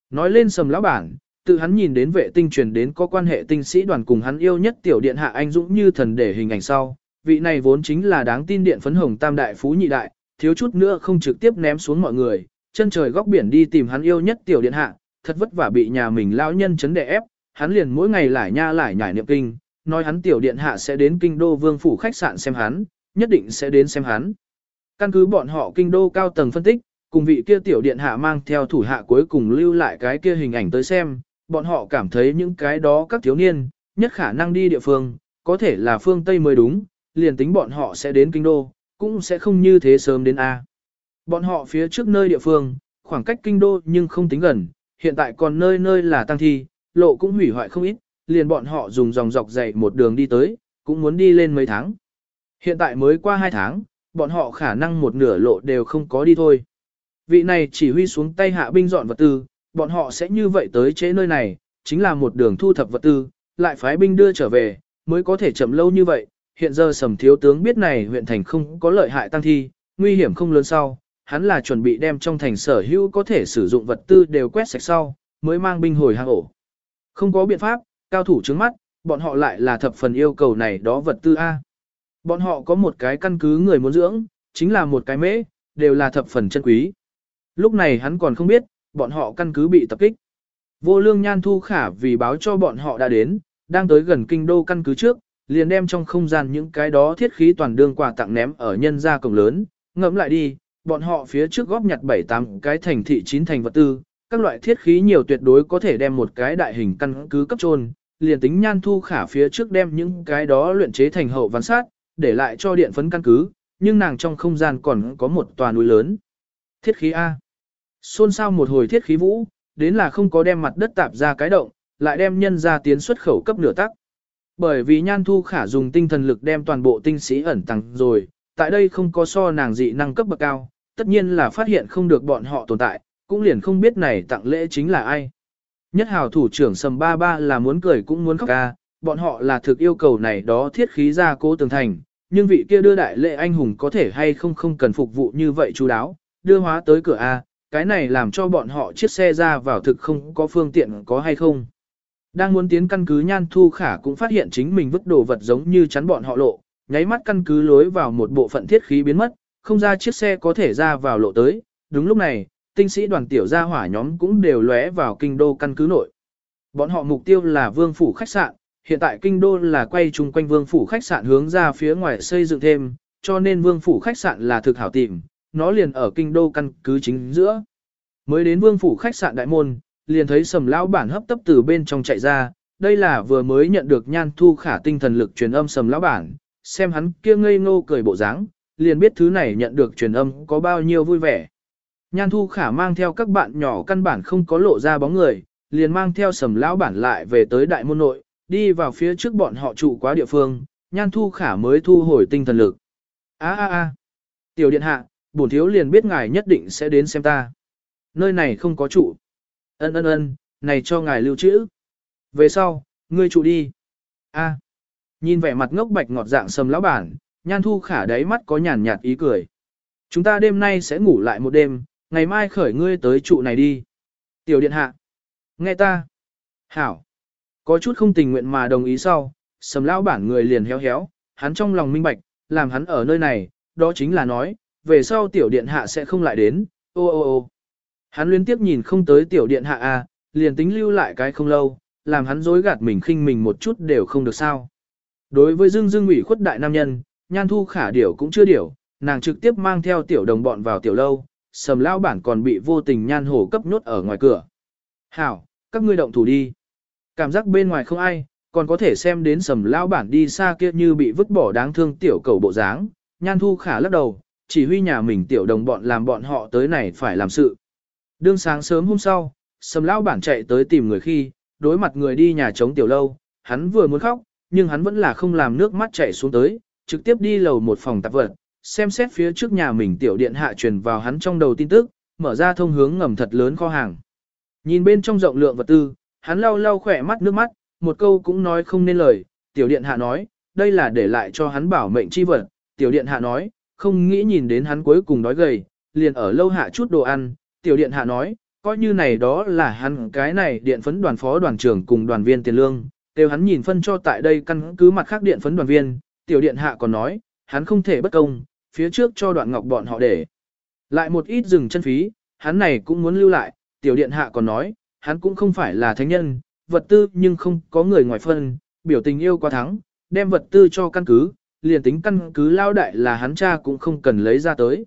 Nói lên sầm lão bản, tự hắn nhìn đến vệ tinh truyền đến có quan hệ tinh sĩ đoàn cùng hắn yêu nhất tiểu điện hạ anh dũng như thần để hình ảnh sau, vị này vốn chính là đáng tin điện phấn hồng tam đại phú nhị đại, thiếu chút nữa không trực tiếp ném xuống mọi người, chân trời góc biển đi tìm hắn yêu nhất tiểu điện hạ, thật vất vả bị nhà mình lão nhân chấn đè ép, hắn liền mỗi ngày lại nha lại nhải niệm kinh, nói hắn tiểu điện hạ sẽ đến kinh đô vương phủ khách sạn xem hắn, nhất định sẽ đến xem hắn. Căn cứ bọn họ kinh đô cao tầng phân tích, cùng vị kia tiểu điện hạ mang theo thủ hạ cuối cùng lưu lại cái kia hình ảnh tới xem, bọn họ cảm thấy những cái đó các thiếu niên, nhất khả năng đi địa phương, có thể là phương Tây mới đúng, liền tính bọn họ sẽ đến kinh đô, cũng sẽ không như thế sớm đến A. Bọn họ phía trước nơi địa phương, khoảng cách kinh đô nhưng không tính gần, hiện tại còn nơi nơi là tăng thi, lộ cũng hủy hoại không ít, liền bọn họ dùng dòng dọc dày một đường đi tới, cũng muốn đi lên mấy tháng. Hiện tại mới qua hai tháng, bọn họ khả năng một nửa lộ đều không có đi thôi. Vị này chỉ huy xuống tay hạ binh dọn vật tư, bọn họ sẽ như vậy tới chế nơi này, chính là một đường thu thập vật tư, lại phái binh đưa trở về, mới có thể chậm lâu như vậy. Hiện giờ sầm thiếu tướng biết này huyện thành không có lợi hại tăng thi, nguy hiểm không lớn sau, hắn là chuẩn bị đem trong thành sở hữu có thể sử dụng vật tư đều quét sạch sau, mới mang binh hồi hang ổ. Không có biện pháp, cao thủ trước mắt, bọn họ lại là thập phần yêu cầu này đó vật tư A. Bọn họ có một cái căn cứ người muốn dưỡng, chính là một cái mễ, đều là thập phần chân quý. Lúc này hắn còn không biết, bọn họ căn cứ bị tập kích. Vô lương nhan thu khả vì báo cho bọn họ đã đến, đang tới gần kinh đô căn cứ trước, liền đem trong không gian những cái đó thiết khí toàn đương quà tặng ném ở nhân gia cổng lớn, ngẫm lại đi, bọn họ phía trước góp nhặt 7-8 cái thành thị chín thành vật tư, các loại thiết khí nhiều tuyệt đối có thể đem một cái đại hình căn cứ cấp trôn, liền tính nhan thu khả phía trước đem những cái đó luyện chế thành hậu văn sát, để lại cho điện phấn căn cứ, nhưng nàng trong không gian còn có một tòa núi lớn. Thiết khí A. Xôn xao một hồi thiết khí vũ, đến là không có đem mặt đất tạp ra cái động, lại đem nhân ra tiến xuất khẩu cấp nửa tắc. Bởi vì nhan thu khả dùng tinh thần lực đem toàn bộ tinh sĩ ẩn tăng rồi, tại đây không có so nàng dị năng cấp bậc cao, tất nhiên là phát hiện không được bọn họ tồn tại, cũng liền không biết này tặng lễ chính là ai. Nhất hào thủ trưởng sầm ba ba là muốn cười cũng muốn khóc ca, bọn họ là thực yêu cầu này đó thiết khí ra cố tường thành, nhưng vị kia đưa đại lễ anh hùng có thể hay không không cần phục vụ như vậy chú đáo, đưa hóa tới cửa A, cái này làm cho bọn họ chiếc xe ra vào thực không có phương tiện có hay không. Đang muốn tiến căn cứ nhan thu khả cũng phát hiện chính mình vứt đồ vật giống như chắn bọn họ lộ, nháy mắt căn cứ lối vào một bộ phận thiết khí biến mất, không ra chiếc xe có thể ra vào lộ tới. Đúng lúc này, tinh sĩ đoàn tiểu gia hỏa nhóm cũng đều lóe vào kinh đô căn cứ nội. Bọn họ mục tiêu là vương phủ khách sạn, hiện tại kinh đô là quay chung quanh vương phủ khách sạn hướng ra phía ngoài xây dựng thêm, cho nên vương phủ khách sạn là thực hảo tìm, nó liền ở kinh đô căn cứ chính giữa. Mới đến vương phủ khách sạn đại môn, liền thấy sầm lão bản hấp tấp từ bên trong chạy ra, đây là vừa mới nhận được nhan thu khả tinh thần lực truyền âm sầm lão bản, xem hắn kia ngây ngô cười bộ dáng, liền biết thứ này nhận được truyền âm có bao nhiêu vui vẻ. Nhan thu khả mang theo các bạn nhỏ căn bản không có lộ ra bóng người, liền mang theo sầm lão bản lại về tới đại môn nội, đi vào phía trước bọn họ trụ quá địa phương, nhan thu khả mới thu hồi tinh thần lực. a a a tiểu điện hạ, bổn thiếu liền biết ngài nhất định sẽ đến xem ta. Nơi này không có trụ. Ân ân ân, này cho ngài lưu trữ. Về sau, ngươi trụ đi. A. Nhìn vẻ mặt ngốc bạch ngọt dạng sầm lão bản, nhan thu khả đáy mắt có nhàn nhạt ý cười. Chúng ta đêm nay sẽ ngủ lại một đêm, ngày mai khởi ngươi tới trụ này đi. Tiểu điện hạ. Nghe ta. Hảo. Có chút không tình nguyện mà đồng ý sau, sầm lão bản người liền héo héo, hắn trong lòng minh bạch, làm hắn ở nơi này, đó chính là nói, về sau tiểu điện hạ sẽ không lại đến, ô ô ô. Hắn liên tiếp nhìn không tới tiểu điện hạ a, liền tính lưu lại cái không lâu, làm hắn dối gạt mình khinh mình một chút đều không được sao. Đối với Dương Dương ủy khuất đại nam nhân, nhan thu khả điểu cũng chưa điểu, nàng trực tiếp mang theo tiểu đồng bọn vào tiểu lâu, sầm lao bản còn bị vô tình nhan hổ cấp nhốt ở ngoài cửa. Hảo, các ngươi động thủ đi. Cảm giác bên ngoài không ai, còn có thể xem đến sầm lao bản đi xa kia như bị vứt bỏ đáng thương tiểu cầu bộ dáng. Nhan thu khả lắc đầu, chỉ huy nhà mình tiểu đồng bọn làm bọn họ tới này phải làm sự. Đương sáng sớm hôm sau, sầm lao bản chạy tới tìm người khi, đối mặt người đi nhà chống tiểu lâu, hắn vừa muốn khóc, nhưng hắn vẫn là không làm nước mắt chảy xuống tới, trực tiếp đi lầu một phòng tạp vật, xem xét phía trước nhà mình tiểu điện hạ truyền vào hắn trong đầu tin tức, mở ra thông hướng ngầm thật lớn kho hàng. Nhìn bên trong rộng lượng vật tư, hắn lau lau khỏe mắt nước mắt, một câu cũng nói không nên lời, tiểu điện hạ nói, đây là để lại cho hắn bảo mệnh chi vật, tiểu điện hạ nói, không nghĩ nhìn đến hắn cuối cùng đói gầy, liền ở lâu hạ chút đồ ăn, tiểu điện hạ nói, coi như này đó là hắn cái này điện phấn đoàn phó đoàn trưởng cùng đoàn viên tiền lương, đều hắn nhìn phân cho tại đây căn cứ mặt khác điện phấn đoàn viên, tiểu điện hạ còn nói, hắn không thể bất công, phía trước cho đoạn ngọc bọn họ để. Lại một ít dừng chân phí, hắn này cũng muốn lưu lại, tiểu điện hạ còn nói, hắn cũng không phải là thánh nhân, vật tư nhưng không có người ngoài phân, biểu tình yêu quá thắng, đem vật tư cho căn cứ, liền tính căn cứ lao đại là hắn cha cũng không cần lấy ra tới.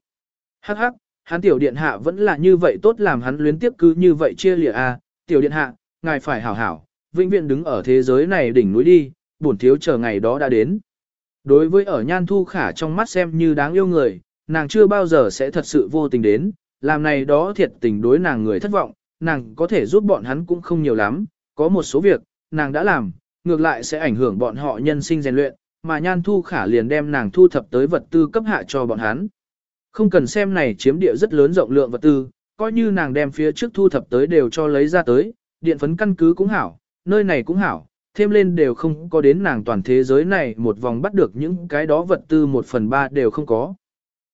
Hắc hắc, hắn tiểu điện hạ vẫn là như vậy tốt làm hắn luyến tiếp cứ như vậy chia lìa à, tiểu điện hạ, ngài phải hảo hảo, vĩnh viễn đứng ở thế giới này đỉnh núi đi, bổn thiếu chờ ngày đó đã đến. Đối với ở nhan thu khả trong mắt xem như đáng yêu người, nàng chưa bao giờ sẽ thật sự vô tình đến, làm này đó thiệt tình đối nàng người thất vọng, nàng có thể giúp bọn hắn cũng không nhiều lắm, có một số việc, nàng đã làm, ngược lại sẽ ảnh hưởng bọn họ nhân sinh rèn luyện, mà nhan thu khả liền đem nàng thu thập tới vật tư cấp hạ cho bọn hắn. Không cần xem này chiếm địa rất lớn rộng lượng vật tư, coi như nàng đem phía trước thu thập tới đều cho lấy ra tới, điện phấn căn cứ cũng hảo, nơi này cũng hảo, thêm lên đều không có đến nàng toàn thế giới này một vòng bắt được những cái đó vật tư một phần ba đều không có.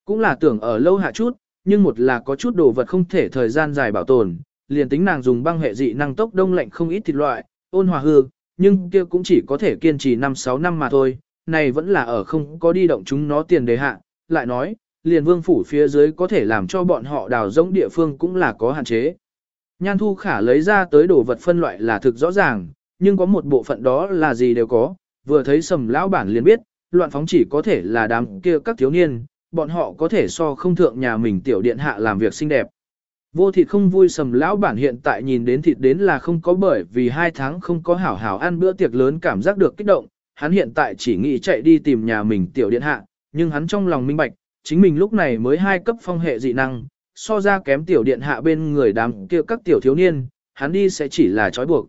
Cũng là tưởng ở lâu hạ chút, nhưng một là có chút đồ vật không thể thời gian dài bảo tồn, liền tính nàng dùng băng hệ dị năng tốc đông lạnh không ít thịt loại, ôn hòa hư, nhưng kia cũng chỉ có thể kiên trì 5-6 năm mà thôi, này vẫn là ở không có đi động chúng nó tiền đề hạ, lại nói, liền vương phủ phía dưới có thể làm cho bọn họ đào rỗng địa phương cũng là có hạn chế. Nhan thu khả lấy ra tới đồ vật phân loại là thực rõ ràng, nhưng có một bộ phận đó là gì đều có, vừa thấy sầm lão bản liền biết, loạn phóng chỉ có thể là đám kia các thiếu niên, bọn họ có thể so không thượng nhà mình tiểu điện hạ làm việc xinh đẹp. Vô thịt không vui sầm lão bản hiện tại nhìn đến thịt đến là không có bởi vì hai tháng không có hảo hảo ăn bữa tiệc lớn cảm giác được kích động, hắn hiện tại chỉ nghĩ chạy đi tìm nhà mình tiểu điện hạ, nhưng hắn trong lòng minh bạch, chính mình lúc này mới hai cấp phong hệ dị năng, so ra kém tiểu điện hạ bên người đám kia các tiểu thiếu niên, hắn đi sẽ chỉ là trói buộc.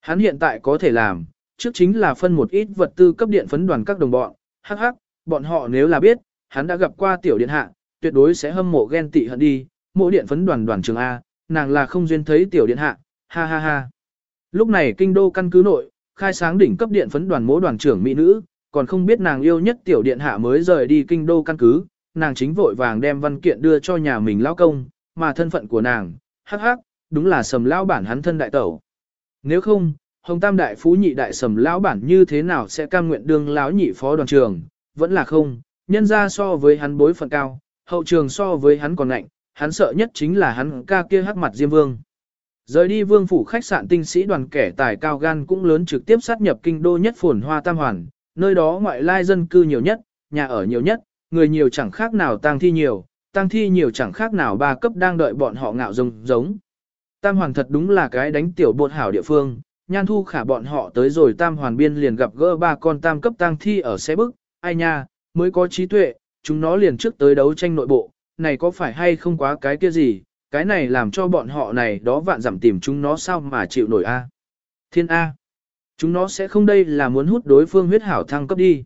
Hắn hiện tại có thể làm, trước chính là phân một ít vật tư cấp điện phấn đoàn các đồng bọn, hắc hắc, bọn họ nếu là biết, hắn đã gặp qua tiểu điện hạ, tuyệt đối sẽ hâm mộ ghen tị hận đi, mỗi điện phấn đoàn đoàn trường A, nàng là không duyên thấy tiểu điện hạ, ha ha ha. Lúc này kinh đô căn cứ nội, khai sáng đỉnh cấp điện phấn đoàn mỗ đoàn trưởng mỹ nữ, còn không biết nàng yêu nhất tiểu điện hạ mới rời đi kinh đô căn cứ, nàng chính vội vàng đem văn kiện đưa cho nhà mình lao công, mà thân phận của nàng, hắc hắc, đúng là sầm lao bản hắn thân đại tẩu. Nếu không, Hồng Tam đại phú nhị đại sầm lão bản như thế nào sẽ cam nguyện đương lão nhị phó đoàn trường, vẫn là không, nhân ra so với hắn bối phận cao, hậu trường so với hắn còn lạnh, hắn sợ nhất chính là hắn ca kia hắc mặt Diêm Vương. Rời đi vương phủ khách sạn tinh sĩ đoàn kẻ tài cao gan cũng lớn trực tiếp sát nhập kinh đô nhất phồn hoa tam hoàn, nơi đó ngoại lai dân cư nhiều nhất, nhà ở nhiều nhất, người nhiều chẳng khác nào tang thi nhiều, tang thi nhiều chẳng khác nào ba cấp đang đợi bọn họ ngạo rồng giống. Tam hoàn thật đúng là cái đánh tiểu bột hảo địa phương, nhan thu khả bọn họ tới rồi tam hoàn biên liền gặp gỡ ba con tam cấp tang thi ở xe bức, ai nha, mới có trí tuệ, chúng nó liền trước tới đấu tranh nội bộ, này có phải hay không quá cái kia gì, cái này làm cho bọn họ này đó vạn giảm tìm chúng nó sao mà chịu nổi a Thiên A. Chúng nó sẽ không đây là muốn hút đối phương huyết hảo thăng cấp đi.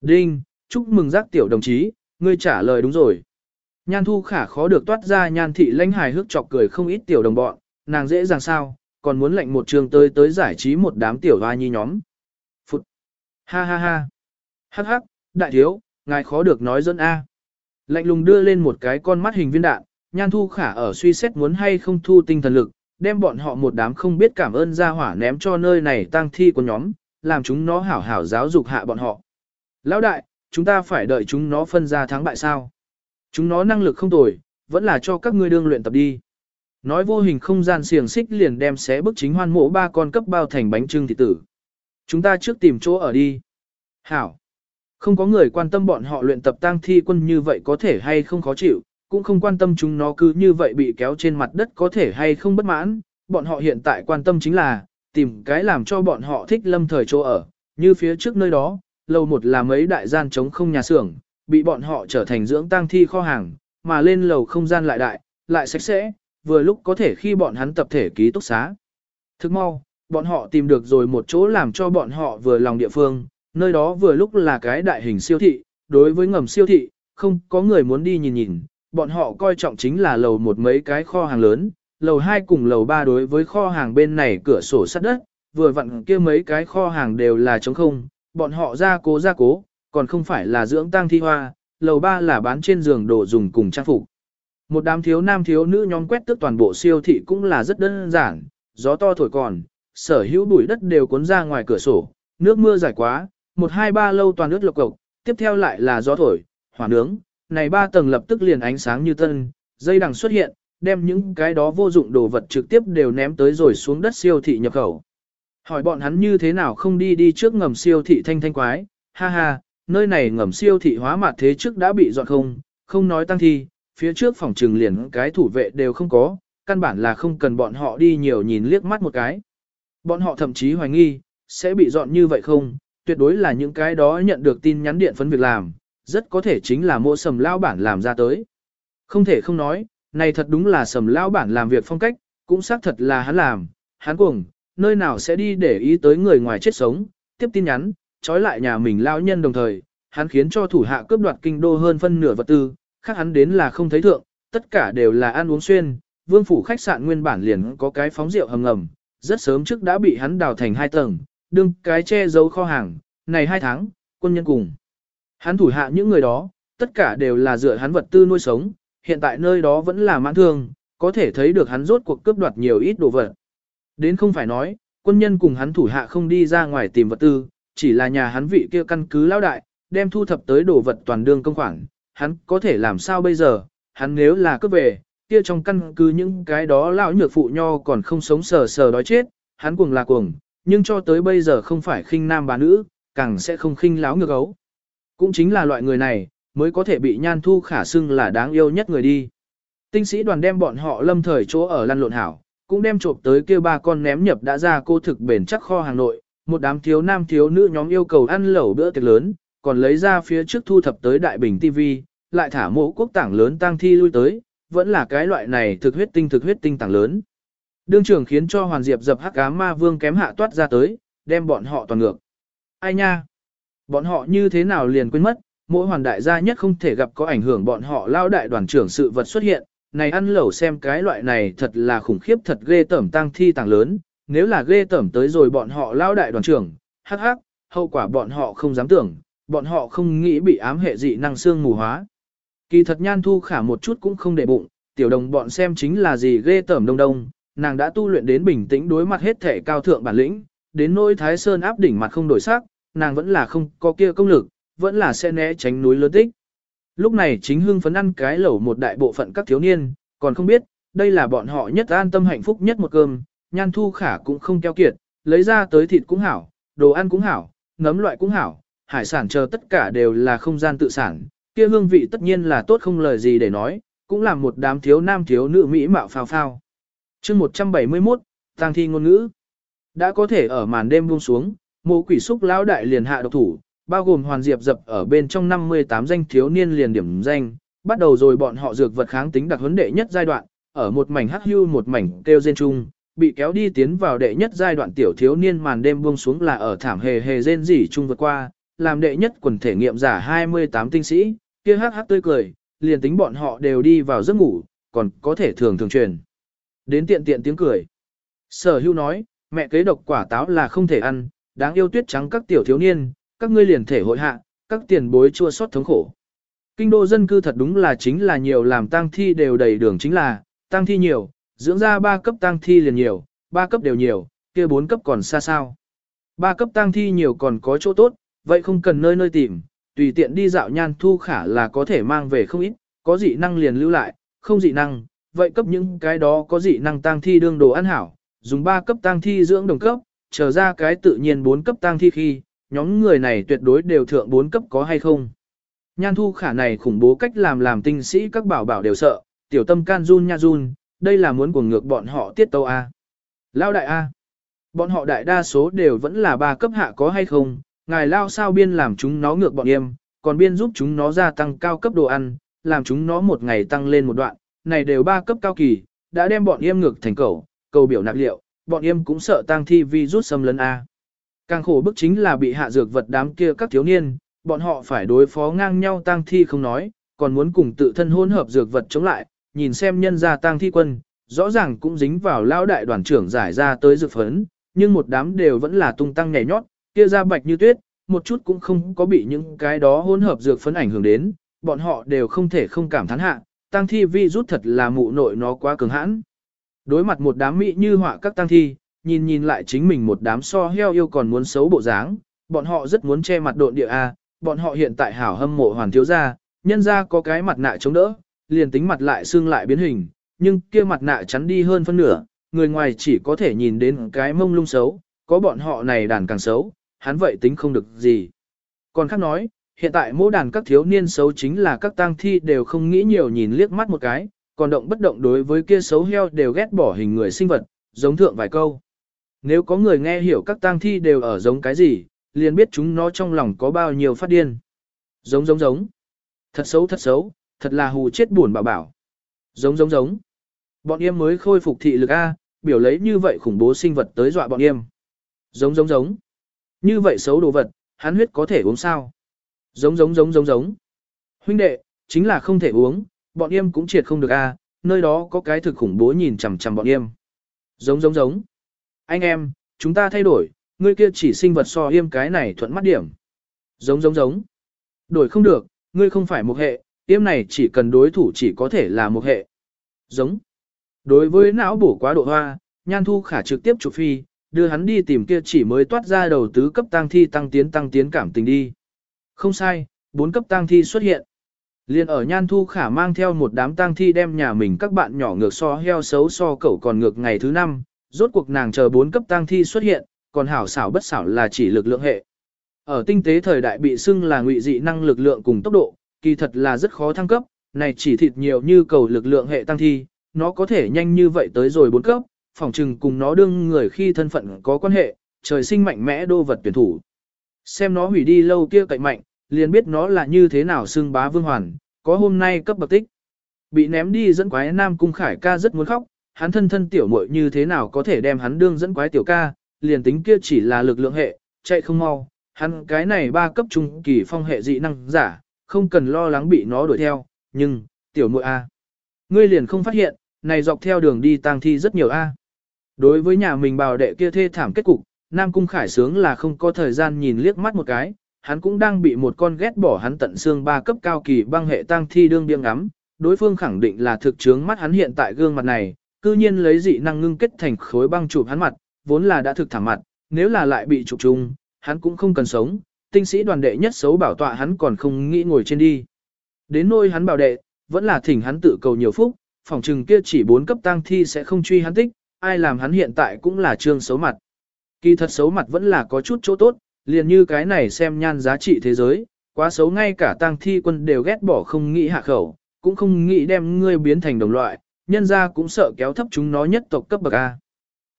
Đinh, chúc mừng giác tiểu đồng chí, ngươi trả lời đúng rồi. Nhan thu khả khó được toát ra nhan thị lãnh hài hước chọc cười không ít tiểu đồng bọn, nàng dễ dàng sao, còn muốn lệnh một trường tới tới giải trí một đám tiểu hoa nhi nhóm. Phụt. Ha ha ha. Hắc hắc, đại thiếu, ngài khó được nói dân A. Lạnh lùng đưa lên một cái con mắt hình viên đạn, nhan thu khả ở suy xét muốn hay không thu tinh thần lực, đem bọn họ một đám không biết cảm ơn ra hỏa ném cho nơi này tang thi của nhóm, làm chúng nó hảo hảo giáo dục hạ bọn họ. Lão đại, chúng ta phải đợi chúng nó phân ra thắng bại sao? Chúng nó năng lực không tồi, vẫn là cho các ngươi đương luyện tập đi. Nói vô hình không gian xiềng xích liền đem xé bức chính hoan mộ ba con cấp bao thành bánh trưng thị tử. Chúng ta trước tìm chỗ ở đi. Hảo. Không có người quan tâm bọn họ luyện tập tang thi quân như vậy có thể hay không khó chịu, cũng không quan tâm chúng nó cứ như vậy bị kéo trên mặt đất có thể hay không bất mãn. Bọn họ hiện tại quan tâm chính là, tìm cái làm cho bọn họ thích lâm thời chỗ ở, như phía trước nơi đó, lầu một là mấy đại gian trống không nhà xưởng, bị bọn họ trở thành dưỡng tang thi kho hàng, mà lên lầu không gian lại đại, lại sạch sẽ, vừa lúc có thể khi bọn hắn tập thể ký túc xá. Thức mau, bọn họ tìm được rồi một chỗ làm cho bọn họ vừa lòng địa phương, nơi đó vừa lúc là cái đại hình siêu thị, đối với ngầm siêu thị, không có người muốn đi nhìn nhìn, bọn họ coi trọng chính là lầu một mấy cái kho hàng lớn, lầu 2 cùng lầu 3 đối với kho hàng bên này cửa sổ sắt đất, vừa vặn kia mấy cái kho hàng đều là trống không, bọn họ ra cố ra cố, còn không phải là dưỡng tăng thi hoa, lầu 3 là bán trên giường đồ dùng cùng trang phục. Một đám thiếu nam thiếu nữ nhóm quét tức toàn bộ siêu thị cũng là rất đơn giản, gió to thổi còn, sở hữu bụi đất đều cuốn ra ngoài cửa sổ, nước mưa dài quá, một hai ba lâu toàn nước lộc cộc, tiếp theo lại là gió thổi, hỏa nướng, này ba tầng lập tức liền ánh sáng như tân, dây đằng xuất hiện, đem những cái đó vô dụng đồ vật trực tiếp đều ném tới rồi xuống đất siêu thị nhập khẩu. Hỏi bọn hắn như thế nào không đi đi trước ngầm siêu thị thanh thanh quái, ha ha, nơi này ngầm siêu thị hóa mặt thế trước đã bị dọn không, không nói tăng thi, phía trước phòng trừng liền cái thủ vệ đều không có, căn bản là không cần bọn họ đi nhiều nhìn liếc mắt một cái. Bọn họ thậm chí hoài nghi, sẽ bị dọn như vậy không, tuyệt đối là những cái đó nhận được tin nhắn điện phấn việc làm, rất có thể chính là mộ sầm lao bản làm ra tới. Không thể không nói, này thật đúng là sầm lao bản làm việc phong cách, cũng xác thật là hắn làm, hắn cuồng, nơi nào sẽ đi để ý tới người ngoài chết sống, tiếp tin nhắn, trói lại nhà mình lao nhân đồng thời, hắn khiến cho thủ hạ cướp đoạt kinh đô hơn phân nửa vật tư, khác hắn đến là không thấy thượng, tất cả đều là ăn uống xuyên, vương phủ khách sạn nguyên bản liền có cái phóng rượu hầm ngầm, rất sớm trước đã bị hắn đào thành hai tầng, đương cái che giấu kho hàng, này hai tháng, quân nhân cùng. Hắn thủ hạ những người đó, tất cả đều là dựa hắn vật tư nuôi sống, hiện tại nơi đó vẫn là mãn thương, có thể thấy được hắn rốt cuộc cướp đoạt nhiều ít đồ vật. Đến không phải nói, quân nhân cùng hắn thủ hạ không đi ra ngoài tìm vật tư, chỉ là nhà hắn vị kia căn cứ lão đại, đem thu thập tới đồ vật toàn đương công khoản, hắn có thể làm sao bây giờ, hắn nếu là cướp về, kia trong căn cứ những cái đó lão nhược phụ nho còn không sống sờ sờ đói chết, hắn cuồng là cuồng, nhưng cho tới bây giờ không phải khinh nam bà nữ, càng sẽ không khinh láo ngược ấu. Cũng chính là loại người này, mới có thể bị nhan thu khả xưng là đáng yêu nhất người đi. Tinh sĩ đoàn đem bọn họ lâm thời chỗ ở lăn lộn hảo, cũng đem trộm tới kia ba con ném nhập đã ra cô thực bền chắc kho hàng nội, một đám thiếu nam thiếu nữ nhóm yêu cầu ăn lẩu bữa tiệc lớn, còn lấy ra phía trước thu thập tới đại bình TV, lại thả mộ quốc tảng lớn tang thi lui tới, vẫn là cái loại này thực huyết tinh thực huyết tinh tảng lớn. Đương trưởng khiến cho Hoàn Diệp dập hắc ám ma vương kém hạ toát ra tới, đem bọn họ toàn ngược. Ai nha? Bọn họ như thế nào liền quên mất, mỗi hoàn đại gia nhất không thể gặp có ảnh hưởng bọn họ lao đại đoàn trưởng sự vật xuất hiện, này ăn lẩu xem cái loại này thật là khủng khiếp thật ghê tởm tang thi tàng lớn, nếu là ghê tởm tới rồi bọn họ lao đại đoàn trưởng, hắc hắc, hậu quả bọn họ không dám tưởng, bọn họ không nghĩ bị ám hệ dị năng xương mù hóa. Kỳ thật nhan thu khả một chút cũng không để bụng, tiểu đồng bọn xem chính là gì ghê tởm đông đông, nàng đã tu luyện đến bình tĩnh đối mặt hết thể cao thượng bản lĩnh, đến nỗi thái sơn áp đỉnh mặt không đổi sắc, nàng vẫn là không có kia công lực, vẫn là sẽ né tránh núi lớn tích. Lúc này chính hưng phấn ăn cái lẩu một đại bộ phận các thiếu niên, còn không biết, đây là bọn họ nhất an tâm hạnh phúc nhất một cơm, nhan thu khả cũng không keo kiệt, lấy ra tới thịt cũng hảo, đồ ăn cũng hảo, nấm loại cũng hảo, hải sản chờ tất cả đều là không gian tự sản, kia hương vị tất nhiên là tốt không lời gì để nói, cũng là một đám thiếu nam thiếu nữ mỹ mạo phao phao. chương 171, tang thi ngôn ngữ, đã có thể ở màn đêm buông xuống, mộ quỷ xúc lão đại liền hạ độc thủ, bao gồm hoàn diệp dập ở bên trong 58 danh thiếu niên liền điểm danh, bắt đầu rồi bọn họ dược vật kháng tính đặc huấn đệ nhất giai đoạn, ở một mảnh hắc hưu một mảnh kêu rên chung, bị kéo đi tiến vào đệ nhất giai đoạn tiểu thiếu niên màn đêm buông xuống là ở thảm hề hề rên rỉ chung vượt qua, làm đệ nhất quần thể nghiệm giả 28 tinh sĩ, kia hắc hắc tươi cười, liền tính bọn họ đều đi vào giấc ngủ, còn có thể thường thường truyền. Đến tiện tiện tiếng cười. Sở hưu nói, mẹ kế độc quả táo là không thể ăn, đáng yêu tuyết trắng các tiểu thiếu niên, các ngươi liền thể hội hạ, các tiền bối chua xót thống khổ. Kinh đô dân cư thật đúng là chính là nhiều làm tang thi đều đầy đường chính là, tang thi nhiều, dưỡng ra ba cấp tang thi liền nhiều, ba cấp đều nhiều, kia bốn cấp còn xa sao. Ba cấp tang thi nhiều còn có chỗ tốt, vậy không cần nơi nơi tìm, tùy tiện đi dạo nhan thu khả là có thể mang về không ít, có dị năng liền lưu lại, không dị năng, vậy cấp những cái đó có dị năng tang thi đương đồ ăn hảo, dùng ba cấp tang thi dưỡng đồng cấp, trở ra cái tự nhiên bốn cấp tang thi khi, nhóm người này tuyệt đối đều thượng bốn cấp có hay không. Nhan thu khả này khủng bố cách làm làm tinh sĩ các bảo bảo đều sợ, tiểu tâm can run nha run, đây là muốn cuồng ngược bọn họ tiết tâu A. Lao đại A. Bọn họ đại đa số đều vẫn là ba cấp hạ có hay không, ngài lao sao biên làm chúng nó ngược bọn em, còn biên giúp chúng nó gia tăng cao cấp đồ ăn, làm chúng nó một ngày tăng lên một đoạn, này đều ba cấp cao kỳ, đã đem bọn em ngược thành cầu, cầu biểu nạp liệu, bọn em cũng sợ tăng thi vi rút xâm lấn A. Càng khổ bức chính là bị hạ dược vật đám kia các thiếu niên, bọn họ phải đối phó ngang nhau tăng thi không nói, còn muốn cùng tự thân hỗn hợp dược vật chống lại, nhìn xem nhân gia tăng thi quân, rõ ràng cũng dính vào lao đại đoàn trưởng giải ra tới dược phấn, nhưng một đám đều vẫn là tung tăng nhảy nhót, kia da bạch như tuyết, một chút cũng không có bị những cái đó hỗn hợp dược phấn ảnh hưởng đến, bọn họ đều không thể không cảm thán hạ, tăng thi vi rút thật là mụ nội nó quá cường hãn. Đối mặt một đám mỹ như họa các tăng thi, nhìn nhìn lại chính mình một đám so heo yêu còn muốn xấu bộ dáng, bọn họ rất muốn che mặt độn địa A, bọn họ hiện tại hảo hâm mộ hoàn thiếu gia, nhân ra có cái mặt nạ chống đỡ, liền tính mặt lại xương lại biến hình, nhưng kia mặt nạ chắn đi hơn phân nửa, người ngoài chỉ có thể nhìn đến cái mông lung xấu, có bọn họ này đàn càng xấu, hắn vậy tính không được gì. Còn khác nói, hiện tại mỗi đàn các thiếu niên xấu chính là các tang thi đều không nghĩ nhiều nhìn liếc mắt một cái, còn động bất động đối với kia xấu heo đều ghét bỏ hình người sinh vật, giống thượng vài câu. Nếu có người nghe hiểu các tang thi đều ở giống cái gì, liền biết chúng nó trong lòng có bao nhiêu phát điên. Giống giống giống. Thật xấu thật xấu, thật là hù chết buồn bảo bảo. Giống giống giống. Bọn em mới khôi phục thị lực A, biểu lấy như vậy khủng bố sinh vật tới dọa bọn em. Giống giống giống. Như vậy xấu đồ vật, hắn huyết có thể uống sao? Giống giống giống giống giống. Huynh đệ, chính là không thể uống, bọn em cũng triệt không được A, nơi đó có cái thực khủng bố nhìn chằm chằm bọn em. Giống giống giống. Anh em, chúng ta thay đổi, ngươi kia chỉ sinh vật so yêm cái này thuận mắt điểm. Giống giống giống. Đổi không được, ngươi không phải một hệ, yêm này chỉ cần đối thủ chỉ có thể là một hệ. Giống. Đối với não bổ quá độ hoa, nhan thu khả trực tiếp chụp phi, đưa hắn đi tìm kia chỉ mới toát ra đầu tứ cấp tăng thi tăng tiến tăng tiến cảm tình đi. Không sai, bốn cấp tăng thi xuất hiện. Liên ở Nhan Thu Khả mang theo một đám tang thi đem nhà mình các bạn nhỏ ngược so heo xấu so cẩu còn ngược ngày thứ năm, rốt cuộc nàng chờ bốn cấp tang thi xuất hiện, còn hảo xảo bất xảo là chỉ lực lượng hệ. Ở tinh tế thời đại bị xưng là ngụy dị năng lực lượng cùng tốc độ, kỳ thật là rất khó thăng cấp, này chỉ thịt nhiều như cầu lực lượng hệ tăng thi, nó có thể nhanh như vậy tới rồi bốn cấp, phỏng chừng cùng nó đương người khi thân phận có quan hệ, trời sinh mạnh mẽ đô vật tuyển thủ. Xem nó hủy đi lâu kia cạnh mạnh, liền biết nó là như thế nào xưng bá vương hoàn, có hôm nay cấp bậc tích. Bị ném đi dẫn quái nam cung khải ca rất muốn khóc, hắn thân thân tiểu muội như thế nào có thể đem hắn đương dẫn quái tiểu ca, liền tính kia chỉ là lực lượng hệ, chạy không mau, hắn cái này ba cấp trung kỳ phong hệ dị năng giả, không cần lo lắng bị nó đuổi theo, nhưng, tiểu muội a, ngươi liền không phát hiện, này dọc theo đường đi tang thi rất nhiều a. Đối với nhà mình bào đệ kia thê thảm kết cục, Nam Cung Khải sướng là không có thời gian nhìn liếc mắt một cái, hắn cũng đang bị một con ghét bỏ hắn tận xương ba cấp cao kỳ băng hệ tang thi đương biếng ngắm, đối phương khẳng định là thực chướng mắt hắn hiện tại gương mặt này, cư nhiên lấy dị năng ngưng kết thành khối băng chụp hắn mặt, vốn là đã thực thảm mặt, nếu là lại bị chụp chung, hắn cũng không cần sống, tinh sĩ đoàn đệ nhất xấu bảo tọa hắn còn không nghĩ ngồi trên đi. Đến nôi hắn bảo đệ, vẫn là thỉnh hắn tự cầu nhiều phúc, phòng trừng kia chỉ bốn cấp tang thi sẽ không truy hắn tích, ai làm hắn hiện tại cũng là trương xấu mặt. Kỳ thật xấu mặt vẫn là có chút chỗ tốt, liền như cái này xem nhan giá trị thế giới, quá xấu ngay cả tang thi quân đều ghét bỏ không nghĩ hạ khẩu, cũng không nghĩ đem ngươi biến thành đồng loại, nhân ra cũng sợ kéo thấp chúng nó nhất tộc cấp bậc A.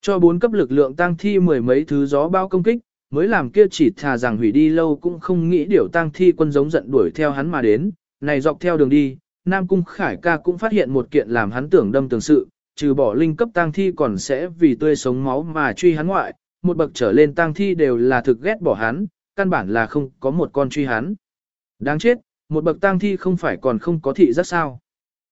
Cho bốn cấp lực lượng tang thi mười mấy thứ gió bao công kích, mới làm kia chỉ thà rằng hủy đi lâu cũng không nghĩ điều tang thi quân giống giận đuổi theo hắn mà đến, này dọc theo đường đi, Nam Cung Khải ca cũng phát hiện một kiện làm hắn tưởng đâm tường sự, trừ bỏ linh cấp tang thi còn sẽ vì tươi sống máu mà truy hắn ngoại, một bậc trở lên tang thi đều là thực ghét bỏ hắn, căn bản là không có một con truy hắn. Đáng chết, một bậc tang thi không phải còn không có thị giác sao.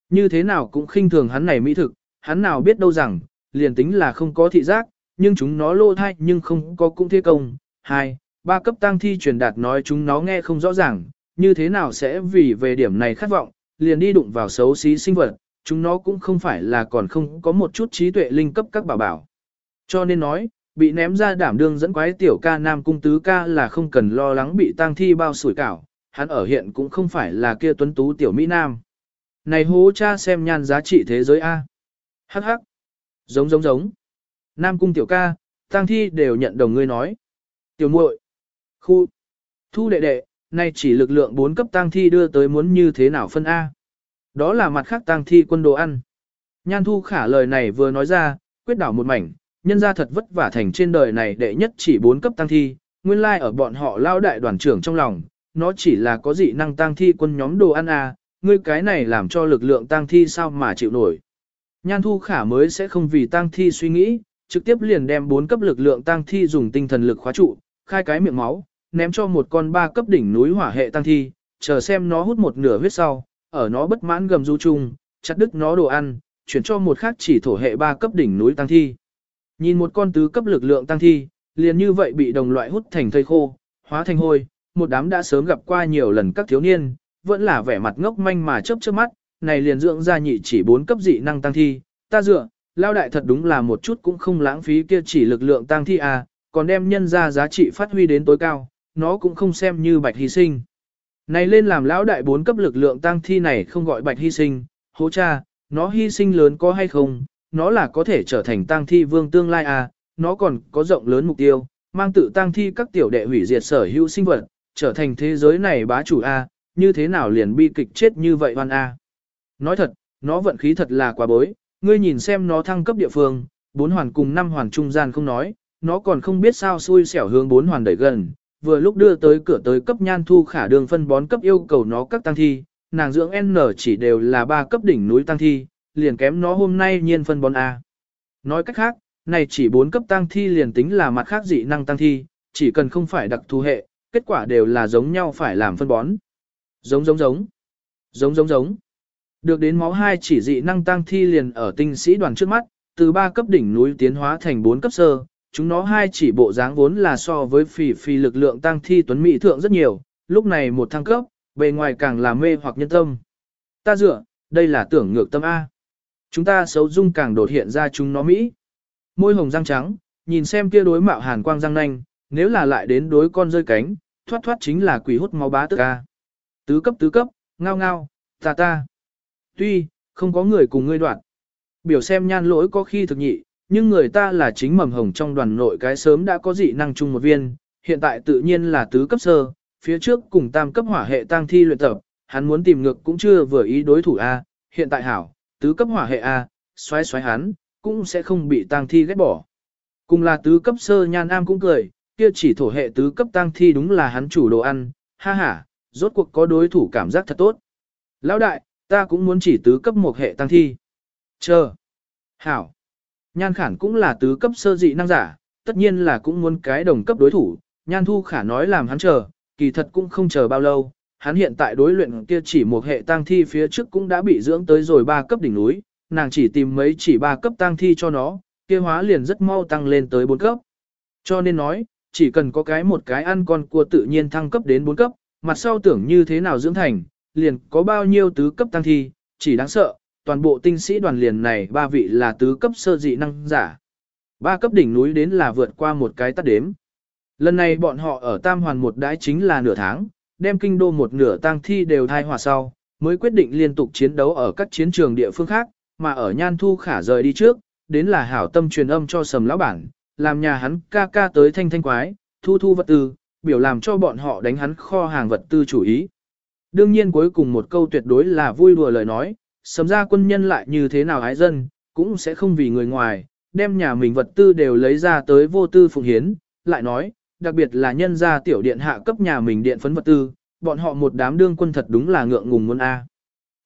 Như thế nào cũng khinh thường hắn này mỹ thực, hắn nào biết đâu rằng, liền tính là không có thị giác, nhưng chúng nó lô thai nhưng không có cũng thế công. Hai, ba cấp tang thi truyền đạt nói chúng nó nghe không rõ ràng, như thế nào sẽ vì về điểm này khát vọng, liền đi đụng vào xấu xí sinh vật, chúng nó cũng không phải là còn không có một chút trí tuệ linh cấp các bảo bảo. Cho nên nói, bị ném ra đảm đương dẫn quái tiểu ca nam cung tứ ca là không cần lo lắng bị tang thi bao sủi cảo, hắn ở hiện cũng không phải là kia tuấn tú tiểu Mỹ Nam. Này hố cha xem nhan giá trị thế giới A. Hắc hắc. Giống giống giống. Nam cung tiểu ca, tang thi đều nhận đồng ngươi nói. Tiểu muội, Khu. Thu đệ đệ, nay chỉ lực lượng 4 cấp tang thi đưa tới muốn như thế nào phân A. Đó là mặt khác tang thi quân đồ ăn. Nhan thu khả lời này vừa nói ra, quyết đảo một mảnh, nhân ra thật vất vả thành trên đời này đệ nhất chỉ 4 cấp tăng thi, nguyên lai like ở bọn họ lao đại đoàn trưởng trong lòng, nó chỉ là có dị năng tăng thi quân nhóm đồ ăn à ngươi cái này làm cho lực lượng tăng thi sao mà chịu nổi. Nhan thu khả mới sẽ không vì tăng thi suy nghĩ, trực tiếp liền đem 4 cấp lực lượng tăng thi dùng tinh thần lực khóa trụ, khai cái miệng máu, ném cho một con ba cấp đỉnh núi hỏa hệ tăng thi, chờ xem nó hút một nửa huyết sau, ở nó bất mãn gầm du chung, chặt đứt nó đồ ăn, chuyển cho một khác chỉ thổ hệ ba cấp đỉnh núi tăng thi. Nhìn một con tứ cấp lực lượng tăng thi, liền như vậy bị đồng loại hút thành thây khô, hóa thành hôi, một đám đã sớm gặp qua nhiều lần các thiếu niên, vẫn là vẻ mặt ngốc manh mà chớp chớp mắt, này liền dưỡng ra nhị chỉ bốn cấp dị năng tăng thi, ta dựa, lao đại thật đúng là một chút cũng không lãng phí kia chỉ lực lượng tăng thi à, còn đem nhân ra giá trị phát huy đến tối cao, nó cũng không xem như bạch hy sinh. Này lên làm lão đại bốn cấp lực lượng tăng thi này không gọi bạch hy sinh, hố cha, nó hy sinh lớn có hay không, nó là có thể trở thành tăng thi vương tương lai à, nó còn có rộng lớn mục tiêu, mang tự tăng thi các tiểu đệ hủy diệt sở hữu sinh vật, trở thành thế giới này bá chủ a, à, như thế nào liền bi kịch chết như vậy hoan a. À. Nói thật, nó vận khí thật là quá bối, ngươi nhìn xem nó thăng cấp địa phương, bốn hoàn cùng năm hoàn trung gian không nói, nó còn không biết sao xui xẻo hướng bốn hoàn đẩy gần, vừa lúc đưa tới cửa tới cấp nhan thu khả đường phân bón cấp yêu cầu nó các tăng thi, nàng dưỡng N chỉ đều là ba cấp đỉnh núi tăng thi, liền kém nó hôm nay nhiên phân bón A. Nói cách khác, này chỉ bốn cấp tăng thi liền tính là mặt khác dị năng tăng thi, chỉ cần không phải đặc thù hệ, kết quả đều là giống nhau phải làm phân bón. Giống giống giống. Giống giống giống. Được đến máu hai chỉ dị năng tăng thi liền ở tinh sĩ đoàn trước mắt, từ ba cấp đỉnh núi tiến hóa thành bốn cấp sơ, chúng nó hai chỉ bộ dáng vốn là so với phỉ phỉ lực lượng tăng thi tuấn mỹ thượng rất nhiều, lúc này một thăng cấp, bề ngoài càng là mê hoặc nhân tâm. Ta dựa, đây là tưởng ngược tâm A. Chúng ta xấu dung càng đột hiện ra chúng nó Mỹ. Môi hồng răng trắng, nhìn xem kia đối mạo hàn quang răng nanh, nếu là lại đến đối con rơi cánh, thoát thoát chính là quỷ hút máu bá tức A. Tứ cấp tứ cấp, ngao ngao, ta ta. Tuy, không có người cùng ngươi đoạn. Biểu xem nhan lỗi có khi thực nhị, nhưng người ta là chính mầm hồng trong đoàn nội cái sớm đã có dị năng chung một viên, hiện tại tự nhiên là tứ cấp sơ, phía trước cùng tam cấp hỏa hệ tăng thi luyện tập, hắn muốn tìm ngược cũng chưa vừa ý đối thủ A, hiện tại hảo, tứ cấp hỏa hệ A, xoáy xoáy hắn, cũng sẽ không bị tăng thi ghét bỏ. Cùng là tứ cấp sơ nhan am cũng cười, kia chỉ thổ hệ tứ cấp tăng thi đúng là hắn chủ đồ ăn, ha ha, rốt cuộc có đối thủ cảm giác thật tốt. Lão đại, ta cũng muốn chỉ tứ cấp một hệ tăng thi. Chờ. Hảo. Nhan khản cũng là tứ cấp sơ dị năng giả, tất nhiên là cũng muốn cái đồng cấp đối thủ. Nhan thu khả nói làm hắn chờ, kỳ thật cũng không chờ bao lâu. Hắn hiện tại đối luyện kia chỉ một hệ tăng thi phía trước cũng đã bị dưỡng tới rồi ba cấp đỉnh núi, nàng chỉ tìm mấy chỉ ba cấp tăng thi cho nó, kia hóa liền rất mau tăng lên tới bốn cấp. Cho nên nói, chỉ cần có cái một cái ăn con cua tự nhiên thăng cấp đến bốn cấp, mặt sau tưởng như thế nào dưỡng thành, liền có bao nhiêu tứ cấp tăng thi, chỉ đáng sợ, toàn bộ tinh sĩ đoàn liền này ba vị là tứ cấp sơ dị năng giả. Ba cấp đỉnh núi đến là vượt qua một cái tắt đếm. Lần này bọn họ ở Tam Hoàn một đái chính là nửa tháng, đem kinh đô một nửa tang thi đều thai hòa sau, mới quyết định liên tục chiến đấu ở các chiến trường địa phương khác, mà ở Nhan Thu Khả rời đi trước, đến là hảo tâm truyền âm cho sầm lão bản, làm nhà hắn ca ca tới thanh thanh quái, thu thu vật tư, biểu làm cho bọn họ đánh hắn kho hàng vật tư chủ ý. Đương nhiên cuối cùng một câu tuyệt đối là vui đùa lời nói, sầm ra quân nhân lại như thế nào hái dân, cũng sẽ không vì người ngoài, đem nhà mình vật tư đều lấy ra tới vô tư phụng hiến, lại nói, đặc biệt là nhân gia tiểu điện hạ cấp nhà mình điện phấn vật tư, bọn họ một đám đương quân thật đúng là ngượng ngùng muốn a.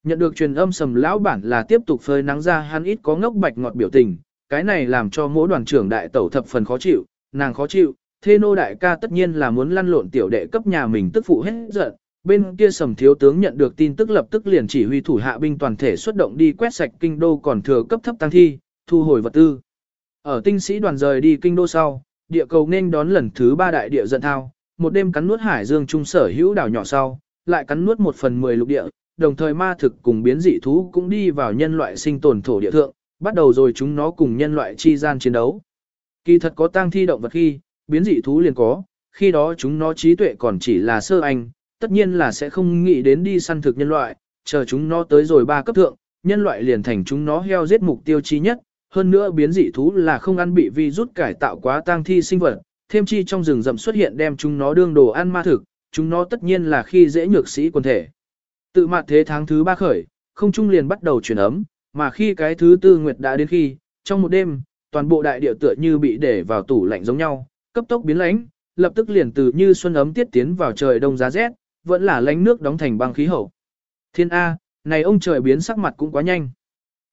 Nhận được truyền âm sầm lão bản là tiếp tục phơi nắng ra hắn ít có ngốc bạch ngọt biểu tình, cái này làm cho mỗi đoàn trưởng đại tẩu thập phần khó chịu, nàng khó chịu, thế nô đại ca tất nhiên là muốn lăn lộn tiểu đệ cấp nhà mình tức phụ hết giận. Bên kia sầm thiếu tướng nhận được tin tức lập tức liền chỉ huy thủ hạ binh toàn thể xuất động đi quét sạch kinh đô còn thừa cấp thấp tăng thi, thu hồi vật tư. Ở tinh sĩ đoàn rời đi kinh đô sau, địa cầu nên đón lần thứ ba đại địa giận thao, một đêm cắn nuốt hải dương trung sở hữu đảo nhỏ sau, lại cắn nuốt một phần mười lục địa, đồng thời ma thực cùng biến dị thú cũng đi vào nhân loại sinh tồn thổ địa thượng, bắt đầu rồi chúng nó cùng nhân loại chi gian chiến đấu. Kỳ thật có tang thi động vật khi, biến dị thú liền có, khi đó chúng nó trí tuệ còn chỉ là sơ anh, tất nhiên là sẽ không nghĩ đến đi săn thực nhân loại, chờ chúng nó tới rồi ba cấp thượng, nhân loại liền thành chúng nó heo giết mục tiêu chi nhất, hơn nữa biến dị thú là không ăn bị vi rút cải tạo quá tang thi sinh vật, thêm chi trong rừng rậm xuất hiện đem chúng nó đương đồ ăn ma thực, chúng nó tất nhiên là khi dễ nhược sĩ quần thể. Tự mặt thế tháng thứ ba khởi, không trung liền bắt đầu chuyển ấm, mà khi cái thứ tư nguyệt đã đến khi, trong một đêm, toàn bộ đại địa tựa như bị để vào tủ lạnh giống nhau, cấp tốc biến lãnh, lập tức liền từ như xuân ấm tiết tiến vào trời đông giá rét, vẫn là lánh nước đóng thành băng khí hậu. Thiên A, này ông trời biến sắc mặt cũng quá nhanh.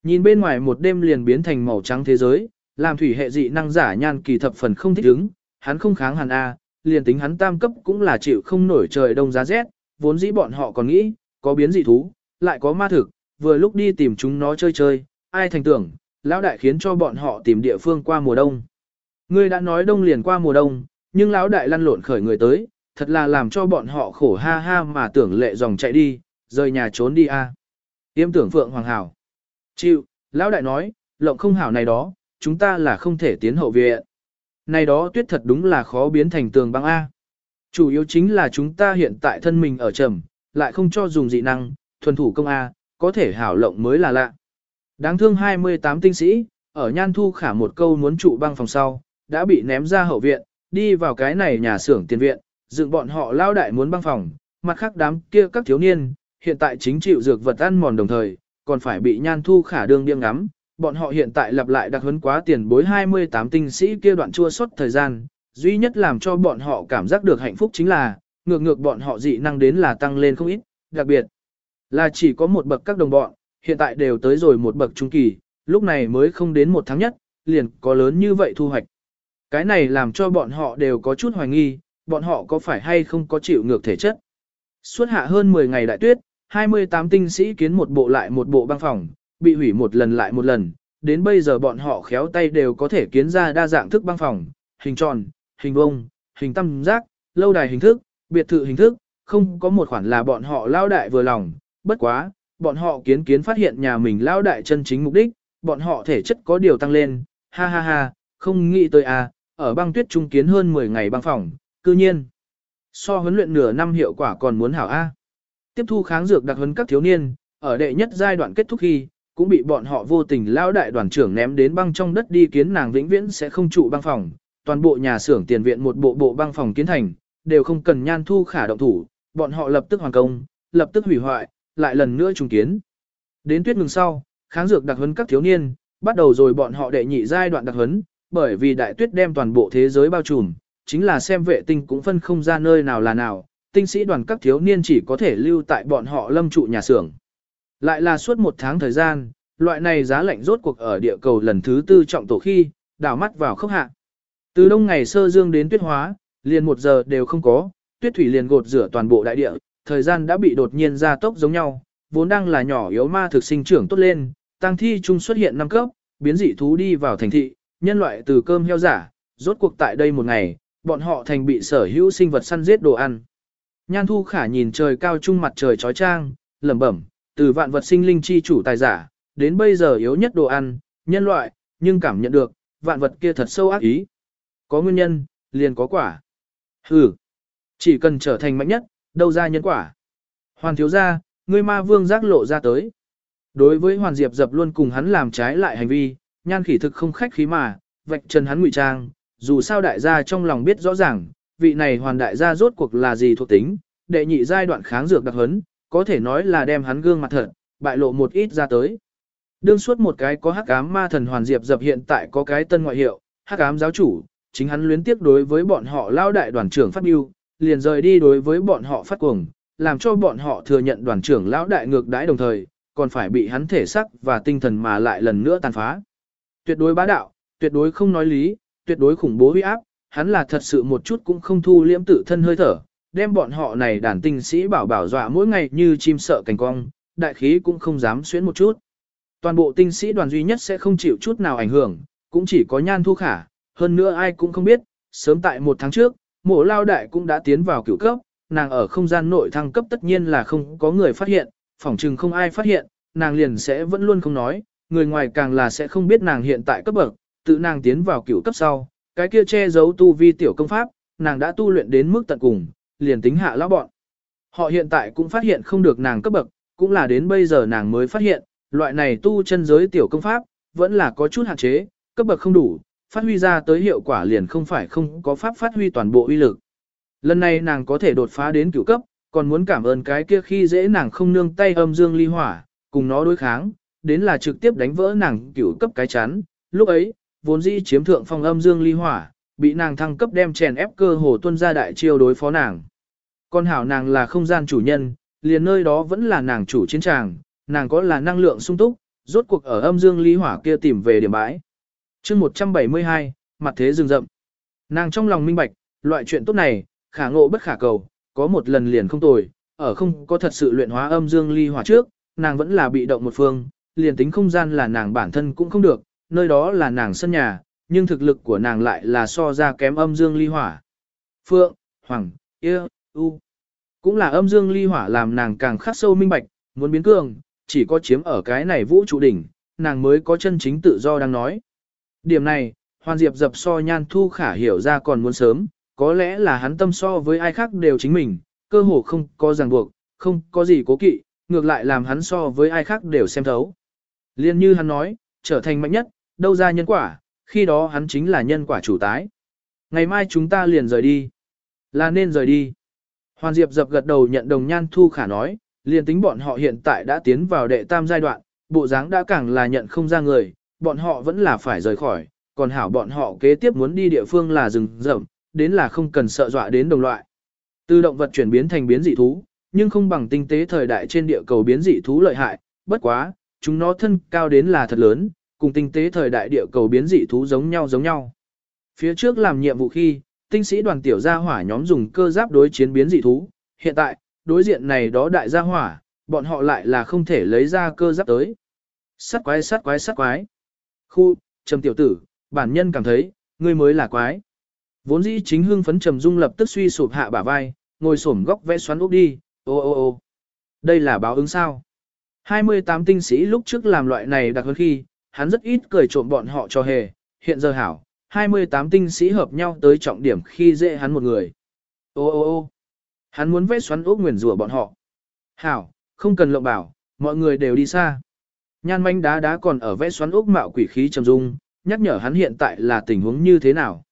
Nhìn bên ngoài một đêm liền biến thành màu trắng thế giới, làm thủy hệ dị năng giả nhan kỳ thập phần không thích ứng, hắn không kháng hẳn A, liền tính hắn tam cấp cũng là chịu không nổi trời đông giá rét, vốn dĩ bọn họ còn nghĩ, có biến dị thú, lại có ma thực, vừa lúc đi tìm chúng nó chơi chơi, ai thành tưởng, lão đại khiến cho bọn họ tìm địa phương qua mùa đông. Ngươi đã nói đông liền qua mùa đông, nhưng lão đại lăn lộn khởi người tới, thật là làm cho bọn họ khổ ha ha mà tưởng lệ dòng chạy đi, rời nhà trốn đi a. À. Tiêm tưởng Phượng Hoàng Hảo. Chịu, lão đại nói, lộng không hảo này đó, chúng ta là không thể tiến hậu viện. Này đó tuyết thật đúng là khó biến thành tường băng A. Chủ yếu chính là chúng ta hiện tại thân mình ở trầm, lại không cho dùng dị năng, thuần thủ công A, có thể hảo lộng mới là lạ. Đáng thương 28 tinh sĩ, ở nhan thu khả một câu muốn trụ băng phòng sau, đã bị ném ra hậu viện, đi vào cái này nhà xưởng tiền viện, dựng bọn họ lao đại muốn băng phòng, mặt khác đám kia các thiếu niên, hiện tại chính chịu dược vật ăn mòn đồng thời, còn phải bị nhan thu khả đương điên ngắm. Bọn họ hiện tại lặp lại đặc huấn quá tiền bối 28 tinh sĩ kia đoạn chua suốt thời gian, duy nhất làm cho bọn họ cảm giác được hạnh phúc chính là, ngược ngược bọn họ dị năng đến là tăng lên không ít, đặc biệt là chỉ có một bậc các đồng bọn, hiện tại đều tới rồi một bậc trung kỳ, lúc này mới không đến một tháng nhất, liền có lớn như vậy thu hoạch. Cái này làm cho bọn họ đều có chút hoài nghi, bọn họ có phải hay không có chịu ngược thể chất. Suốt hạ hơn 10 ngày đại tuyết, 28 tinh sĩ kiến một bộ lại một bộ băng phòng, bị hủy một lần lại một lần, đến bây giờ bọn họ khéo tay đều có thể kiến ra đa dạng thức băng phòng, hình tròn, hình vuông, hình tam giác, lâu đài hình thức, biệt thự hình thức, không có một khoản là bọn họ lao đại vừa lòng, bất quá, bọn họ kiến kiến phát hiện nhà mình lao đại chân chính mục đích, bọn họ thể chất có điều tăng lên, ha ha ha, không nghĩ tới à, ở băng tuyết trung kiến hơn 10 ngày băng phòng, cư nhiên. So huấn luyện nửa năm hiệu quả còn muốn hảo A. Tiếp thu kháng dược đặc huấn các thiếu niên, ở đệ nhất giai đoạn kết thúc khi, cũng bị bọn họ vô tình lao đại đoàn trưởng ném đến băng trong đất đi kiến nàng vĩnh viễn sẽ không trụ băng phòng. toàn bộ nhà xưởng tiền viện một bộ bộ băng phòng kiến thành, đều không cần nhan thu khả động thủ, bọn họ lập tức hoàn công, lập tức hủy hoại, lại lần nữa trùng kiến. Đến tuyết ngừng sau, kháng dược đặc huấn các thiếu niên, bắt đầu rồi bọn họ đệ nhị giai đoạn đặc huấn, bởi vì đại tuyết đem toàn bộ thế giới bao trùm, chính là xem vệ tinh cũng phân không ra nơi nào là nào, tinh sĩ đoàn các thiếu niên chỉ có thể lưu tại bọn họ lâm trụ nhà xưởng. Lại là suốt một tháng thời gian, loại này giá lạnh rốt cuộc ở địa cầu lần thứ tư trọng tổ khi, đảo mắt vào khốc hạ. Từ đông ngày sơ dương đến tuyết hóa, liền một giờ đều không có, tuyết thủy liền gột rửa toàn bộ đại địa, thời gian đã bị đột nhiên gia tốc giống nhau, vốn đang là nhỏ yếu ma thực sinh trưởng tốt lên, tăng thi trung xuất hiện năm cấp, biến dị thú đi vào thành thị, nhân loại từ cơm heo giả, rốt cuộc tại đây một ngày, bọn họ thành bị sở hữu sinh vật săn giết đồ ăn. Nhan Thu Khả nhìn trời cao trung mặt trời chói trang, lẩm bẩm, từ vạn vật sinh linh chi chủ tài giả, đến bây giờ yếu nhất đồ ăn, nhân loại, nhưng cảm nhận được, vạn vật kia thật sâu ác ý. Có nguyên nhân, liền có quả. Hừ, chỉ cần trở thành mạnh nhất, đâu ra nhân quả. Hoàn thiếu gia, ngươi ma vương giác lộ ra tới. Đối với Hoàn Diệp dập luôn cùng hắn làm trái lại hành vi, nhan khỉ thực không khách khí mà, vạch trần hắn ngụy trang, dù sao đại gia trong lòng biết rõ ràng, vị này hoàn đại gia rốt cuộc là gì thuộc tính, đệ nhị giai đoạn kháng dược đặc hấn, có thể nói là đem hắn gương mặt thật, bại lộ một ít ra tới. Đương suốt một cái có hắc ám ma thần hoàn diệp dập hiện tại có cái tân ngoại hiệu, hắc ám giáo chủ, chính hắn luyến tiếp đối với bọn họ lao đại đoàn trưởng phát biêu, liền rời đi đối với bọn họ phát cuồng, làm cho bọn họ thừa nhận đoàn trưởng lão đại ngược đãi đồng thời, còn phải bị hắn thể sắc và tinh thần mà lại lần nữa tàn phá. Tuyệt đối bá đạo, tuyệt đối không nói lý, tuyệt đối khủng bố huy áp, hắn là thật sự một chút cũng không thu liễm tự thân hơi thở, đem bọn họ này đàn tinh sĩ bảo bảo dọa mỗi ngày như chim sợ cành cong, đại khí cũng không dám xuyến một chút. Toàn bộ tinh sĩ đoàn duy nhất sẽ không chịu chút nào ảnh hưởng, cũng chỉ có nhan thu khả, hơn nữa ai cũng không biết, sớm tại một tháng trước, mộ lao đại cũng đã tiến vào cửu cấp, nàng ở không gian nội thăng cấp tất nhiên là không có người phát hiện, phỏng chừng không ai phát hiện, nàng liền sẽ vẫn luôn không nói, người ngoài càng là sẽ không biết nàng hiện tại cấp bậc, tự nàng tiến vào cửu cấp sau, cái kia che giấu tu vi tiểu công pháp, nàng đã tu luyện đến mức tận cùng, liền tính hạ lão bọn. Họ hiện tại cũng phát hiện không được nàng cấp bậc, cũng là đến bây giờ nàng mới phát hiện, loại này tu chân giới tiểu công pháp, vẫn là có chút hạn chế, cấp bậc không đủ, phát huy ra tới hiệu quả liền không phải không có pháp phát huy toàn bộ uy lực. Lần này nàng có thể đột phá đến cửu cấp, còn muốn cảm ơn cái kia khi dễ nàng không nương tay âm dương ly hỏa, cùng nó đối kháng, đến là trực tiếp đánh vỡ nàng cửu cấp cái chán, Lúc ấy, vốn dĩ chiếm thượng phong âm dương ly hỏa, bị nàng thăng cấp đem chèn ép cơ hồ tuân ra đại chiêu đối phó nàng. Con hảo nàng là không gian chủ nhân, liền nơi đó vẫn là nàng chủ chiến tràng, nàng có là năng lượng sung túc, rốt cuộc ở âm dương ly hỏa kia tìm về điểm bãi. chương 172, mặt thế rừng rậm. Nàng trong lòng minh bạch, loại chuyện tốt này, khả ngộ bất khả cầu, có một lần liền không tồi, ở không có thật sự luyện hóa âm dương ly hỏa trước, nàng vẫn là bị động một phương, liền tính không gian là nàng bản thân cũng không được, nơi đó là nàng sân nhà, nhưng thực lực của nàng lại là so ra kém âm dương ly hỏa. Phượng, Hoàng, Yêu, U. Cũng là âm dương ly hỏa làm nàng càng khắc sâu minh bạch, muốn biến cường, chỉ có chiếm ở cái này vũ trụ đỉnh, nàng mới có chân chính tự do đang nói. Điểm này, Hoàn Diệp dập so nhan thu khả hiểu ra còn muốn sớm, có lẽ là hắn tâm so với ai khác đều chính mình, cơ hồ không có ràng buộc, không có gì cố kỵ, ngược lại làm hắn so với ai khác đều xem thấu. Liên như hắn nói, trở thành mạnh nhất, đâu ra nhân quả, khi đó hắn chính là nhân quả chủ tái. Ngày mai chúng ta liền rời đi. Là nên rời đi. Hoàn Diệp dập gật đầu nhận đồng nhan thu khả nói, liền tính bọn họ hiện tại đã tiến vào đệ tam giai đoạn, bộ dáng đã càng là nhận không ra người, bọn họ vẫn là phải rời khỏi, còn hảo bọn họ kế tiếp muốn đi địa phương là rừng rậm, đến là không cần sợ dọa đến đồng loại. Từ động vật chuyển biến thành biến dị thú, nhưng không bằng tinh tế thời đại trên địa cầu biến dị thú lợi hại, bất quá, chúng nó thân cao đến là thật lớn, cùng tinh tế thời đại địa cầu biến dị thú giống nhau giống nhau. Phía trước làm nhiệm vụ khi, tinh sĩ đoàn tiểu gia hỏa nhóm dùng cơ giáp đối chiến biến dị thú, hiện tại, đối diện này đó đại gia hỏa, bọn họ lại là không thể lấy ra cơ giáp tới. sắt quái sắt quái sắt quái. Khu, trầm tiểu tử, bản nhân cảm thấy, ngươi mới là quái. Vốn dĩ chính hưng phấn trầm dung lập tức suy sụp hạ bả vai, ngồi xổm góc vẽ xoắn úp đi, ô ô ô. Đây là báo ứng sao? 28 tinh sĩ lúc trước làm loại này đặc hơn khi, hắn rất ít cười trộm bọn họ cho hề, hiện giờ hảo, 28 tinh sĩ hợp nhau tới trọng điểm khi dễ hắn một người. Ô ô ô hắn muốn vẽ xoắn ốc nguyền rủa bọn họ. Hảo, không cần lộng bảo, mọi người đều đi xa. Nhan manh đá đá còn ở vẽ xoắn ốc mạo quỷ khí trầm dung, nhắc nhở hắn hiện tại là tình huống như thế nào.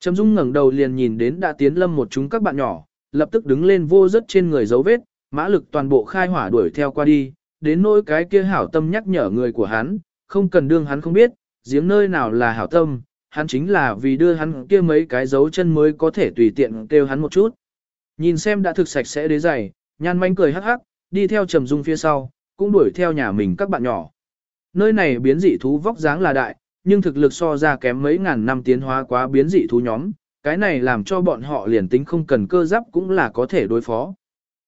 Trầm Dung ngẩng đầu liền nhìn đến đã tiến lâm một chúng các bạn nhỏ, lập tức đứng lên vô rất trên người dấu vết, mã lực toàn bộ khai hỏa đuổi theo qua đi, đến nỗi cái kia hảo tâm nhắc nhở người của hắn, không cần đương hắn không biết, giếng nơi nào là hảo tâm, hắn chính là vì đưa hắn kia mấy cái dấu chân mới có thể tùy tiện kêu hắn một chút. Nhìn xem đã thực sạch sẽ đế giày, nhan manh cười hắc hắc, đi theo trầm dung phía sau, cũng đuổi theo nhà mình các bạn nhỏ. Nơi này biến dị thú vóc dáng là đại, nhưng thực lực so ra kém mấy ngàn năm tiến hóa quá biến dị thú nhóm, cái này làm cho bọn họ liền tính không cần cơ giáp cũng là có thể đối phó.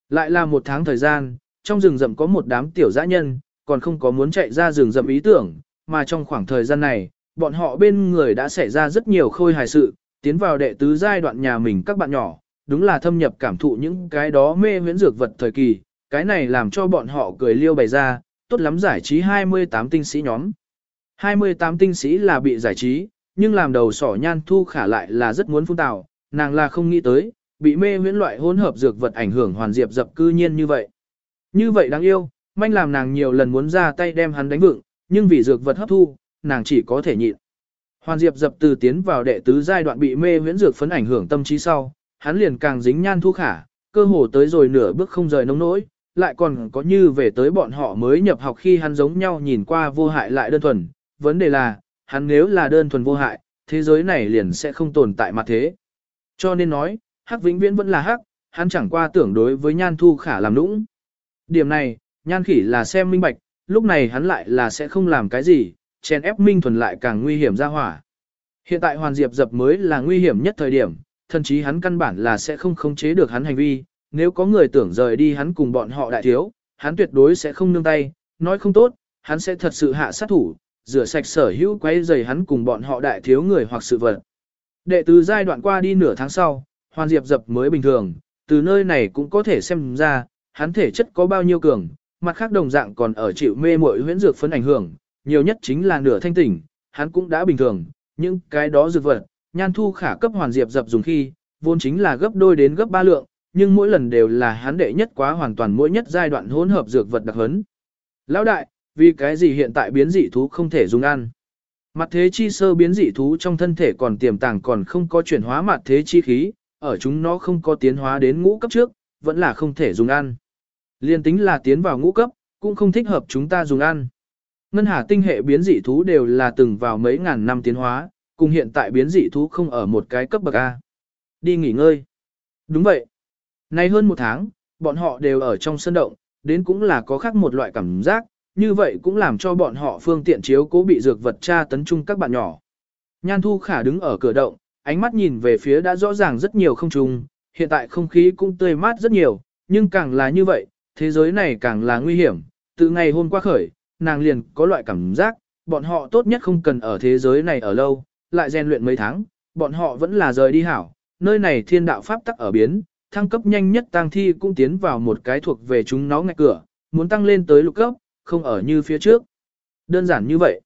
Lại là một tháng thời gian, trong rừng rậm có một đám tiểu dã nhân, còn không có muốn chạy ra rừng rậm ý tưởng, mà trong khoảng thời gian này, bọn họ bên người đã xảy ra rất nhiều khôi hài sự, tiến vào đệ tứ giai đoạn nhà mình các bạn nhỏ, đúng là thâm nhập cảm thụ những cái đó mê huyễn dược vật thời kỳ, cái này làm cho bọn họ cười liêu bày ra, tốt lắm giải trí 28 tinh sĩ nhóm. 28 tinh sĩ là bị giải trí, nhưng làm đầu sỏ nhan thu khả lại là rất muốn phun tạo, nàng là không nghĩ tới, bị mê huyễn loại hỗn hợp dược vật ảnh hưởng hoàn diệp dập cư nhiên như vậy. Như vậy đáng yêu, manh làm nàng nhiều lần muốn ra tay đem hắn đánh vựng, nhưng vì dược vật hấp thu, nàng chỉ có thể nhịn. Hoàn diệp dập từ tiến vào đệ tứ giai đoạn bị mê huyễn dược phấn ảnh hưởng tâm trí sau, hắn liền càng dính nhan thu khả, cơ hồ tới rồi nửa bước không rời nông nỗi, lại còn có như về tới bọn họ mới nhập học khi hắn giống nhau nhìn qua vô hại lại đơn thuần, vấn đề là, hắn nếu là đơn thuần vô hại, thế giới này liền sẽ không tồn tại mặt thế. Cho nên nói, hắc vĩnh viễn vẫn là hắc, hắn chẳng qua tưởng đối với nhan thu khả làm nũng. Điểm này, nhan khỉ là xem minh bạch, lúc này hắn lại là sẽ không làm cái gì, chèn ép minh thuần lại càng nguy hiểm ra hỏa. Hiện tại hoàn diệp dập mới là nguy hiểm nhất thời điểm, thậm chí hắn căn bản là sẽ không khống chế được hắn hành vi, nếu có người tưởng rời đi hắn cùng bọn họ đại thiếu, hắn tuyệt đối sẽ không nương tay, nói không tốt, hắn sẽ thật sự hạ sát thủ, rửa sạch sở hữu quấy rầy hắn cùng bọn họ đại thiếu người hoặc sự vật. Đệ từ giai đoạn qua đi nửa tháng sau, hoàn diệp dập mới bình thường, từ nơi này cũng có thể xem ra, hắn thể chất có bao nhiêu cường, mặt khác đồng dạng còn ở chịu mê muội huyễn dược phấn ảnh hưởng, nhiều nhất chính là nửa thanh tỉnh, hắn cũng đã bình thường, nhưng cái đó dược vật, nhan thu khả cấp hoàn diệp dập dùng khi, vốn chính là gấp đôi đến gấp ba lượng, nhưng mỗi lần đều là hắn đệ nhất quá hoàn toàn mỗi nhất giai đoạn hỗn hợp dược vật đặc hấn. Lão đại, vì cái gì hiện tại biến dị thú không thể dùng ăn? Mặt thế chi sơ biến dị thú trong thân thể còn tiềm tàng còn không có chuyển hóa mặt thế chi khí, ở chúng nó không có tiến hóa đến ngũ cấp trước, vẫn là không thể dùng ăn. Liên tính là tiến vào ngũ cấp, cũng không thích hợp chúng ta dùng ăn. Ngân hà tinh hệ biến dị thú đều là từng vào mấy ngàn năm tiến hóa, cùng hiện tại biến dị thú không ở một cái cấp bậc A. Đi nghỉ ngơi. Đúng vậy. Nay hơn một tháng, bọn họ đều ở trong sân động, đến cũng là có khác một loại cảm giác, như vậy cũng làm cho bọn họ phương tiện chiếu cố bị dược vật tra tấn trung các bạn nhỏ. Nhan Thu Khả đứng ở cửa động, ánh mắt nhìn về phía đã rõ ràng rất nhiều không trùng, hiện tại không khí cũng tươi mát rất nhiều, nhưng càng là như vậy, thế giới này càng là nguy hiểm, từ ngày hôm qua khởi, nàng liền có loại cảm giác, bọn họ tốt nhất không cần ở thế giới này ở lâu, lại rèn luyện mấy tháng, bọn họ vẫn là rời đi hảo, nơi này thiên đạo pháp tắc ở biến, thăng cấp nhanh nhất tăng thi cũng tiến vào một cái thuộc về chúng nó ngay cửa, muốn tăng lên tới lục cấp, không ở như phía trước. Đơn giản như vậy.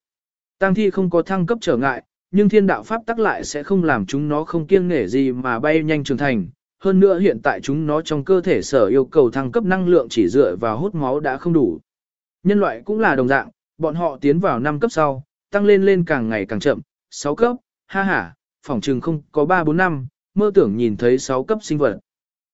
Tăng thi không có thăng cấp trở ngại, nhưng thiên đạo pháp tắc lại sẽ không làm chúng nó không kiêng nể gì mà bay nhanh trưởng thành. Hơn nữa hiện tại chúng nó trong cơ thể sở yêu cầu thăng cấp năng lượng chỉ dựa vào hút máu đã không đủ. Nhân loại cũng là đồng dạng, bọn họ tiến vào 5 cấp sau, tăng lên lên càng ngày càng chậm, 6 cấp, ha ha, phòng trừng không có 3-4 năm, mơ tưởng nhìn thấy 6 cấp sinh vật.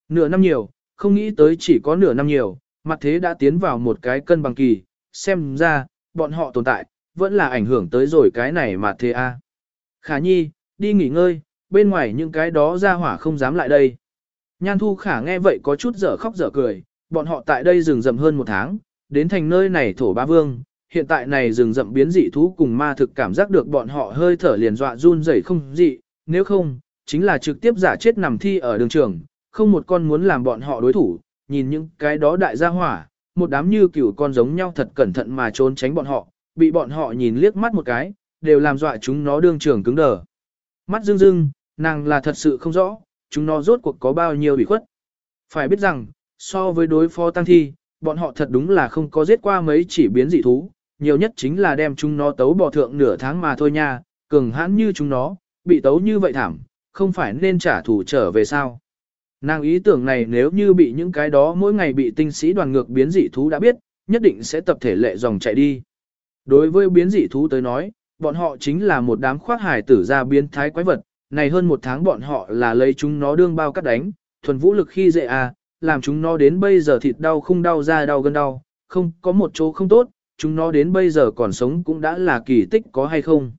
Nửa năm nhiều, không nghĩ tới chỉ có nửa năm nhiều, mặt thế đã tiến vào một cái cân bằng kỳ, xem ra, bọn họ tồn tại, vẫn là ảnh hưởng tới rồi cái này mà thế a. Khả nhi, đi nghỉ ngơi, bên ngoài những cái đó ra hỏa không dám lại đây. Nhan thu khả nghe vậy có chút dở khóc dở cười, bọn họ tại đây rừng rậm hơn một tháng, đến thành nơi này thổ ba vương, hiện tại này rừng rậm biến dị thú cùng ma thực cảm giác được bọn họ hơi thở liền dọa run rẩy không dị, nếu không, chính là trực tiếp giả chết nằm thi ở đường trường, không một con muốn làm bọn họ đối thủ, nhìn những cái đó đại gia hỏa, một đám như cửu con giống nhau thật cẩn thận mà trốn tránh bọn họ, bị bọn họ nhìn liếc mắt một cái, đều làm dọa chúng nó đương trường cứng đờ. Mắt rưng rưng, nàng là thật sự không rõ, chúng nó rốt cuộc có bao nhiêu bị khuất. Phải biết rằng, so với đối phó tăng thi, bọn họ thật đúng là không có giết qua mấy chỉ biến dị thú, nhiều nhất chính là đem chúng nó tấu bỏ thượng nửa tháng mà thôi nha, cường hãn như chúng nó, bị tấu như vậy thảm, không phải nên trả thù trở về sao. Nàng ý tưởng này nếu như bị những cái đó mỗi ngày bị tinh sĩ đoàn ngược biến dị thú đã biết, nhất định sẽ tập thể lệ dòng chạy đi. Đối với biến dị thú tới nói, bọn họ chính là một đám khoác hải tử ra biến thái quái vật, này hơn một tháng bọn họ là lấy chúng nó đương bao cắt đánh, thuần vũ lực khi dễ à, làm chúng nó đến bây giờ thịt đau không đau da đau gân đau, không có một chỗ không tốt, chúng nó đến bây giờ còn sống cũng đã là kỳ tích có hay không.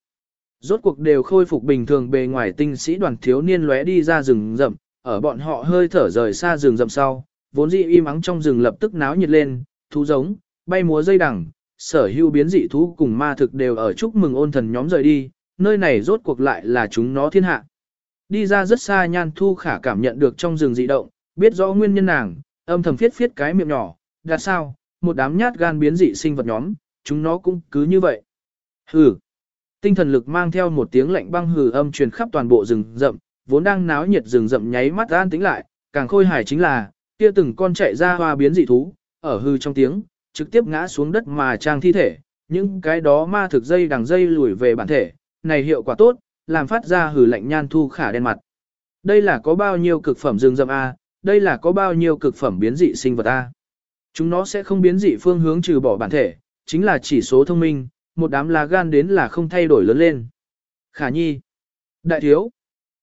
Rốt cuộc đều khôi phục bình thường bề ngoài tinh sĩ đoàn thiếu niên lóe đi ra rừng rậm, ở bọn họ hơi thở rời xa rừng rậm sau, vốn dị im ắng trong rừng lập tức náo nhiệt lên, thú giống, bay múa dây đằng, sở hữu biến dị thú cùng ma thực đều ở chúc mừng ôn thần nhóm rời đi, nơi này rốt cuộc lại là chúng nó thiên hạ. Đi ra rất xa nhan thu khả cảm nhận được trong rừng dị động, biết rõ nguyên nhân nàng, âm thầm phiết phiết cái miệng nhỏ, đặt sao, một đám nhát gan biến dị sinh vật nhóm, chúng nó cũng cứ như vậy. Hừ. Tinh thần lực mang theo một tiếng lạnh băng hừ âm truyền khắp toàn bộ rừng rậm, vốn đang náo nhiệt rừng rậm nháy mắt an tĩnh lại, càng khôi hài chính là, kia từng con chạy ra hoa biến dị thú, ở hư trong tiếng, trực tiếp ngã xuống đất mà trang thi thể, những cái đó ma thực dây đằng dây lùi về bản thể, này hiệu quả tốt, làm phát ra hử lạnh nhan thu khả đen mặt. Đây là có bao nhiêu cực phẩm rừng rậm A, đây là có bao nhiêu cực phẩm biến dị sinh vật A. Chúng nó sẽ không biến dị phương hướng trừ bỏ bản thể, chính là chỉ số thông minh, một đám lá gan đến là không thay đổi lớn lên. Khả nhi, đại thiếu,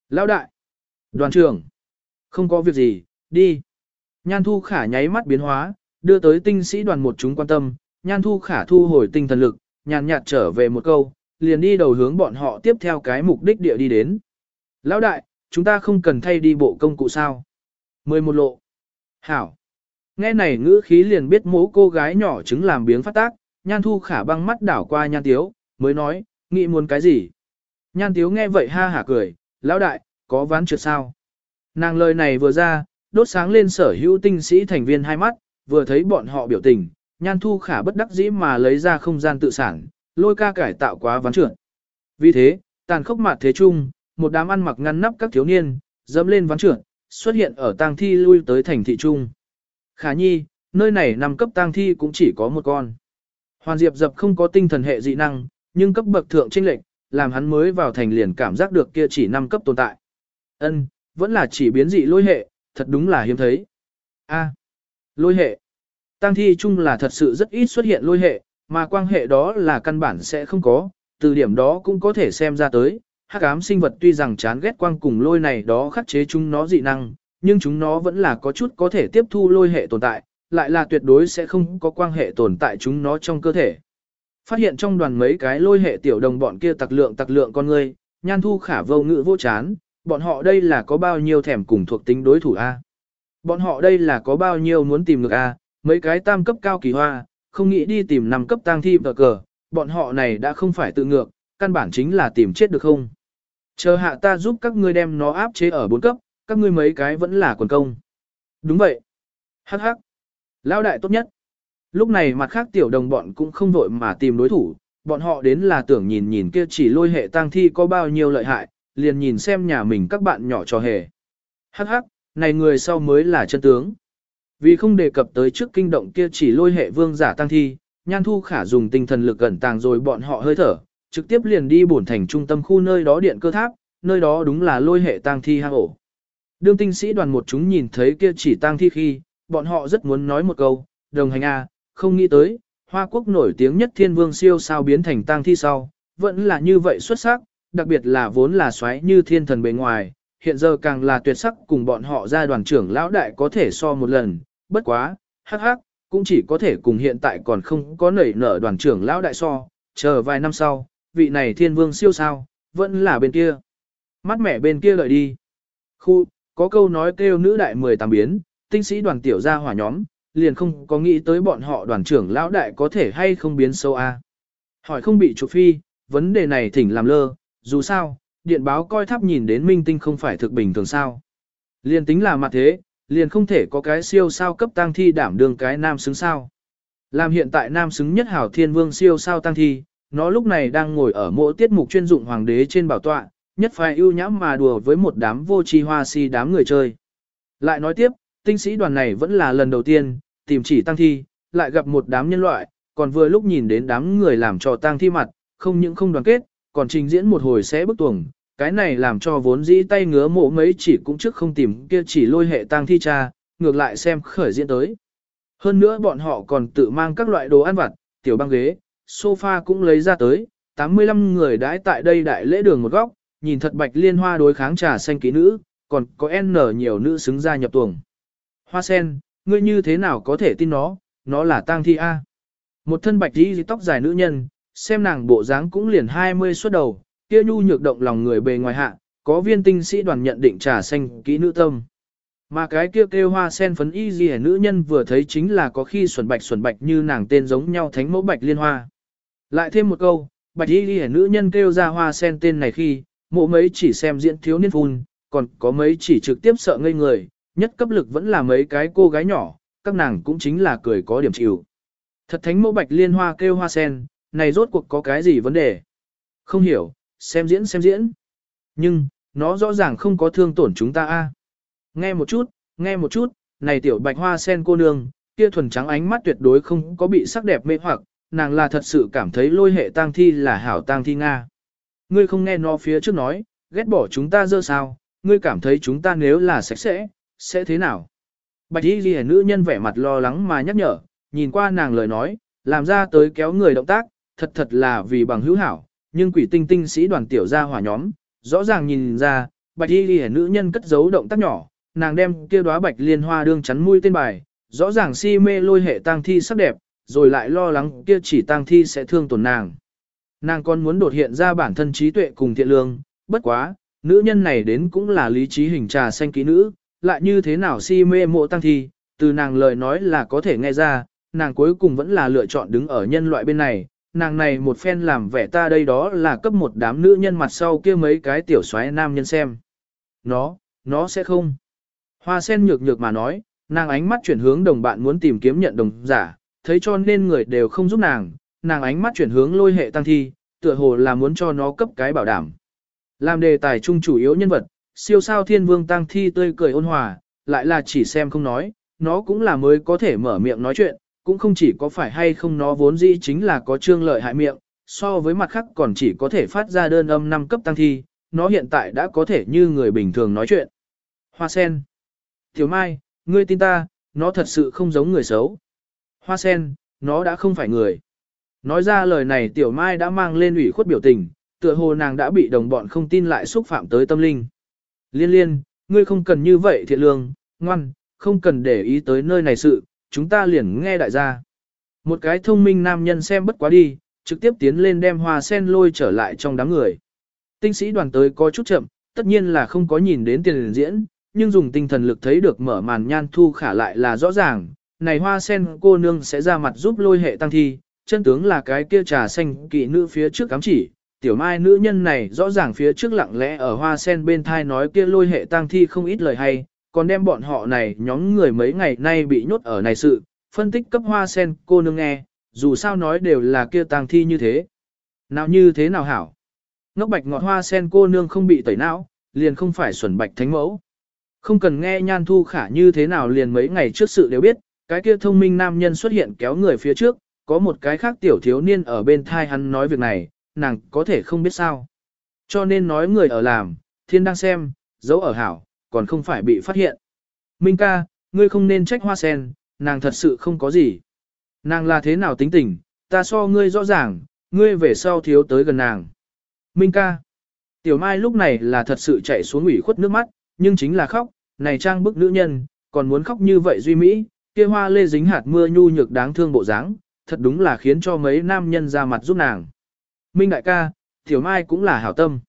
lão đại, đoàn trưởng, không có việc gì, đi. Nhan thu khả nháy mắt biến hóa, đưa tới tinh sĩ đoàn một chúng quan tâm, nhan thu khả thu hồi tinh thần lực, nhàn nhạt trở về một câu, liền đi đầu hướng bọn họ tiếp theo cái mục đích địa đi đến. Lão đại, chúng ta không cần thay đi bộ công cụ sao? Mười một lộ. Hảo. Nghe này ngữ khí liền biết mố cô gái nhỏ chứng làm biếng phát tác, nhan thu khả băng mắt đảo qua nhan tiếu, mới nói, nghĩ muốn cái gì? Nhan tiếu nghe vậy ha hả cười, lão đại, có ván trượt sao? Nàng lời này vừa ra, đốt sáng lên sở hữu tinh sĩ thành viên hai mắt, vừa thấy bọn họ biểu tình, nhan thu khả bất đắc dĩ mà lấy ra không gian tự sản, lôi ca cải tạo quá ván trượt. Vì thế, tàn khốc mặt thế chung, một đám ăn mặc ngăn nắp các thiếu niên, dẫm lên ván trượt, xuất hiện ở tang thi lui tới thành thị trung. Khả nhi, nơi này nằm cấp tang thi cũng chỉ có một con. Hoàn Diệp dập không có tinh thần hệ dị năng, nhưng cấp bậc thượng trinh lệnh, làm hắn mới vào thành liền cảm giác được kia chỉ năm cấp tồn tại. Ân, vẫn là chỉ biến dị lôi hệ, thật đúng là hiếm thấy. A, lôi hệ. Tăng thi chung là thật sự rất ít xuất hiện lôi hệ, mà quan hệ đó là căn bản sẽ không có, từ điểm đó cũng có thể xem ra tới. Hắc ám sinh vật tuy rằng chán ghét quang cùng lôi này đó khắc chế chúng nó dị năng, nhưng chúng nó vẫn là có chút có thể tiếp thu lôi hệ tồn tại, lại là tuyệt đối sẽ không có quan hệ tồn tại chúng nó trong cơ thể. Phát hiện trong đoàn mấy cái lôi hệ tiểu đồng bọn kia tặc lượng tặc lượng con người, nhan thu khả vô ngữ vô chán, bọn họ đây là có bao nhiêu thèm cùng thuộc tính đối thủ A. Bọn họ đây là có bao nhiêu muốn tìm được A, mấy cái tam cấp cao kỳ hoa, không nghĩ đi tìm năm cấp tang thi tờ cờ, bọn họ này đã không phải tự ngược, căn bản chính là tìm chết được không. Chờ hạ ta giúp các ngươi đem nó áp chế ở bốn cấp, các ngươi mấy cái vẫn là quần công. Đúng vậy. Hắc hắc. Lao đại tốt nhất. Lúc này mặt khác tiểu đồng bọn cũng không vội mà tìm đối thủ, bọn họ đến là tưởng nhìn nhìn kia chỉ lôi hệ tang thi có bao nhiêu lợi hại, liền nhìn xem nhà mình các bạn nhỏ trò hề. Hắc hắc, này người sau mới là chân tướng. Vì không đề cập tới trước kinh động kia chỉ lôi hệ vương giả tăng thi, Nhan Thu Khả dùng tinh thần lực gần tàng rồi bọn họ hơi thở, trực tiếp liền đi bổn thành trung tâm khu nơi đó điện cơ tháp, nơi đó đúng là lôi hệ tăng thi hang ổ. Đương tinh sĩ đoàn một chúng nhìn thấy kia chỉ tăng thi khi, bọn họ rất muốn nói một câu, đồng hành a, không nghĩ tới, Hoa Quốc nổi tiếng nhất thiên vương siêu sao biến thành tăng thi sau, vẫn là như vậy xuất sắc, đặc biệt là vốn là xoáy như thiên thần bề ngoài, hiện giờ càng là tuyệt sắc cùng bọn họ ra đoàn trưởng lão đại có thể so một lần, bất quá, hắc hắc, cũng chỉ có thể cùng hiện tại còn không có nảy nở đoàn trưởng lão đại so, chờ vài năm sau, vị này thiên vương siêu sao, vẫn là bên kia. Mắt mẹ bên kia lợi đi. Khu, có câu nói kêu nữ đại 18 biến, tinh sĩ đoàn tiểu gia hỏa nhóm, liền không có nghĩ tới bọn họ đoàn trưởng lão đại có thể hay không biến sâu a. Hỏi không bị trục phi, vấn đề này thỉnh làm lơ, dù sao, điện báo coi tháp nhìn đến minh tinh không phải thực bình thường sao. Liền tính là mặt thế, liền không thể có cái siêu sao cấp tăng thi đảm đương cái nam xứng sao. Làm hiện tại nam xứng nhất hảo thiên vương siêu sao tăng thi, nó lúc này đang ngồi ở mỗi tiết mục chuyên dụng hoàng đế trên bảo tọa, nhất phải ưu nhãm mà đùa với một đám vô tri hoa si đám người chơi. Lại nói tiếp, tinh sĩ đoàn này vẫn là lần đầu tiên, tìm chỉ tăng thi, lại gặp một đám nhân loại, còn vừa lúc nhìn đến đám người làm trò tăng thi mặt, không những không đoàn kết, còn trình diễn một hồi sẽ bức tuồng, cái này làm cho vốn dĩ tay ngứa mộ mấy chỉ cũng trước không tìm kia chỉ lôi hệ tang thi cha, ngược lại xem khởi diễn tới. Hơn nữa bọn họ còn tự mang các loại đồ ăn vặt, tiểu băng ghế, sofa cũng lấy ra tới, 85 người đãi tại đây đại lễ đường một góc, nhìn thật bạch liên hoa đối kháng trà xanh kỹ nữ, còn có N nhiều nữ xứng ra nhập tuồng. Hoa sen, ngươi như thế nào có thể tin nó, nó là tang thi A. Một thân bạch đi tóc dài nữ nhân, xem nàng bộ dáng cũng liền 20 suốt đầu, kia nhu nhược động lòng người bề ngoài hạ, có viên tinh sĩ đoàn nhận định trà xanh kỹ nữ tâm. Mà cái kia kêu, kêu hoa sen phấn y gì nữ nhân vừa thấy chính là có khi xuẩn bạch xuẩn bạch như nàng tên giống nhau thánh mẫu bạch liên hoa. Lại thêm một câu, bạch y gì nữ nhân kêu ra hoa sen tên này khi, mộ mấy chỉ xem diễn thiếu niên phun, còn có mấy chỉ trực tiếp sợ ngây người, nhất cấp lực vẫn là mấy cái cô gái nhỏ, các nàng cũng chính là cười có điểm chịu. Thật thánh mẫu bạch liên hoa kêu hoa sen, này rốt cuộc có cái gì vấn đề? Không hiểu, xem diễn xem diễn. Nhưng, nó rõ ràng không có thương tổn chúng ta a. Nghe một chút, nghe một chút, này tiểu bạch hoa sen cô nương, kia thuần trắng ánh mắt tuyệt đối không có bị sắc đẹp mê hoặc, nàng là thật sự cảm thấy lôi hệ tang thi là hảo tang thi Nga. Ngươi không nghe nó phía trước nói, ghét bỏ chúng ta dơ sao, ngươi cảm thấy chúng ta nếu là sạch sẽ, sẽ thế nào? Bạch y ghi nữ nhân vẻ mặt lo lắng mà nhắc nhở, nhìn qua nàng lời nói, làm ra tới kéo người động tác, thật thật là vì bằng hữu hảo, nhưng quỷ tinh tinh sĩ đoàn tiểu gia hỏa nhóm, rõ ràng nhìn ra, bạch y ghi nữ nhân cất giấu động tác nhỏ, nàng đem kia đóa bạch liên hoa đương chắn mũi tên bài, rõ ràng si mê lôi hệ tang thi sắc đẹp, rồi lại lo lắng kia chỉ tang thi sẽ thương tổn nàng. Nàng còn muốn đột hiện ra bản thân trí tuệ cùng thiện lương, bất quá, nữ nhân này đến cũng là lý trí hình trà xanh ký nữ, lại như thế nào si mê mộ tăng thi, từ nàng lời nói là có thể nghe ra, nàng cuối cùng vẫn là lựa chọn đứng ở nhân loại bên này, nàng này một phen làm vẻ ta đây đó là cấp một đám nữ nhân mặt sau kia mấy cái tiểu xoáy nam nhân xem. Nó, nó sẽ không. Hoa sen nhược nhược mà nói, nàng ánh mắt chuyển hướng đồng bạn muốn tìm kiếm nhận đồng giả, thấy cho nên người đều không giúp nàng, nàng ánh mắt chuyển hướng lôi hệ tăng thi, tựa hồ là muốn cho nó cấp cái bảo đảm. Làm đề tài trung chủ yếu nhân vật, siêu sao thiên vương tăng thi tươi cười ôn hòa, lại là chỉ xem không nói, nó cũng là mới có thể mở miệng nói chuyện, cũng không chỉ có phải hay không nó vốn dĩ chính là có trương lợi hại miệng, so với mặt khác còn chỉ có thể phát ra đơn âm 5 cấp tăng thi, nó hiện tại đã có thể như người bình thường nói chuyện. Hoa sen. Tiểu Mai, ngươi tin ta, nó thật sự không giống người xấu. Hoa sen, nó đã không phải người. Nói ra lời này Tiểu Mai đã mang lên ủy khuất biểu tình, tựa hồ nàng đã bị đồng bọn không tin lại xúc phạm tới tâm linh. Liên liên, ngươi không cần như vậy thiện lương, ngoan, không cần để ý tới nơi này sự, chúng ta liền nghe đại gia. Một cái thông minh nam nhân xem bất quá đi, trực tiếp tiến lên đem hoa sen lôi trở lại trong đám người. Tinh sĩ đoàn tới có chút chậm, tất nhiên là không có nhìn đến tiền diễn, nhưng dùng tinh thần lực thấy được mở màn nhan thu khả lại là rõ ràng, này hoa sen cô nương sẽ ra mặt giúp lôi hệ tăng thi, chân tướng là cái kia trà xanh kỵ nữ phía trước cắm chỉ, tiểu mai nữ nhân này rõ ràng phía trước lặng lẽ ở hoa sen bên thai nói kia lôi hệ tăng thi không ít lời hay, còn đem bọn họ này nhóm người mấy ngày nay bị nhốt ở này sự, phân tích cấp hoa sen cô nương nghe, dù sao nói đều là kia tang thi như thế. Nào như thế nào hảo? Ngốc bạch ngọt hoa sen cô nương không bị tẩy não, liền không phải xuẩn bạch thánh mẫu. Không cần nghe nhan thu khả như thế nào liền mấy ngày trước sự đều biết, cái kia thông minh nam nhân xuất hiện kéo người phía trước, có một cái khác tiểu thiếu niên ở bên thai hắn nói việc này, nàng có thể không biết sao. Cho nên nói người ở làm, thiên đang xem, dấu ở hảo, còn không phải bị phát hiện. Minh ca, ngươi không nên trách hoa sen, nàng thật sự không có gì. Nàng là thế nào tính tình, ta so ngươi rõ ràng, ngươi về sau thiếu tới gần nàng. Minh ca. Tiểu Mai lúc này là thật sự chạy xuống ủy khuất nước mắt, nhưng chính là khóc, này trang bức nữ nhân, còn muốn khóc như vậy duy mỹ, kia hoa lê dính hạt mưa nhu nhược đáng thương bộ dáng, thật đúng là khiến cho mấy nam nhân ra mặt giúp nàng. Minh đại ca, Tiểu Mai cũng là hảo tâm.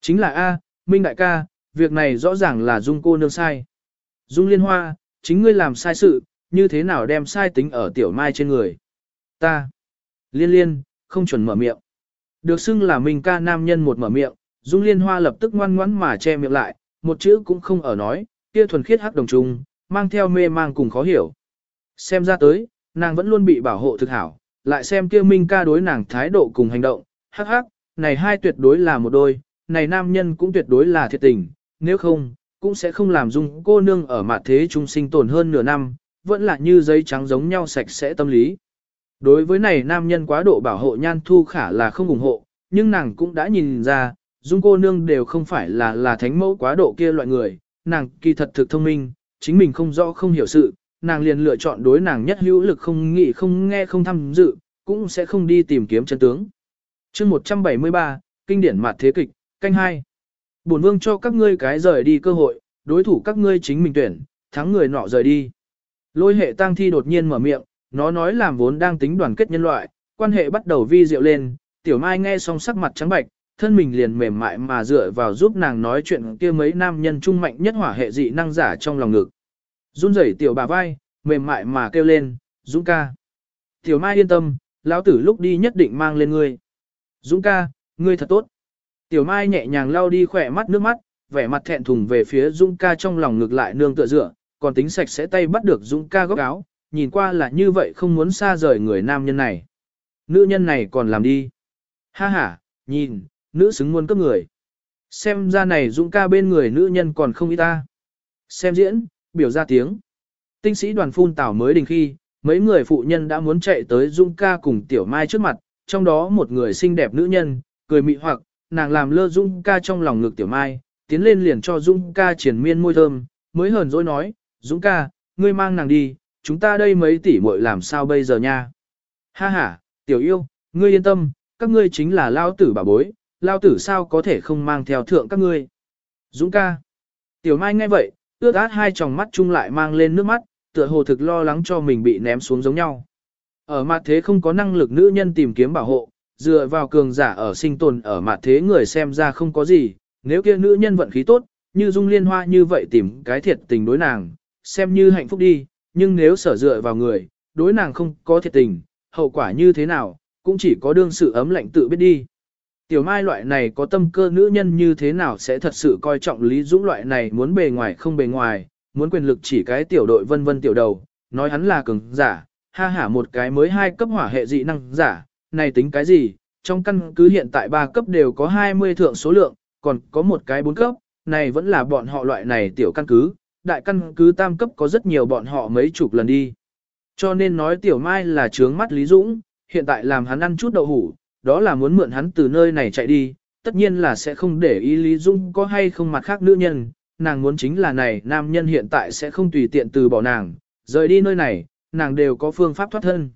Chính là A, Minh đại ca, việc này rõ ràng là Dung cô nương sai. Dung liên hoa, chính ngươi làm sai sự, như thế nào đem sai tính ở Tiểu Mai trên người. Ta, liên liên, không chuẩn mở miệng. Được xưng là Minh ca nam nhân một mở miệng, Dung liên hoa lập tức ngoan ngoãn mà che miệng lại, một chữ cũng không ở nói, kia thuần khiết hắc đồng trung, mang theo mê mang cùng khó hiểu. Xem ra tới, nàng vẫn luôn bị bảo hộ thực hảo, lại xem kia Minh ca đối nàng thái độ cùng hành động, hắc hắc, này hai tuyệt đối là một đôi, này nam nhân cũng tuyệt đối là thiệt tình, nếu không, cũng sẽ không làm dung cô nương ở mặt thế trung sinh tồn hơn nửa năm, vẫn là như giấy trắng giống nhau sạch sẽ tâm lý. Đối với này nam nhân quá độ bảo hộ nhan thu khả là không ủng hộ, nhưng nàng cũng đã nhìn ra, dung cô nương đều không phải là là thánh mẫu quá độ kia loại người, nàng kỳ thật thực thông minh, chính mình không rõ không hiểu sự, nàng liền lựa chọn đối nàng nhất hữu lực không nghĩ không nghe không tham dự, cũng sẽ không đi tìm kiếm chân tướng chương 173, kinh điển mặt thế kịch, canh hai. Bổn vương cho các ngươi cái rời đi cơ hội, đối thủ các ngươi chính mình tuyển, thắng người nọ rời đi. Lôi hệ tang thi đột nhiên mở miệng, nó nói làm vốn đang tính đoàn kết nhân loại, quan hệ bắt đầu vi diệu lên, tiểu mai nghe xong sắc mặt trắng bạch, thân mình liền mềm mại mà dựa vào giúp nàng nói chuyện kia mấy nam nhân trung mạnh nhất hỏa hệ dị năng giả trong lòng ngực. Run rẩy tiểu bà vai, mềm mại mà kêu lên, Dũng ca. Tiểu mai yên tâm, lão tử lúc đi nhất định mang lên ngươi. Dũng ca, ngươi thật tốt. Tiểu mai nhẹ nhàng lau đi khỏe mắt nước mắt, vẻ mặt thẹn thùng về phía Dung ca trong lòng ngược lại nương tựa dựa, còn tính sạch sẽ tay bắt được Dung ca góc áo, nhìn qua là như vậy không muốn xa rời người nam nhân này. Nữ nhân này còn làm đi. Ha ha, nhìn, nữ xứng muôn cấp người. Xem ra này Dung ca bên người nữ nhân còn không ít ta. Xem diễn, biểu ra tiếng. Tinh sĩ đoàn phun tảo mới đình khi, mấy người phụ nhân đã muốn chạy tới Dung ca cùng Tiểu Mai trước mặt, trong đó một người xinh đẹp nữ nhân, cười mị hoặc, nàng làm lơ Dung ca trong lòng ngực Tiểu Mai, tiến lên liền cho Dung ca triển miên môi thơm, mới hờn dỗi nói, Dung ca, ngươi mang nàng đi, chúng ta đây mấy tỷ muội làm sao bây giờ nha. Ha ha, Tiểu yêu, ngươi yên tâm, các ngươi chính là lao tử bà bối, lao tử sao có thể không mang theo thượng các ngươi. Dũng ca. Tiểu Mai nghe vậy, ướt át hai tròng mắt chung lại mang lên nước mắt, tựa hồ thực lo lắng cho mình bị ném xuống giống nhau. Ở mặt thế không có năng lực nữ nhân tìm kiếm bảo hộ, dựa vào cường giả ở sinh tồn ở mặt thế người xem ra không có gì, nếu kia nữ nhân vận khí tốt, như dung liên hoa như vậy tìm cái thiệt tình đối nàng, xem như hạnh phúc đi, nhưng nếu sở dựa vào người, đối nàng không có thiệt tình, hậu quả như thế nào, cũng chỉ có đương sự ấm lạnh tự biết đi. Tiểu Mai loại này có tâm cơ nữ nhân như thế nào sẽ thật sự coi trọng Lý Dũng loại này muốn bề ngoài không bề ngoài, muốn quyền lực chỉ cái tiểu đội vân vân tiểu đầu, nói hắn là cường giả, ha hả một cái mới hai cấp hỏa hệ dị năng giả, này tính cái gì, trong căn cứ hiện tại ba cấp đều có 20 thượng số lượng, còn có một cái bốn cấp, này vẫn là bọn họ loại này tiểu căn cứ, đại căn cứ tam cấp có rất nhiều bọn họ mấy chục lần đi. Cho nên nói tiểu mai là trướng mắt Lý Dũng, hiện tại làm hắn ăn chút đậu hủ, đó là muốn mượn hắn từ nơi này chạy đi, tất nhiên là sẽ không để ý Lý Dung có hay không mặt khác nữ nhân, nàng muốn chính là này nam nhân hiện tại sẽ không tùy tiện từ bỏ nàng, rời đi nơi này, nàng đều có phương pháp thoát thân.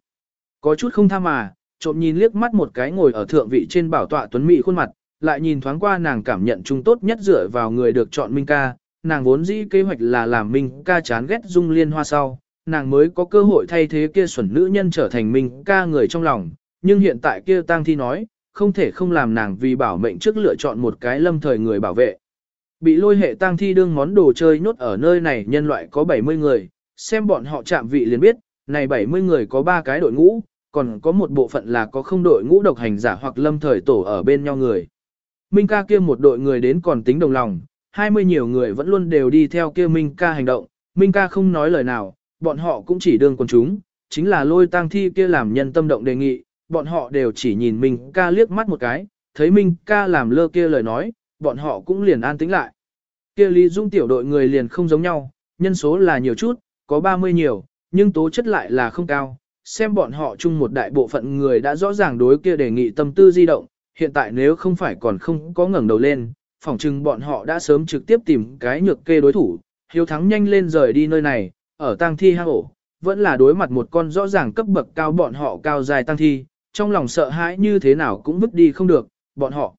Có chút không tha mà, trộm nhìn liếc mắt một cái ngồi ở thượng vị trên bảo tọa tuấn mỹ khuôn mặt, lại nhìn thoáng qua nàng cảm nhận chung tốt nhất dựa vào người được chọn Minh ca, nàng vốn dĩ kế hoạch là làm Minh ca chán ghét Dung Liên Hoa sau, nàng mới có cơ hội thay thế kia xuẩn nữ nhân trở thành Minh ca người trong lòng, nhưng hiện tại kia tang thi nói, không thể không làm nàng vì bảo mệnh trước lựa chọn một cái lâm thời người bảo vệ. Bị lôi hệ tang thi đương món đồ chơi nhốt ở nơi này nhân loại có 70 người, xem bọn họ chạm vị liền biết, này 70 người có 3 cái đội ngũ, còn có một bộ phận là có không đội ngũ độc hành giả hoặc lâm thời tổ ở bên nhau người. Minh ca kia một đội người đến còn tính đồng lòng, 20 nhiều người vẫn luôn đều đi theo kia Minh ca hành động, Minh ca không nói lời nào, bọn họ cũng chỉ đương quần chúng, chính là lôi tang thi kia làm nhân tâm động đề nghị, bọn họ đều chỉ nhìn Minh ca liếc mắt một cái, thấy Minh ca làm lơ kia lời nói, bọn họ cũng liền an tĩnh lại. Kia Lý Dung tiểu đội người liền không giống nhau, nhân số là nhiều chút, có 30 nhiều, nhưng tố chất lại là không cao. Xem bọn họ chung một đại bộ phận người đã rõ ràng đối kia đề nghị tâm tư di động, hiện tại nếu không phải còn không có ngẩng đầu lên, phỏng chừng bọn họ đã sớm trực tiếp tìm cái nhược kê đối thủ, hiếu thắng nhanh lên rời đi nơi này, ở tang thi hang ổ, vẫn là đối mặt một con rõ ràng cấp bậc cao bọn họ cao dài tăng thi, trong lòng sợ hãi như thế nào cũng vứt đi không được, bọn họ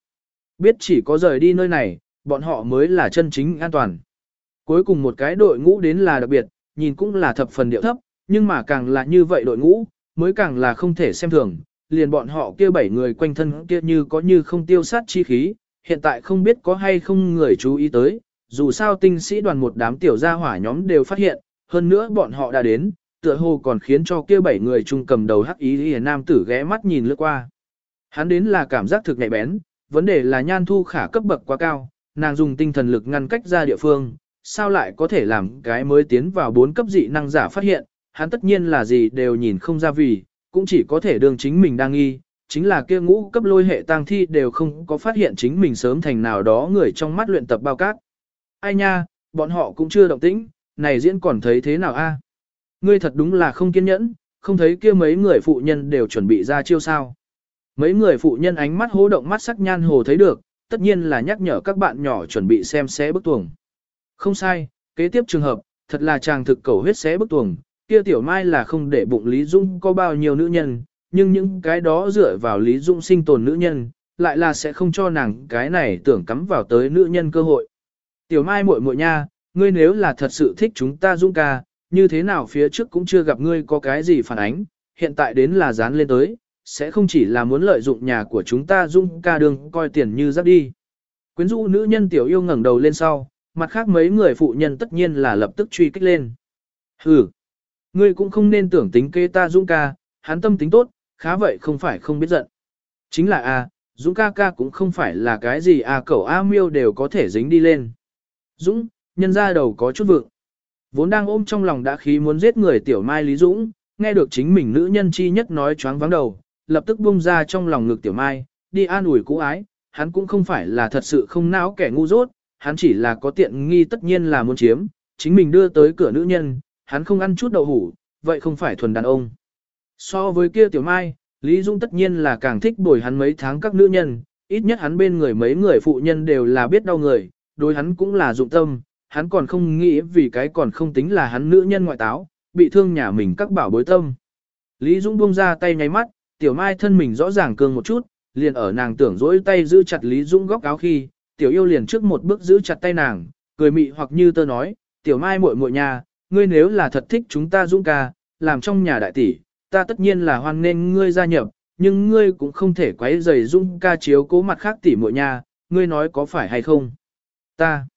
biết chỉ có rời đi nơi này, bọn họ mới là chân chính an toàn. Cuối cùng một cái đội ngũ đến là đặc biệt, nhìn cũng là thập phần điệu thấp, nhưng mà càng là như vậy đội ngũ, mới càng là không thể xem thường, liền bọn họ kia bảy người quanh thân kia như có như không tiêu sát chi khí, hiện tại không biết có hay không người chú ý tới, dù sao tinh sĩ đoàn một đám tiểu gia hỏa nhóm đều phát hiện, hơn nữa bọn họ đã đến, tựa hồ còn khiến cho kia bảy người chung cầm đầu hắc ý hề nam tử ghé mắt nhìn lướt qua. Hắn đến là cảm giác thực nhạy bén, vấn đề là nhan thu khả cấp bậc quá cao, nàng dùng tinh thần lực ngăn cách ra địa phương, sao lại có thể làm cái mới tiến vào bốn cấp dị năng giả phát hiện, hắn tất nhiên là gì đều nhìn không ra vì, cũng chỉ có thể đương chính mình đang nghi, chính là kia ngũ cấp lôi hệ tang thi đều không có phát hiện chính mình sớm thành nào đó người trong mắt luyện tập bao cát. Ai nha, bọn họ cũng chưa động tĩnh, này diễn còn thấy thế nào a? Ngươi thật đúng là không kiên nhẫn, không thấy kia mấy người phụ nhân đều chuẩn bị ra chiêu sao. Mấy người phụ nhân ánh mắt hố động mắt sắc nhan hồ thấy được, tất nhiên là nhắc nhở các bạn nhỏ chuẩn bị xem xé bức tuồng. Không sai, kế tiếp trường hợp, thật là chàng thực cầu huyết xé bức tuồng, kia tiểu mai là không để bụng Lý Dung có bao nhiêu nữ nhân, nhưng những cái đó dựa vào Lý Dung sinh tồn nữ nhân, lại là sẽ không cho nàng cái này tưởng cắm vào tới nữ nhân cơ hội. Tiểu Mai muội muội nha, ngươi nếu là thật sự thích chúng ta Dung ca, như thế nào phía trước cũng chưa gặp ngươi có cái gì phản ánh, hiện tại đến là dán lên tới, sẽ không chỉ là muốn lợi dụng nhà của chúng ta Dung ca đường coi tiền như rắc đi. Quyến rũ nữ nhân tiểu yêu ngẩng đầu lên sau, mặt khác mấy người phụ nhân tất nhiên là lập tức truy kích lên. Hừ, ngươi cũng không nên tưởng tính kê ta Dũng ca, hắn tâm tính tốt, khá vậy không phải không biết giận. Chính là a, Dũng ca ca cũng không phải là cái gì à, a cẩu a miêu đều có thể dính đi lên. Dũng, nhân ra đầu có chút vượng. Vốn đang ôm trong lòng đã khí muốn giết người tiểu mai Lý Dũng, nghe được chính mình nữ nhân chi nhất nói choáng vắng đầu, lập tức buông ra trong lòng ngực tiểu mai, đi an ủi cũ ái, hắn cũng không phải là thật sự không não kẻ ngu dốt, hắn chỉ là có tiện nghi tất nhiên là muốn chiếm, chính mình đưa tới cửa nữ nhân, hắn không ăn chút đậu hủ, vậy không phải thuần đàn ông. So với kia tiểu mai, Lý Dung tất nhiên là càng thích bồi hắn mấy tháng các nữ nhân, ít nhất hắn bên người mấy người phụ nhân đều là biết đau người, đối hắn cũng là dụng tâm, hắn còn không nghĩ vì cái còn không tính là hắn nữ nhân ngoại táo, bị thương nhà mình các bảo bối tâm. Lý Dung buông ra tay nháy mắt, tiểu mai thân mình rõ ràng cường một chút, liền ở nàng tưởng dỗi tay giữ chặt Lý Dung góc áo khi, tiểu yêu liền trước một bước giữ chặt tay nàng, cười mị hoặc như tơ nói, tiểu mai muội muội nhà, ngươi nếu là thật thích chúng ta Dung ca, làm trong nhà đại tỷ, ta tất nhiên là hoan nên ngươi gia nhập, nhưng ngươi cũng không thể quấy rầy Dung ca chiếu cố mặt khác tỷ muội nhà, ngươi nói có phải hay không? Ta,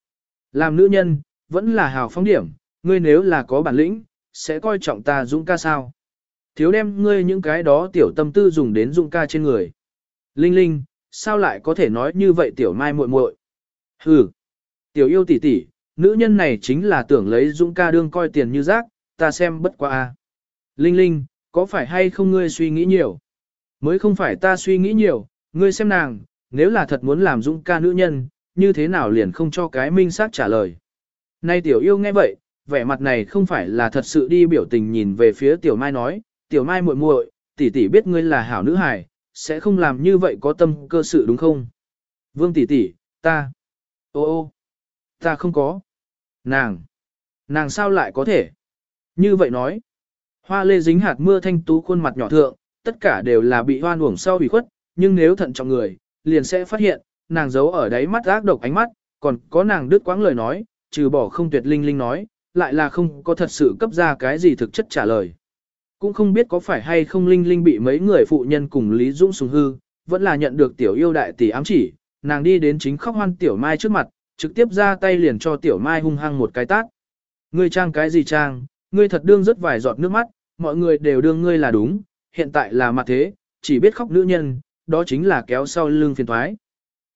làm nữ nhân, vẫn là hào phóng điểm, ngươi nếu là có bản lĩnh, sẽ coi trọng ta Dung ca sao? Thiếu đem ngươi những cái đó tiểu tâm tư dùng đến Dung ca trên người. Linh Linh, sao lại có thể nói như vậy tiểu mai muội muội? Hừ, tiểu yêu tỷ tỷ, nữ nhân này chính là tưởng lấy Dung ca đương coi tiền như rác, ta xem bất quá a. Linh Linh, có phải hay không ngươi suy nghĩ nhiều? Mới không phải ta suy nghĩ nhiều, ngươi xem nàng, nếu là thật muốn làm Dung ca nữ nhân, như thế nào liền không cho cái minh xác trả lời. Nay tiểu yêu nghe vậy, vẻ mặt này không phải là thật sự đi biểu tình nhìn về phía tiểu mai nói, tiểu mai muội muội, tỷ tỷ biết ngươi là hảo nữ hài, sẽ không làm như vậy có tâm cơ sự đúng không? Vương tỷ tỷ, ta, ô ô, ta không có. Nàng, nàng sao lại có thể? Như vậy nói, hoa lê dính hạt mưa thanh tú khuôn mặt nhỏ thượng, tất cả đều là bị hoan uổng sau bị khuất, nhưng nếu thận trọng người, liền sẽ phát hiện, nàng giấu ở đáy mắt ác độc ánh mắt, còn có nàng đứt quãng lời nói, trừ bỏ không tuyệt linh linh nói, lại là không có thật sự cấp ra cái gì thực chất trả lời. Cũng không biết có phải hay không linh linh bị mấy người phụ nhân cùng Lý Dũng sùng hư, vẫn là nhận được tiểu yêu đại tỷ ám chỉ, nàng đi đến chính khóc hoan tiểu mai trước mặt, trực tiếp ra tay liền cho tiểu mai hung hăng một cái tát. Ngươi trang cái gì trang, ngươi thật đương rất vài giọt nước mắt, mọi người đều đương ngươi là đúng, hiện tại là mặt thế, chỉ biết khóc nữ nhân, đó chính là kéo sau lưng phiền thoái.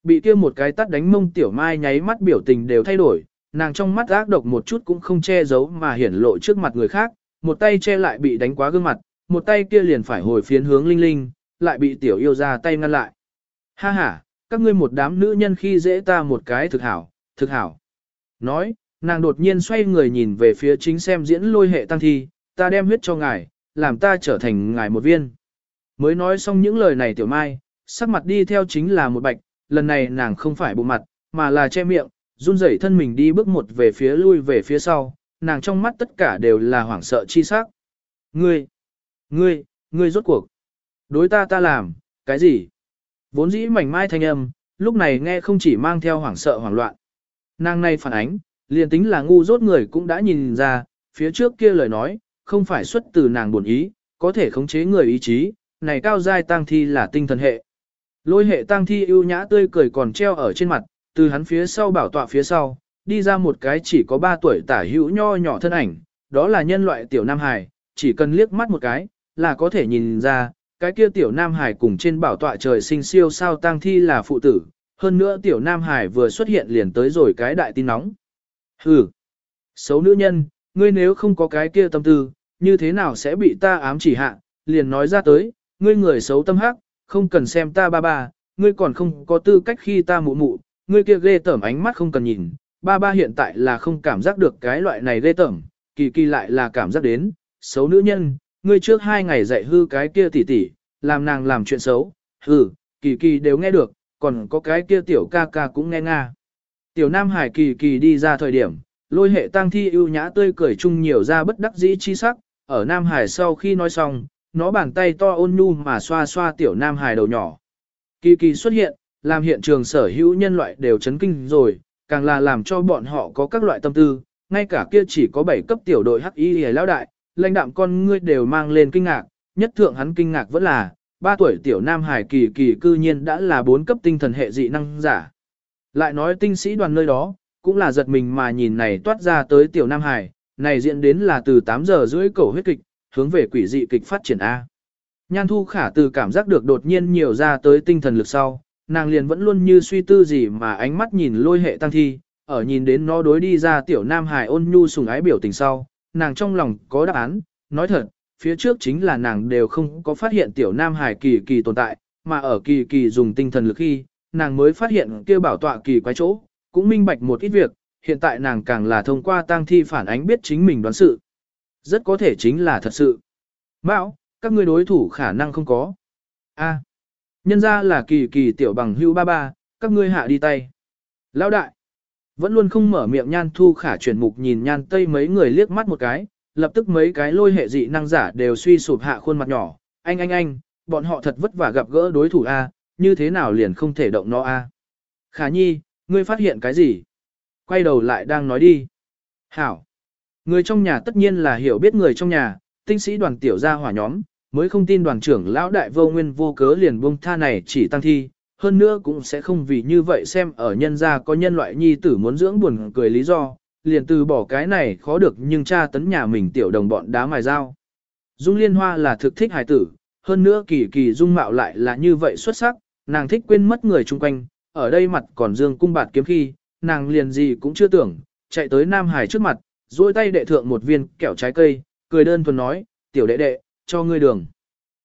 Bị kia một cái tát đánh mông tiểu mai nháy mắt biểu tình đều thay đổi, nàng trong mắt ác độc một chút cũng không che giấu mà hiển lộ trước mặt người khác, một tay che lại bị đánh quá gương mặt, một tay kia liền phải hồi phiến hướng linh linh, lại bị tiểu yêu ra tay ngăn lại. Ha ha, các ngươi một đám nữ nhân khi dễ ta một cái thực hảo, thực hảo. Nói, nàng đột nhiên xoay người nhìn về phía chính xem diễn lôi hệ tăng thi, ta đem huyết cho ngài, làm ta trở thành ngài một viên. Mới nói xong những lời này tiểu mai, sắc mặt đi theo chính là một bạch, lần này nàng không phải bụng mặt, mà là che miệng, run rẩy thân mình đi bước một về phía lui về phía sau, nàng trong mắt tất cả đều là hoảng sợ chi sắc. Ngươi, ngươi, ngươi rốt cuộc. Đối ta ta làm, cái gì? Vốn dĩ mảnh mai thanh âm, lúc này nghe không chỉ mang theo hoảng sợ hoảng loạn. Nàng này phản ánh, liền tính là ngu rốt người cũng đã nhìn ra, phía trước kia lời nói, không phải xuất từ nàng buồn ý, có thể khống chế người ý chí, này cao giai tăng thi là tinh thần hệ. Lôi hệ tăng thi ưu nhã tươi cười còn treo ở trên mặt, từ hắn phía sau bảo tọa phía sau, đi ra một cái chỉ có 3 tuổi tả hữu nho nhỏ thân ảnh, đó là nhân loại tiểu Nam Hải, chỉ cần liếc mắt một cái, là có thể nhìn ra, cái kia tiểu Nam Hải cùng trên bảo tọa trời sinh siêu sao tăng thi là phụ tử, hơn nữa tiểu Nam Hải vừa xuất hiện liền tới rồi cái đại tin nóng. Hừ, xấu nữ nhân, ngươi nếu không có cái kia tâm tư, như thế nào sẽ bị ta ám chỉ hạ, liền nói ra tới, ngươi người xấu tâm hắc, không cần xem ta ba ba, ngươi còn không có tư cách khi ta mụ mụ, ngươi kia ghê tởm ánh mắt không cần nhìn, ba ba hiện tại là không cảm giác được cái loại này ghê tởm, kỳ kỳ lại là cảm giác đến, xấu nữ nhân, ngươi trước hai ngày dạy hư cái kia tỉ tỉ, làm nàng làm chuyện xấu, hừ, kỳ kỳ đều nghe được, còn có cái kia tiểu ca ca cũng nghe nga. Tiểu Nam Hải kỳ kỳ đi ra thời điểm, lôi hệ tang thi ưu nhã tươi cười chung nhiều ra bất đắc dĩ chi sắc, ở Nam Hải sau khi nói xong, nó bàn tay to ôn nhu mà xoa xoa tiểu Nam Hải đầu nhỏ. Kỳ kỳ xuất hiện, làm hiện trường sở hữu nhân loại đều chấn kinh rồi, càng là làm cho bọn họ có các loại tâm tư, ngay cả kia chỉ có 7 cấp tiểu đội hắc y hề lão đại, lãnh đạm con ngươi đều mang lên kinh ngạc, nhất thượng hắn kinh ngạc vẫn là, 3 tuổi tiểu nam hải kỳ kỳ cư nhiên đã là 4 cấp tinh thần hệ dị năng giả. Lại nói tinh sĩ đoàn nơi đó, cũng là giật mình mà nhìn này toát ra tới tiểu nam hải, này diễn đến là từ 8 giờ rưỡi cầu huyết kịch, hướng về quỷ dị kịch phát triển A. Nhan thu khả từ cảm giác được đột nhiên nhiều ra tới tinh thần lực sau, nàng liền vẫn luôn như suy tư gì mà ánh mắt nhìn lôi hệ tăng thi, ở nhìn đến nó đối đi ra tiểu nam hải ôn nhu sùng ái biểu tình sau, nàng trong lòng có đáp án, nói thật, phía trước chính là nàng đều không có phát hiện tiểu nam hải kỳ kỳ tồn tại, mà ở kỳ kỳ dùng tinh thần lực khi, nàng mới phát hiện kia bảo tọa kỳ quái chỗ, cũng minh bạch một ít việc, hiện tại nàng càng là thông qua tang thi phản ánh biết chính mình đoán sự. Rất có thể chính là thật sự. Mão, các ngươi đối thủ khả năng không có. A, nhân ra là kỳ kỳ tiểu bằng hưu ba ba, các ngươi hạ đi tay. Lão đại, vẫn luôn không mở miệng nhan thu khả chuyển mục nhìn nhan tây mấy người liếc mắt một cái, lập tức mấy cái lôi hệ dị năng giả đều suy sụp hạ khuôn mặt nhỏ. Anh anh anh, bọn họ thật vất vả gặp gỡ đối thủ A, như thế nào liền không thể động nó A. Khả nhi, ngươi phát hiện cái gì? Quay đầu lại đang nói đi. Hảo. Người trong nhà tất nhiên là hiểu biết người trong nhà, tinh sĩ đoàn tiểu gia hỏa nhóm, mới không tin đoàn trưởng lão đại vô nguyên vô cớ liền buông tha này chỉ tăng thi, hơn nữa cũng sẽ không vì như vậy xem ở nhân gia có nhân loại nhi tử muốn dưỡng buồn cười lý do, liền từ bỏ cái này khó được nhưng cha tấn nhà mình tiểu đồng bọn đá mài dao. Dung Liên Hoa là thực thích hài tử, hơn nữa kỳ kỳ dung mạo lại là như vậy xuất sắc, nàng thích quên mất người chung quanh, ở đây mặt còn dương cung bạt kiếm khi, nàng liền gì cũng chưa tưởng, chạy tới Nam Hải trước mặt, duỗi tay đệ thượng một viên kẹo trái cây, cười đơn thuần nói, tiểu đệ đệ, cho ngươi đường.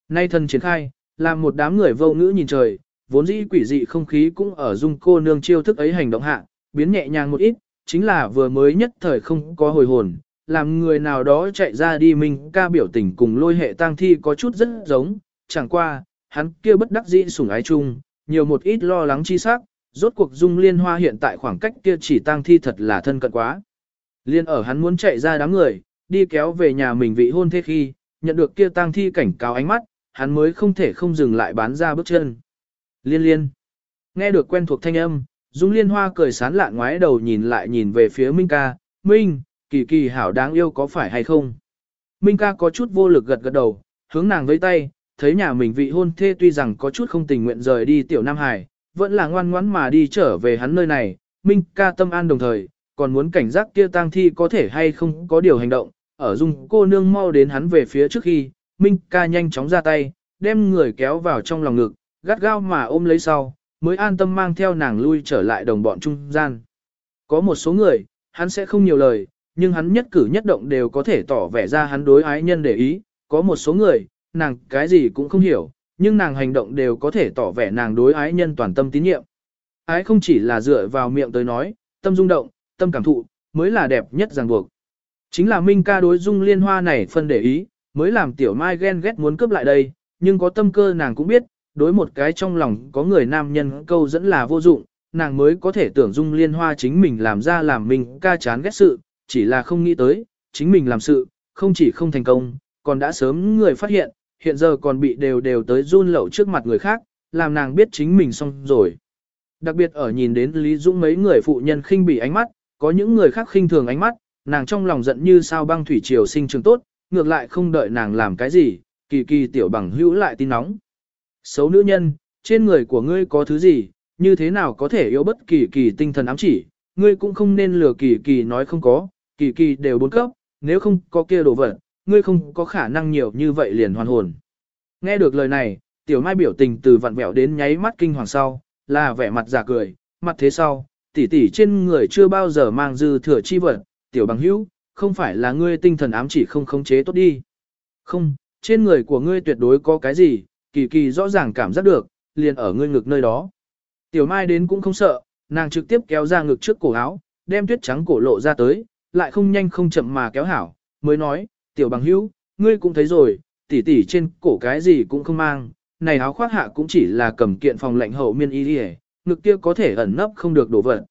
Nay thần triển khai, làm một đám người vô ngữ nhìn trời, vốn dĩ quỷ dị không khí cũng ở dung cô nương chiêu thức ấy hành động hạ, biến nhẹ nhàng một ít, chính là vừa mới nhất thời không có hồi hồn, làm người nào đó chạy ra đi mình ca biểu tình cùng lôi hệ tang thi có chút rất giống, chẳng qua, hắn kia bất đắc dĩ sủng ái chung, nhiều một ít lo lắng chi sắc, rốt cuộc dung liên hoa hiện tại khoảng cách kia chỉ tang thi thật là thân cận quá. Liên ở hắn muốn chạy ra đám người, đi kéo về nhà mình vị hôn thế khi, nhận được kia tang thi cảnh cáo ánh mắt, hắn mới không thể không dừng lại bán ra bước chân. Liên liên. Nghe được quen thuộc thanh âm, Dung Liên Hoa cười sán lạ ngoái đầu nhìn lại nhìn về phía Minh ca, Minh, kỳ kỳ hảo đáng yêu có phải hay không? Minh ca có chút vô lực gật gật đầu, hướng nàng với tay, thấy nhà mình vị hôn thê tuy rằng có chút không tình nguyện rời đi tiểu Nam Hải, vẫn là ngoan ngoãn mà đi trở về hắn nơi này, Minh ca tâm an đồng thời, còn muốn cảnh giác kia tang thi có thể hay không có điều hành động, ở dung cô nương mau đến hắn về phía trước khi, Minh ca nhanh chóng ra tay, đem người kéo vào trong lòng ngực, gắt gao mà ôm lấy sau, mới an tâm mang theo nàng lui trở lại đồng bọn trung gian. Có một số người, hắn sẽ không nhiều lời, nhưng hắn nhất cử nhất động đều có thể tỏ vẻ ra hắn đối ái nhân để ý, có một số người, nàng cái gì cũng không hiểu, nhưng nàng hành động đều có thể tỏ vẻ nàng đối ái nhân toàn tâm tín nhiệm. Ái không chỉ là dựa vào miệng tới nói, tâm rung động, tâm cảm thụ, mới là đẹp nhất ràng buộc. Chính là Minh ca đối dung liên hoa này phân để ý, mới làm tiểu mai ghen ghét muốn cướp lại đây, nhưng có tâm cơ nàng cũng biết, đối một cái trong lòng có người nam nhân câu dẫn là vô dụng, nàng mới có thể tưởng dung liên hoa chính mình làm ra làm mình ca chán ghét sự, chỉ là không nghĩ tới, chính mình làm sự, không chỉ không thành công, còn đã sớm người phát hiện, hiện giờ còn bị đều đều tới run lậu trước mặt người khác, làm nàng biết chính mình xong rồi. Đặc biệt ở nhìn đến Lý Dũng mấy người phụ nhân khinh bỉ ánh mắt, có những người khác khinh thường ánh mắt, nàng trong lòng giận như sao băng thủy triều sinh trường tốt, ngược lại không đợi nàng làm cái gì, kỳ kỳ tiểu bằng hữu lại tin nóng. Xấu nữ nhân, trên người của ngươi có thứ gì, như thế nào có thể yếu bất kỳ kỳ tinh thần ám chỉ, ngươi cũng không nên lừa kỳ kỳ nói không có, kỳ kỳ đều bốn cấp, nếu không có kia đồ vật, ngươi không có khả năng nhiều như vậy liền hoàn hồn. Nghe được lời này, tiểu mai biểu tình từ vặn vẹo đến nháy mắt kinh hoàng sau, là vẻ mặt giả cười, mặt thế sau, tỷ tỷ trên người chưa bao giờ mang dư thừa chi vật, tiểu bằng hữu, không phải là ngươi tinh thần ám chỉ không khống chế tốt đi. Không, trên người của ngươi tuyệt đối có cái gì, kỳ kỳ rõ ràng cảm giác được, liền ở ngươi ngực nơi đó. Tiểu mai đến cũng không sợ, nàng trực tiếp kéo ra ngực trước cổ áo, đem tuyết trắng cổ lộ ra tới, lại không nhanh không chậm mà kéo hảo, mới nói, tiểu bằng hữu, ngươi cũng thấy rồi, tỷ tỷ trên cổ cái gì cũng không mang, này áo khoác hạ cũng chỉ là cầm kiện phòng lạnh hậu miên y đi ngực kia có thể ẩn nấp không được đổ vật.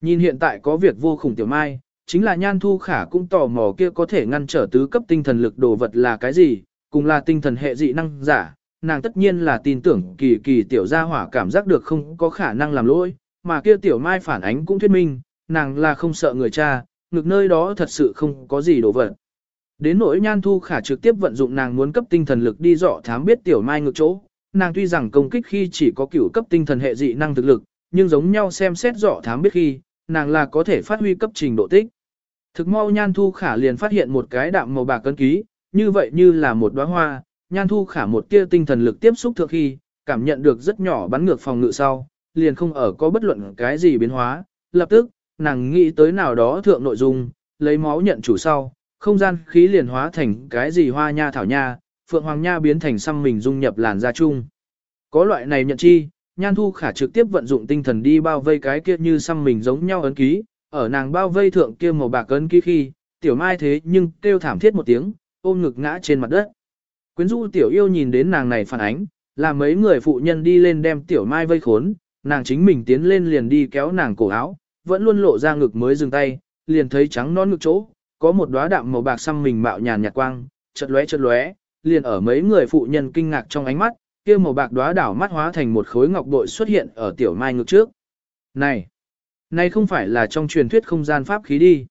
Nhìn hiện tại có việc vô khủng tiểu mai, chính là nhan thu khả cũng tò mò kia có thể ngăn trở tứ cấp tinh thần lực đồ vật là cái gì, cùng là tinh thần hệ dị năng giả, nàng tất nhiên là tin tưởng kỳ kỳ tiểu gia hỏa cảm giác được không có khả năng làm lỗi, mà kia tiểu mai phản ánh cũng thuyết minh, nàng là không sợ người cha, ngực nơi đó thật sự không có gì đổ vật. Đến nỗi nhan thu khả trực tiếp vận dụng nàng muốn cấp tinh thần lực đi dọ thám biết tiểu mai ngược chỗ, nàng tuy rằng công kích khi chỉ có cửu cấp tinh thần hệ dị năng thực lực, nhưng giống nhau xem xét dọ thám biết khi, nàng là có thể phát huy cấp trình độ tích. Thực mau nhan thu khả liền phát hiện một cái đạm màu bạc cân ký, như vậy như là một đóa hoa, nhan thu khả một tia tinh thần lực tiếp xúc thượng khi, cảm nhận được rất nhỏ bắn ngược phòng ngự sau, liền không ở có bất luận cái gì biến hóa, lập tức, nàng nghĩ tới nào đó thượng nội dung, lấy máu nhận chủ sau, không gian khí liền hóa thành cái gì hoa nha thảo nha, phượng hoàng nha biến thành xăm mình dung nhập làn da chung. Có loại này nhận chi, nhan thu khả trực tiếp vận dụng tinh thần đi bao vây cái kia như xăm mình giống nhau ấn ký, ở nàng bao vây thượng kia màu bạc ấn ký khi, tiểu mai thế nhưng kêu thảm thiết một tiếng, ôm ngực ngã trên mặt đất. Quyến du tiểu yêu nhìn đến nàng này phản ánh, là mấy người phụ nhân đi lên đem tiểu mai vây khốn, nàng chính mình tiến lên liền đi kéo nàng cổ áo, vẫn luôn lộ ra ngực mới dừng tay, liền thấy trắng non ngực chỗ, có một đóa đạm màu bạc xăm mình mạo nhàn nhạt quang, chợt lóe chợt lóe, liền ở mấy người phụ nhân kinh ngạc trong ánh mắt, kia màu bạc đóa đảo mắt hóa thành một khối ngọc bội xuất hiện ở tiểu mai ngực trước. Này, này không phải là trong truyền thuyết không gian pháp khí đi.